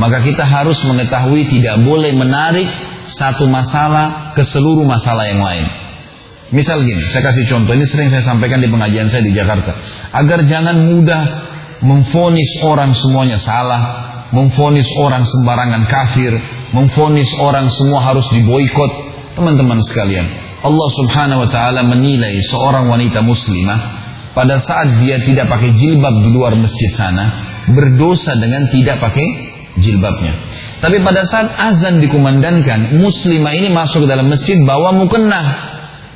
maka kita harus mengetahui tidak boleh menarik satu masalah ke seluruh masalah yang lain. Misal gini, saya kasih contoh, ini sering saya sampaikan di pengajian saya di Jakarta. Agar jangan mudah memfonis orang semuanya salah, memfonis orang sembarangan kafir, memfonis orang semua harus diboikot. Teman-teman sekalian, Allah Subhanahu wa taala menilai seorang wanita muslimah pada saat dia tidak pakai jilbab di luar masjid sana, berdosa dengan tidak pakai jilbabnya. Tapi pada saat azan dikumandangkan, muslimah ini masuk ke dalam masjid bawa mukennah,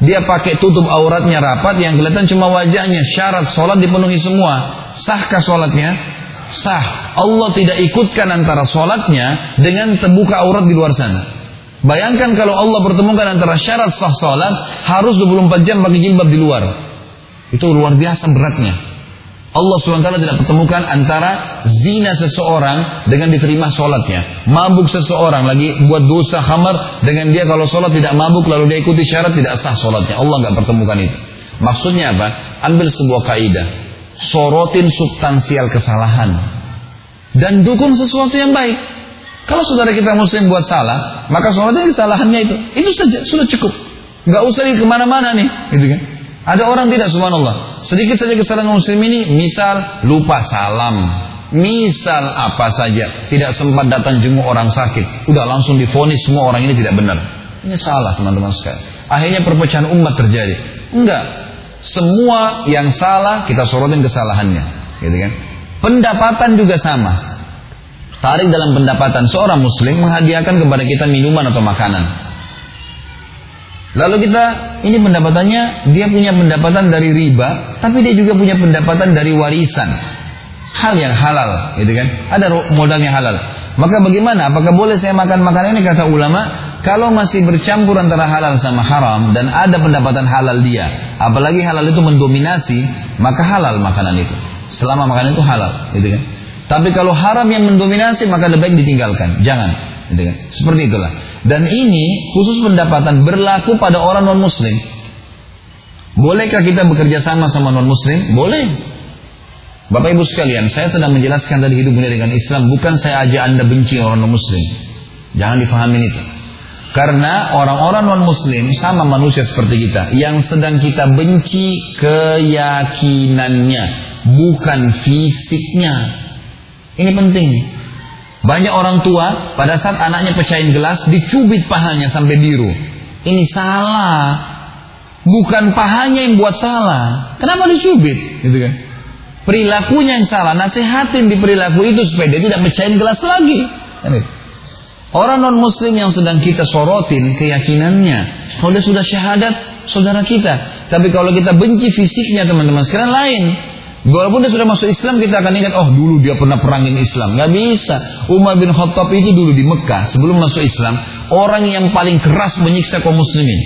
dia pakai tutup auratnya rapat yang kelihatan cuma wajahnya. Syarat sholat dipenuhi semua. Sahkah sholatnya? Sah. Allah tidak ikutkan antara sholatnya dengan terbuka aurat di luar sana. Bayangkan kalau Allah pertemukan antara syarat sah sholat harus 24 jam pakai jilbab di luar. Itu luar biasa beratnya. Allah SWT tidak pertemukan antara zina seseorang dengan diterima sholatnya. Mabuk seseorang lagi buat dosa khamar dengan dia kalau sholat tidak mabuk lalu dia ikuti syarat tidak sah sholatnya. Allah nggak pertemukan itu. Maksudnya apa? Ambil sebuah kaidah. Sorotin substansial kesalahan. Dan dukung sesuatu yang baik. Kalau saudara kita muslim buat salah, maka sorotin kesalahannya itu. Itu saja, sudah cukup. Nggak usah di ke mana-mana nih. Gitu kan? Ada orang tidak subhanallah. Sedikit saja kesalahan muslim ini, misal lupa salam. Misal apa saja, tidak sempat datang jenguk orang sakit. Udah langsung difonis semua orang ini tidak benar. Ini salah teman-teman sekalian. Akhirnya perpecahan umat terjadi. Enggak. Semua yang salah kita sorotin kesalahannya. Gitu kan? Pendapatan juga sama. Tarik dalam pendapatan seorang muslim menghadiahkan kepada kita minuman atau makanan. Lalu kita ini pendapatannya dia punya pendapatan dari riba, tapi dia juga punya pendapatan dari warisan. Hal yang halal, gitu kan? Ada modalnya halal. Maka bagaimana? Apakah boleh saya makan makanan ini? Kata ulama, kalau masih bercampur antara halal sama haram dan ada pendapatan halal dia, apalagi halal itu mendominasi, maka halal makanan itu. Selama makanan itu halal, gitu kan? Tapi kalau haram yang mendominasi, maka lebih baik ditinggalkan. Jangan. Seperti itulah. Dan ini khusus pendapatan berlaku pada orang non muslim. Bolehkah kita bekerja sama sama non muslim? Boleh. Bapak Ibu sekalian, saya sedang menjelaskan tadi hidup mulia dengan Islam, bukan saya ajak Anda benci orang non muslim. Jangan difahami itu. Karena orang-orang non muslim sama manusia seperti kita yang sedang kita benci keyakinannya, bukan fisiknya. Ini penting. Banyak orang tua pada saat anaknya pecahin gelas dicubit pahanya sampai biru. Ini salah. Bukan pahanya yang buat salah. Kenapa dicubit? Gitu kan. Perilakunya yang salah. Nasihatin di perilaku itu supaya dia tidak pecahin gelas lagi. Orang non muslim yang sedang kita sorotin keyakinannya. Kalau dia sudah syahadat, saudara kita. Tapi kalau kita benci fisiknya teman-teman sekarang lain. Walaupun dia sudah masuk Islam kita akan ingat oh dulu dia pernah perangin Islam. Gak bisa. Umar bin Khattab itu dulu di Mekah sebelum masuk Islam orang yang paling keras menyiksa kaum muslimin.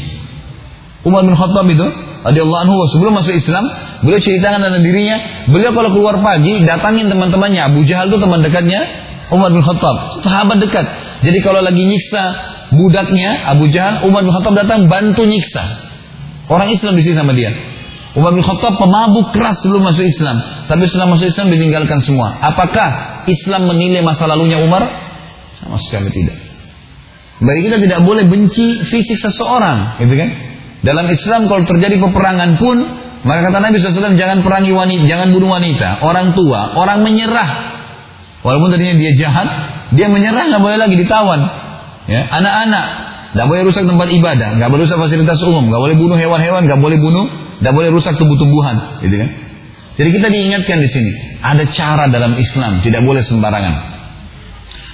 Umar bin Khattab itu radhiyallahu anhu sebelum masuk Islam beliau ceritakan tentang dirinya beliau kalau keluar pagi datangin teman-temannya Abu Jahal itu teman dekatnya Umar bin Khattab sahabat dekat jadi kalau lagi nyiksa budaknya Abu Jahal Umar bin Khattab datang bantu nyiksa orang Islam di sini sama dia Umar bin Khattab pemabuk keras sebelum masuk Islam. Tapi setelah masuk Islam ditinggalkan semua. Apakah Islam menilai masa lalunya Umar? Sama sekali tidak. Bagi kita tidak boleh benci fisik seseorang. Gitu kan? Dalam Islam kalau terjadi peperangan pun. Maka kata Nabi SAW jangan perangi wanita, jangan bunuh wanita. Orang tua, orang menyerah. Walaupun tadinya dia jahat, dia menyerah nggak boleh lagi ditawan. Ya, anak-anak nggak boleh rusak tempat ibadah, nggak boleh rusak fasilitas umum, nggak boleh bunuh hewan-hewan, nggak boleh bunuh tidak boleh rusak tumbuh-tumbuhan, gitu kan? Jadi kita diingatkan di sini, ada cara dalam Islam, tidak boleh sembarangan.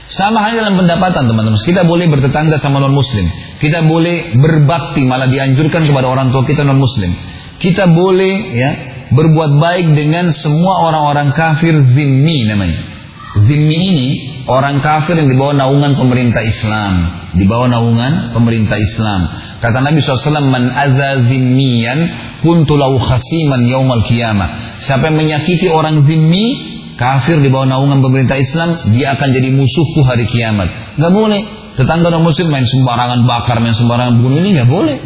Sama halnya dalam pendapatan teman-teman. Kita boleh bertetangga sama non muslim. Kita boleh berbakti malah dianjurkan kepada orang tua kita non muslim. Kita boleh ya berbuat baik dengan semua orang-orang kafir zimmi namanya. Zimmi ini orang kafir yang dibawa naungan pemerintah Islam, dibawa naungan pemerintah Islam. Kata Nabi SAW, Man azza zimmiyan kuntu lau khasiman yaumal qiyamah. Siapa yang menyakiti orang zimmi, kafir di bawah naungan pemerintah Islam, dia akan jadi musuhku hari kiamat. Gak boleh. Tetangga non muslim main sembarangan bakar, main sembarangan bunuh ini gak boleh.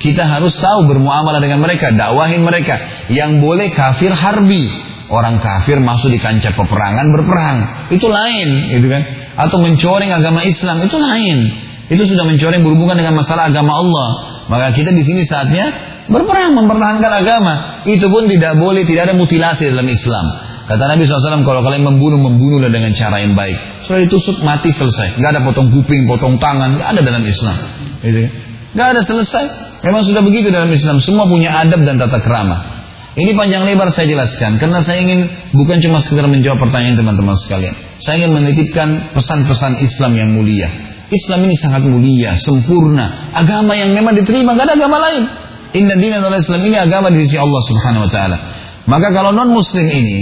Kita harus tahu bermuamalah dengan mereka, dakwahin mereka. Yang boleh kafir harbi. Orang kafir masuk di kancah peperangan berperang. Itu lain, gitu kan? Atau mencoreng agama Islam, itu lain. Itu sudah mencoreng berhubungan dengan masalah agama Allah. Maka kita di sini saatnya berperang mempertahankan agama. Itu pun tidak boleh, tidak ada mutilasi dalam Islam. Kata Nabi SAW, kalau kalian membunuh, membunuhlah dengan cara yang baik. Setelah ditusuk, mati selesai. Gak ada potong kuping, potong tangan. Gak ada dalam Islam. Gitu. Ya. Gak ada selesai. Memang sudah begitu dalam Islam. Semua punya adab dan tata kerama. Ini panjang lebar saya jelaskan. Karena saya ingin bukan cuma sekedar menjawab pertanyaan teman-teman sekalian. Saya ingin menitipkan pesan-pesan Islam yang mulia. Islam ini sangat mulia, sempurna. Agama yang memang diterima, gak ada agama lain. Inna dina Islam ini agama di sisi Allah Subhanahu wa taala. Maka kalau non muslim ini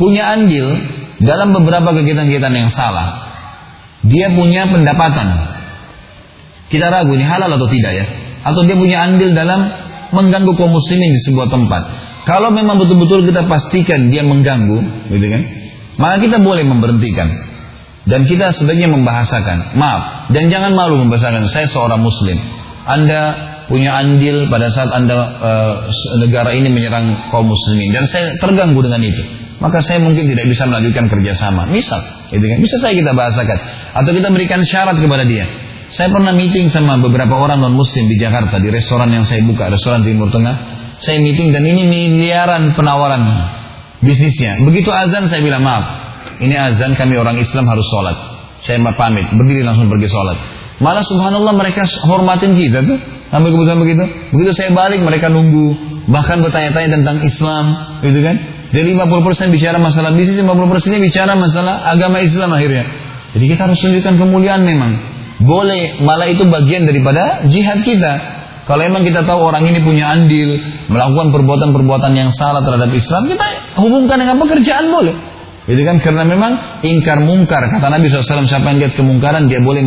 punya andil dalam beberapa kegiatan-kegiatan yang salah, dia punya pendapatan. Kita ragu ini halal atau tidak ya? Atau dia punya andil dalam mengganggu kaum muslimin di sebuah tempat. Kalau memang betul-betul kita pastikan dia mengganggu, gitu kan? Maka kita boleh memberhentikan. Dan kita sebaiknya membahasakan, maaf, dan jangan malu membahasakan, saya seorang muslim. Anda punya andil pada saat Anda uh, negara ini menyerang kaum muslimin dan saya terganggu dengan itu. Maka saya mungkin tidak bisa melanjutkan kerjasama. Misal, gitu kan? Bisa saya kita bahasakan atau kita berikan syarat kepada dia. Saya pernah meeting sama beberapa orang non muslim di Jakarta di restoran yang saya buka, restoran Timur Tengah. Saya meeting dan ini miliaran penawaran bisnisnya. Begitu azan saya bilang maaf, ini azan kami orang Islam harus sholat. Saya pamit, berdiri langsung pergi sholat. Malah subhanallah mereka hormatin kita tuh. Sampai kebetulan begitu. Begitu saya balik mereka nunggu. Bahkan bertanya-tanya tentang Islam. Gitu kan. Jadi 50% bicara masalah bisnis, 50% bicara masalah agama Islam akhirnya. Jadi kita harus tunjukkan kemuliaan memang. Boleh, malah itu bagian daripada jihad kita. Kalau emang kita tahu orang ini punya andil, melakukan perbuatan-perbuatan yang salah terhadap Islam, kita hubungkan dengan pekerjaan boleh. Itu kan karena memang ingkar mungkar kata Nabi SAW siapa yang lihat kemungkaran dia boleh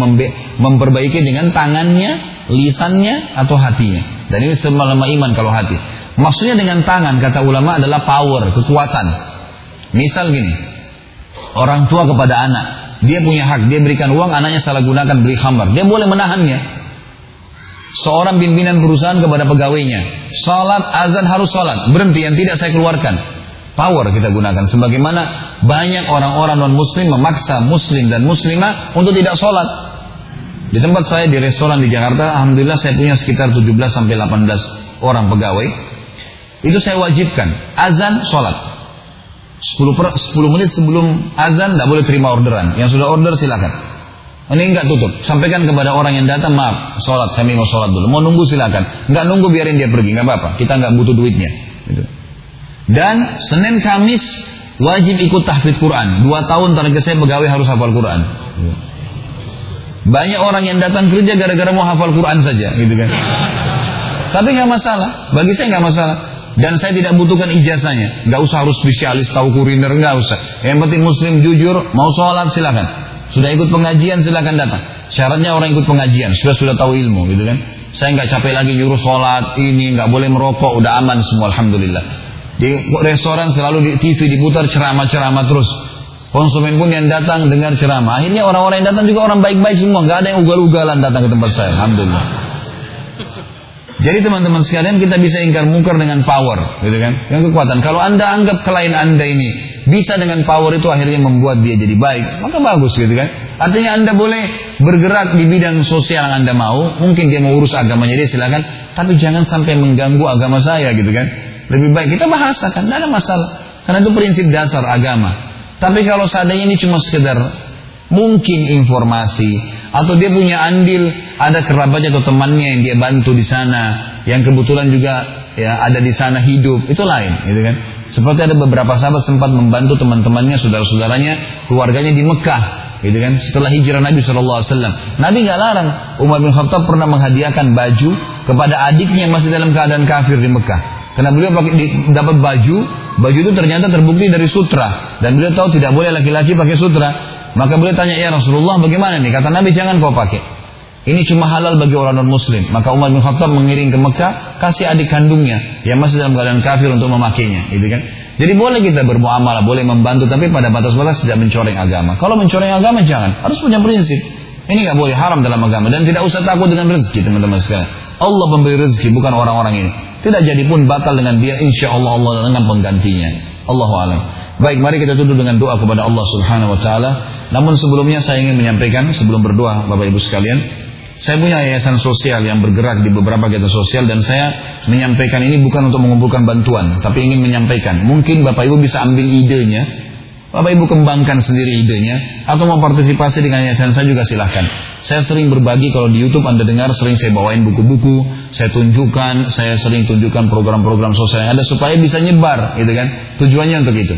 memperbaiki dengan tangannya, lisannya atau hatinya. Dan ini semua iman kalau hati. Maksudnya dengan tangan kata ulama adalah power, kekuatan. Misal gini, orang tua kepada anak, dia punya hak, dia berikan uang, anaknya salah gunakan beli khamar, dia boleh menahannya. Seorang pimpinan perusahaan kepada pegawainya, salat azan harus salat, berhenti yang tidak saya keluarkan. Power kita gunakan. Sebagaimana banyak orang-orang non muslim memaksa muslim dan muslimah untuk tidak sholat. Di tempat saya di restoran di Jakarta, Alhamdulillah saya punya sekitar 17 sampai 18 orang pegawai. Itu saya wajibkan. Azan, sholat. 10, per, 10 menit sebelum azan tidak boleh terima orderan. Yang sudah order silakan. Ini enggak tutup. Sampaikan kepada orang yang datang, maaf, sholat, kami mau sholat dulu. Mau nunggu silakan. Enggak nunggu biarin dia pergi, enggak apa-apa. Kita enggak butuh duitnya. Gitu. Dan Senin Kamis wajib ikut tahfidz Quran. Dua tahun target saya pegawai harus hafal Quran. Banyak orang yang datang kerja gara-gara mau hafal Quran saja, gitu kan. Tapi nggak masalah, bagi saya nggak masalah. Dan saya tidak butuhkan ijazahnya. Nggak usah harus spesialis tahu kuliner, nggak usah. Yang penting Muslim jujur, mau sholat silakan. Sudah ikut pengajian silakan datang. Syaratnya orang ikut pengajian, sudah sudah tahu ilmu, gitu kan. Saya nggak capek lagi nyuruh sholat, ini nggak boleh merokok, udah aman semua, alhamdulillah. Di restoran selalu di TV diputar ceramah-ceramah terus. Konsumen pun yang datang dengar ceramah. Akhirnya orang-orang yang datang juga orang baik-baik semua. Nggak ada yang ugal-ugalan datang ke tempat saya. Alhamdulillah. Jadi teman-teman sekalian kita bisa ingkar mungkar dengan power, gitu kan? Yang kekuatan. Kalau anda anggap klien anda ini bisa dengan power itu akhirnya membuat dia jadi baik, maka bagus, gitu kan? Artinya anda boleh bergerak di bidang sosial yang anda mau. Mungkin dia mau urus agamanya dia silakan, tapi jangan sampai mengganggu agama saya, gitu kan? Lebih baik kita bahasakan, tidak ada masalah. Karena itu prinsip dasar agama. Tapi kalau seandainya ini cuma sekedar mungkin informasi atau dia punya andil, ada kerabatnya atau temannya yang dia bantu di sana, yang kebetulan juga ya ada di sana hidup, itu lain, gitu kan? Seperti ada beberapa sahabat sempat membantu teman-temannya, saudara-saudaranya, keluarganya di Mekah, gitu kan? Setelah hijrah Nabi Wasallam, Nabi nggak larang. Umar bin Khattab pernah menghadiahkan baju kepada adiknya yang masih dalam keadaan kafir di Mekah. Karena beliau pakai dapat baju, baju itu ternyata terbukti dari sutra dan beliau tahu tidak boleh laki-laki pakai sutra. Maka beliau tanya, "Ya Rasulullah, bagaimana nih?" Kata Nabi, "Jangan kau pakai. Ini cuma halal bagi orang non muslim." Maka Umar bin Khattab mengiring ke Mekah, kasih adik kandungnya yang masih dalam keadaan kafir untuk memakainya, gitu kan? Jadi boleh kita bermuamalah, boleh membantu tapi pada batas-batas tidak mencoreng agama. Kalau mencoreng agama jangan, harus punya prinsip. Ini nggak boleh haram dalam agama dan tidak usah takut dengan rezeki teman-teman sekalian. Allah memberi rezeki bukan orang-orang ini. Tidak jadi pun batal dengan dia insya Allah Allah dengan penggantinya. Allah alam. Baik, mari kita tutup dengan doa kepada Allah Subhanahu wa taala. Namun sebelumnya saya ingin menyampaikan sebelum berdoa Bapak Ibu sekalian, saya punya yayasan sosial yang bergerak di beberapa kegiatan sosial dan saya menyampaikan ini bukan untuk mengumpulkan bantuan, tapi ingin menyampaikan. Mungkin Bapak Ibu bisa ambil idenya Bapak Ibu kembangkan sendiri idenya atau mau partisipasi dengan yayasan saya juga silahkan. Saya sering berbagi kalau di YouTube Anda dengar sering saya bawain buku-buku, saya tunjukkan, saya sering tunjukkan program-program sosial yang ada supaya bisa nyebar, gitu kan? Tujuannya untuk itu.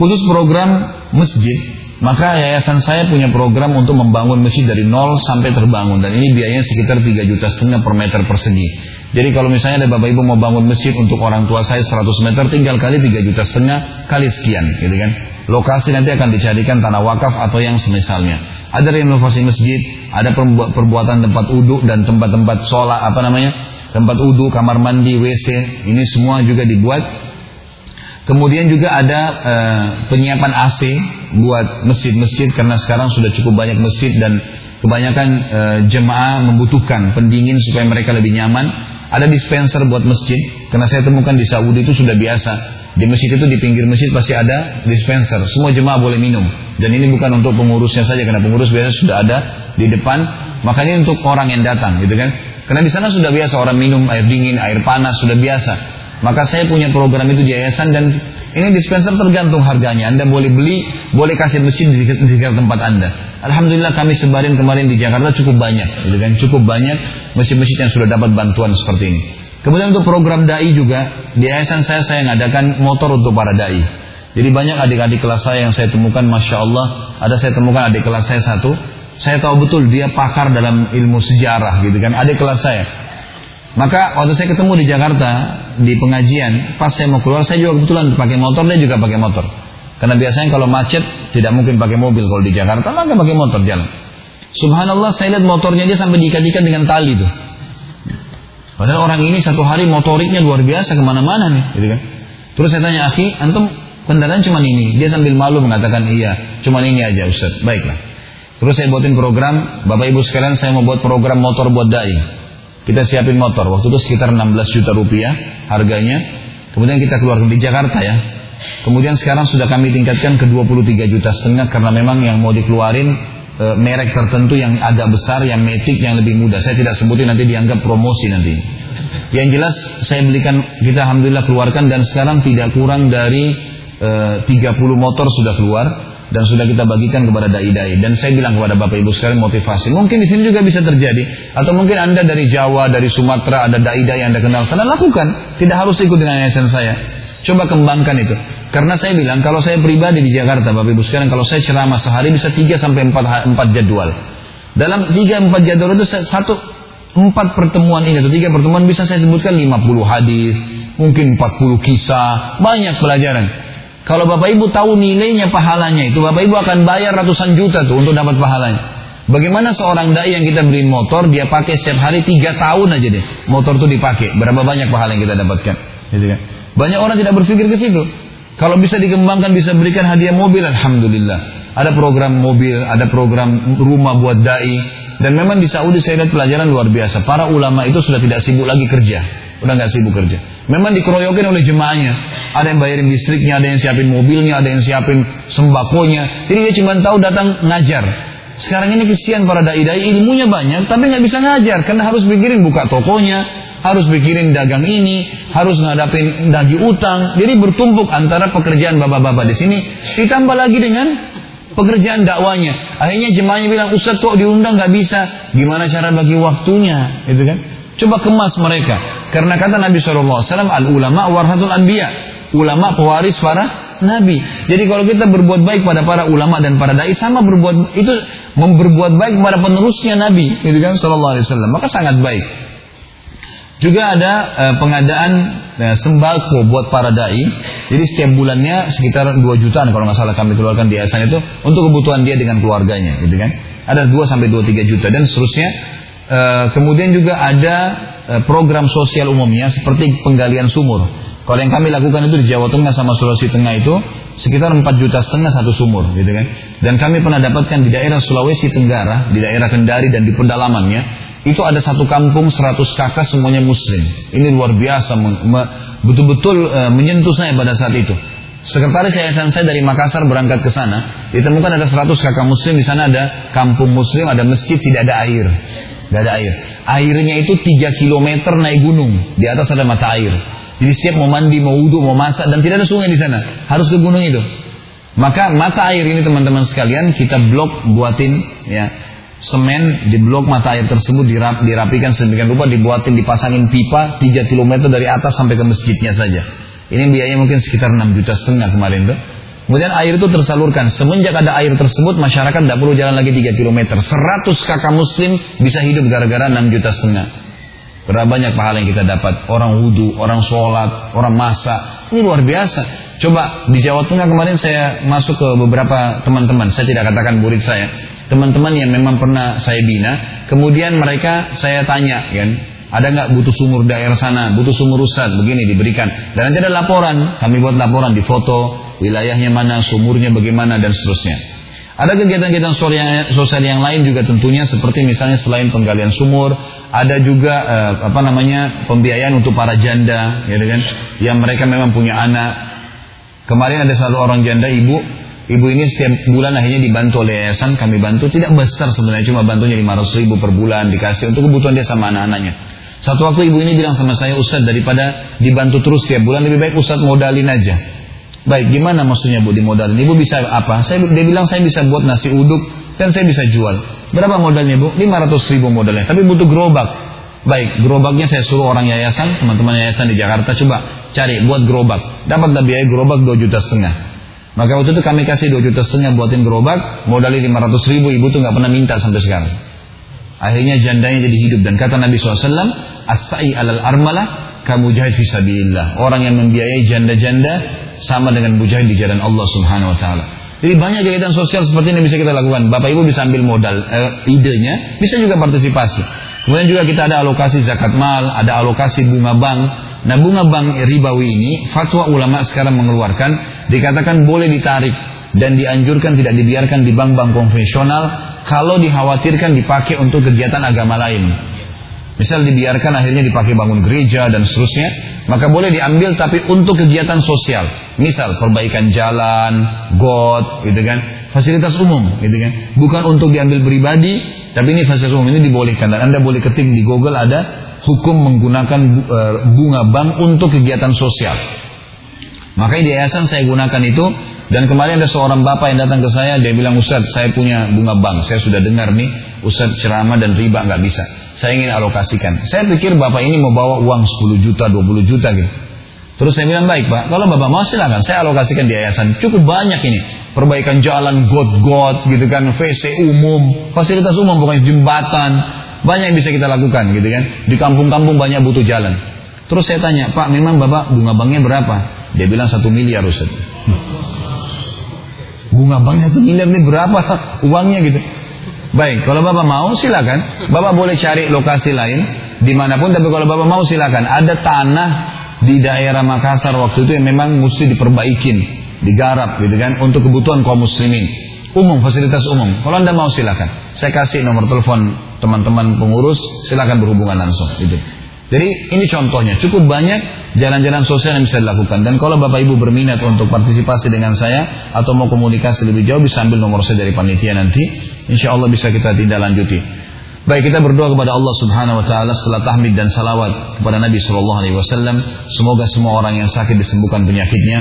Khusus program masjid, maka yayasan saya punya program untuk membangun masjid dari nol sampai terbangun dan ini biayanya sekitar 3 juta setengah per meter persegi. Jadi kalau misalnya ada bapak ibu mau bangun masjid untuk orang tua saya 100 meter tinggal kali 3 juta setengah kali sekian gitu kan. Lokasi nanti akan dicarikan tanah wakaf atau yang semisalnya. Ada renovasi masjid, ada perbuatan tempat uduk dan tempat-tempat sholat apa namanya tempat uduk, kamar mandi, WC, ini semua juga dibuat. Kemudian juga ada e, penyiapan AC buat masjid-masjid karena sekarang sudah cukup banyak masjid dan kebanyakan e, jemaah membutuhkan pendingin supaya mereka lebih nyaman. Ada dispenser buat masjid, karena saya temukan di Saudi itu sudah biasa. Di masjid itu di pinggir masjid pasti ada dispenser. Semua jemaah boleh minum. Dan ini bukan untuk pengurusnya saja, karena pengurus biasa sudah ada di depan. Makanya untuk orang yang datang, gitu kan? Karena di sana sudah biasa orang minum air dingin, air panas sudah biasa. Maka saya punya program itu di yayasan dan ini dispenser tergantung harganya. Anda boleh beli, boleh kasih mesin di sekitar tempat Anda. Alhamdulillah kami sebarin kemarin di Jakarta cukup banyak, gitu kan? Cukup banyak mesin-mesin yang sudah dapat bantuan seperti ini. Kemudian untuk program dai juga di yayasan saya saya mengadakan motor untuk para dai. Jadi banyak adik-adik kelas saya yang saya temukan, masya Allah, ada saya temukan adik kelas saya satu. Saya tahu betul dia pakar dalam ilmu sejarah, gitu kan? Adik kelas saya Maka waktu saya ketemu di Jakarta di pengajian, pas saya mau keluar saya juga kebetulan pakai motor, dia juga pakai motor. Karena biasanya kalau macet tidak mungkin pakai mobil kalau di Jakarta, maka pakai motor jalan. Subhanallah saya lihat motornya dia sampai diikat-ikat dengan tali tuh. Padahal orang ini satu hari motoriknya luar biasa ke mana-mana nih, gitu kan. Terus saya tanya, akhi, antum kendaraan cuma ini? Dia sambil malu mengatakan, iya, cuma ini aja Ustaz. Baiklah. Terus saya buatin program, Bapak Ibu sekalian saya mau buat program motor buat dai. Kita siapin motor. Waktu itu sekitar 16 juta rupiah harganya. Kemudian kita keluar di Jakarta ya. Kemudian sekarang sudah kami tingkatkan ke 23 juta setengah karena memang yang mau dikeluarin e, merek tertentu yang agak besar, yang metik, yang lebih mudah. Saya tidak sebutin nanti dianggap promosi nanti. Yang jelas saya belikan kita alhamdulillah keluarkan dan sekarang tidak kurang dari e, 30 motor sudah keluar dan sudah kita bagikan kepada dai-dai. Dan saya bilang kepada Bapak Ibu sekalian motivasi. Mungkin di sini juga bisa terjadi. Atau mungkin Anda dari Jawa, dari Sumatera, ada dai-dai yang Anda kenal sana, lakukan. Tidak harus ikut dengan yayasan saya. Coba kembangkan itu. Karena saya bilang, kalau saya pribadi di Jakarta, Bapak Ibu sekalian, kalau saya ceramah sehari bisa 3 sampai 4, 4 jadwal. Dalam 3 4 jadwal itu satu empat pertemuan ini atau tiga pertemuan bisa saya sebutkan 50 hadis, mungkin 40 kisah, banyak pelajaran. Kalau Bapak Ibu tahu nilainya pahalanya itu, Bapak Ibu akan bayar ratusan juta tuh untuk dapat pahalanya. Bagaimana seorang dai yang kita beri motor, dia pakai setiap hari tiga tahun aja deh. Motor tuh dipakai. Berapa banyak pahala yang kita dapatkan? Gitu kan? Banyak orang tidak berpikir ke situ. Kalau bisa dikembangkan, bisa berikan hadiah mobil, Alhamdulillah. Ada program mobil, ada program rumah buat dai. Dan memang di Saudi saya lihat pelajaran luar biasa. Para ulama itu sudah tidak sibuk lagi kerja. Udah nggak sibuk kerja. Memang dikeroyokin oleh jemaahnya. Ada yang bayarin listriknya, ada yang siapin mobilnya, ada yang siapin sembakonya. Jadi dia cuma tahu datang ngajar. Sekarang ini kesian para dai-dai ilmunya banyak, tapi nggak bisa ngajar karena harus pikirin buka tokonya, harus pikirin dagang ini, harus ngadapin dagi utang. Jadi bertumpuk antara pekerjaan bapak-bapak di sini, ditambah lagi dengan pekerjaan dakwanya. Akhirnya jemaahnya bilang, Ustaz kok diundang nggak bisa. Gimana cara bagi waktunya? Itu kan? Coba kemas mereka. Karena kata Nabi SAW, al ulama warhatul anbiya. Ulama pewaris para nabi. Jadi kalau kita berbuat baik pada para ulama dan para dai sama berbuat itu memberbuat baik kepada penerusnya Nabi, gitu kan sallallahu alaihi wasallam. Maka sangat baik. Juga ada uh, pengadaan uh, sembako buat para dai. Jadi setiap bulannya sekitar 2 jutaan kalau nggak salah kami keluarkan yayasan itu untuk kebutuhan dia dengan keluarganya, gitu kan. Ada 2 sampai 2 3 juta dan seterusnya Eh, kemudian juga ada uh, program sosial umumnya seperti penggalian sumur. Kalau yang kami lakukan itu di Jawa Tengah sama Sulawesi Tengah itu sekitar 4 juta setengah satu sumur gitu kan. Dan kami pernah dapatkan di daerah Sulawesi Tenggara, di daerah Kendari dan di pedalamannya itu ada satu kampung 100 kakak semuanya muslim. Ini luar biasa betul-betul uh, menyentuh saya pada saat itu. Sekretaris yayasan saya dari Makassar berangkat ke sana, ditemukan ada 100 kakak muslim di sana ada kampung muslim, ada masjid, tidak ada air. Gak ada air. Airnya itu 3 km naik gunung. Di atas ada mata air. Jadi siap mau mandi, mau wudhu, mau masak dan tidak ada sungai di sana. Harus ke gunung itu. Maka mata air ini teman-teman sekalian kita blok buatin ya semen di blok mata air tersebut dirap, dirapikan sedemikian rupa dibuatin dipasangin pipa 3 km dari atas sampai ke masjidnya saja. Ini biayanya mungkin sekitar 6 juta setengah kemarin tuh. Kemudian air itu tersalurkan. Semenjak ada air tersebut, masyarakat tidak perlu jalan lagi 3 km. 100 kakak muslim bisa hidup gara-gara 6 juta setengah. Berapa banyak pahala yang kita dapat. Orang wudhu, orang sholat, orang masak. Ini luar biasa. Coba di Jawa Tengah kemarin saya masuk ke beberapa teman-teman. Saya tidak katakan murid saya. Teman-teman yang memang pernah saya bina. Kemudian mereka saya tanya kan. Ada nggak butuh sumur daerah sana, butuh sumur rusat, begini diberikan. Dan nanti ada laporan, kami buat laporan di foto, wilayahnya mana, sumurnya bagaimana dan seterusnya. Ada kegiatan-kegiatan sosial yang lain juga tentunya seperti misalnya selain penggalian sumur, ada juga eh, apa namanya pembiayaan untuk para janda, ya kan, yang mereka memang punya anak. Kemarin ada satu orang janda ibu, ibu ini setiap bulan akhirnya dibantu oleh yayasan, kami bantu tidak besar sebenarnya cuma bantunya 500 ribu per bulan dikasih untuk kebutuhan dia sama anak-anaknya. Satu waktu ibu ini bilang sama saya Ustadz daripada dibantu terus setiap bulan lebih baik Ustadz modalin aja. Baik, gimana maksudnya Bu di modal? Ibu bisa apa? Saya dia bilang saya bisa buat nasi uduk dan saya bisa jual. Berapa modalnya Bu? 500 ribu modalnya. Tapi butuh gerobak. Baik, gerobaknya saya suruh orang yayasan, teman-teman yayasan di Jakarta coba cari buat gerobak. Dapat biaya gerobak 2 juta setengah. Maka waktu itu kami kasih 2 juta setengah buatin gerobak, modalnya 500 ribu, ibu tuh nggak pernah minta sampai sekarang. Akhirnya jandanya jadi hidup dan kata Nabi SAW, as-sa'i alal armalah kamu jahid fisabilillah. Orang yang membiayai janda-janda sama dengan mujahid di jalan Allah Subhanahu wa taala. Jadi banyak kegiatan sosial seperti ini bisa kita lakukan. Bapak Ibu bisa ambil modal eh, idenya, bisa juga partisipasi. Kemudian juga kita ada alokasi zakat mal, ada alokasi bunga bank. Nah bunga bank ribawi ini, fatwa ulama sekarang mengeluarkan, dikatakan boleh ditarik dan dianjurkan tidak dibiarkan di bank-bank konvensional kalau dikhawatirkan dipakai untuk kegiatan agama lain. Misal dibiarkan akhirnya dipakai bangun gereja dan seterusnya, maka boleh diambil tapi untuk kegiatan sosial. Misal perbaikan jalan, got, gitu kan, fasilitas umum, gitu kan. Bukan untuk diambil pribadi, tapi ini fasilitas umum ini dibolehkan dan Anda boleh ketik di Google ada hukum menggunakan eh, bunga bank untuk kegiatan sosial. Maka di yayasan saya gunakan itu dan kemarin ada seorang bapak yang datang ke saya, dia bilang, Ustaz, saya punya bunga bank. Saya sudah dengar nih, Ustaz ceramah dan riba nggak bisa. Saya ingin alokasikan. Saya pikir bapak ini mau bawa uang 10 juta, 20 juta gitu. Terus saya bilang, baik pak, kalau bapak mau silakan, saya alokasikan di yayasan. Cukup banyak ini. Perbaikan jalan, got-got gitu kan, WC umum, fasilitas umum, bukan jembatan. Banyak yang bisa kita lakukan gitu kan. Di kampung-kampung banyak butuh jalan. Terus saya tanya, Pak memang Bapak bunga banknya berapa? Dia bilang satu miliar Ustaz. Bunga banknya itu miliar berapa *laughs* uangnya gitu. Baik, kalau Bapak mau silakan. Bapak boleh cari lokasi lain di mana pun. Tapi kalau Bapak mau silakan. Ada tanah di daerah Makassar waktu itu yang memang mesti diperbaikin, digarap gitu kan untuk kebutuhan kaum muslimin. Umum, fasilitas umum. Kalau Anda mau silakan. Saya kasih nomor telepon teman-teman pengurus, silakan berhubungan langsung gitu. Jadi ini contohnya, cukup banyak jalan-jalan sosial yang bisa dilakukan. Dan kalau Bapak Ibu berminat untuk partisipasi dengan saya atau mau komunikasi lebih jauh, bisa ambil nomor saya dari panitia nanti. Insya Allah bisa kita tindak lanjuti. Baik kita berdoa kepada Allah Subhanahu Wa Taala setelah tahmid dan salawat kepada Nabi Shallallahu Alaihi Wasallam. Semoga semua orang yang sakit disembuhkan penyakitnya.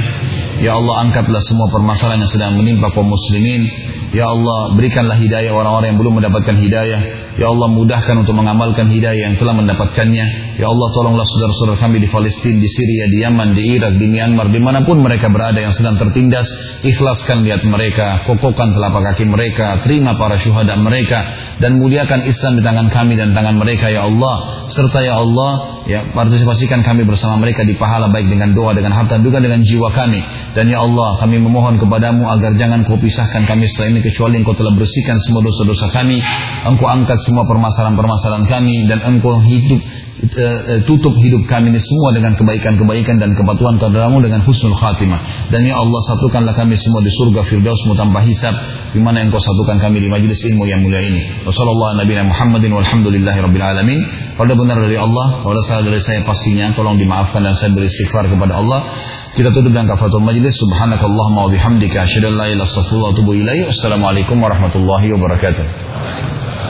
Ya Allah angkatlah semua permasalahan yang sedang menimpa kaum muslimin. Ya Allah berikanlah hidayah orang-orang yang belum mendapatkan hidayah. Ya Allah mudahkan untuk mengamalkan hidayah yang telah mendapatkannya. Ya Allah tolonglah saudara-saudara kami di Palestina, di Syria, di Yaman, di Irak, di Myanmar, di mana pun mereka berada yang sedang tertindas. Ikhlaskan lihat mereka, kokohkan telapak kaki mereka, terima para syuhada mereka, dan muliakan Islam di tangan kami dan tangan mereka ya Allah. Serta ya Allah, ya partisipasikan kami bersama mereka di pahala baik dengan doa, dengan harta, juga dengan jiwa kami. Dan ya Allah, kami memohon kepadamu agar jangan kau pisahkan kami setelah ini kecuali engkau telah bersihkan semua dosa-dosa kami. Engkau angkat semua permasalahan-permasalahan kami dan engkau hidup eh, tutup hidup kami ini semua dengan kebaikan-kebaikan dan kepatuhan kepadamu dengan husnul khatimah. Dan ya Allah satukanlah kami semua di surga firdausmu tanpa hisab di mana engkau satukan kami di majlis ilmu yang mulia ini. Wassallallahu nabi Muhammadin walhamdulillahi rabbil alamin. Kalau benar dari Allah, kalau salah dari saya pastinya tolong dimaafkan dan saya beristighfar kepada Allah. Kita tutup dengan kafaratul majlis. Subhanakallahumma wa bihamdika asyhadu an la ilaha illa anta. Assalamualaikum warahmatullahi wabarakatuh.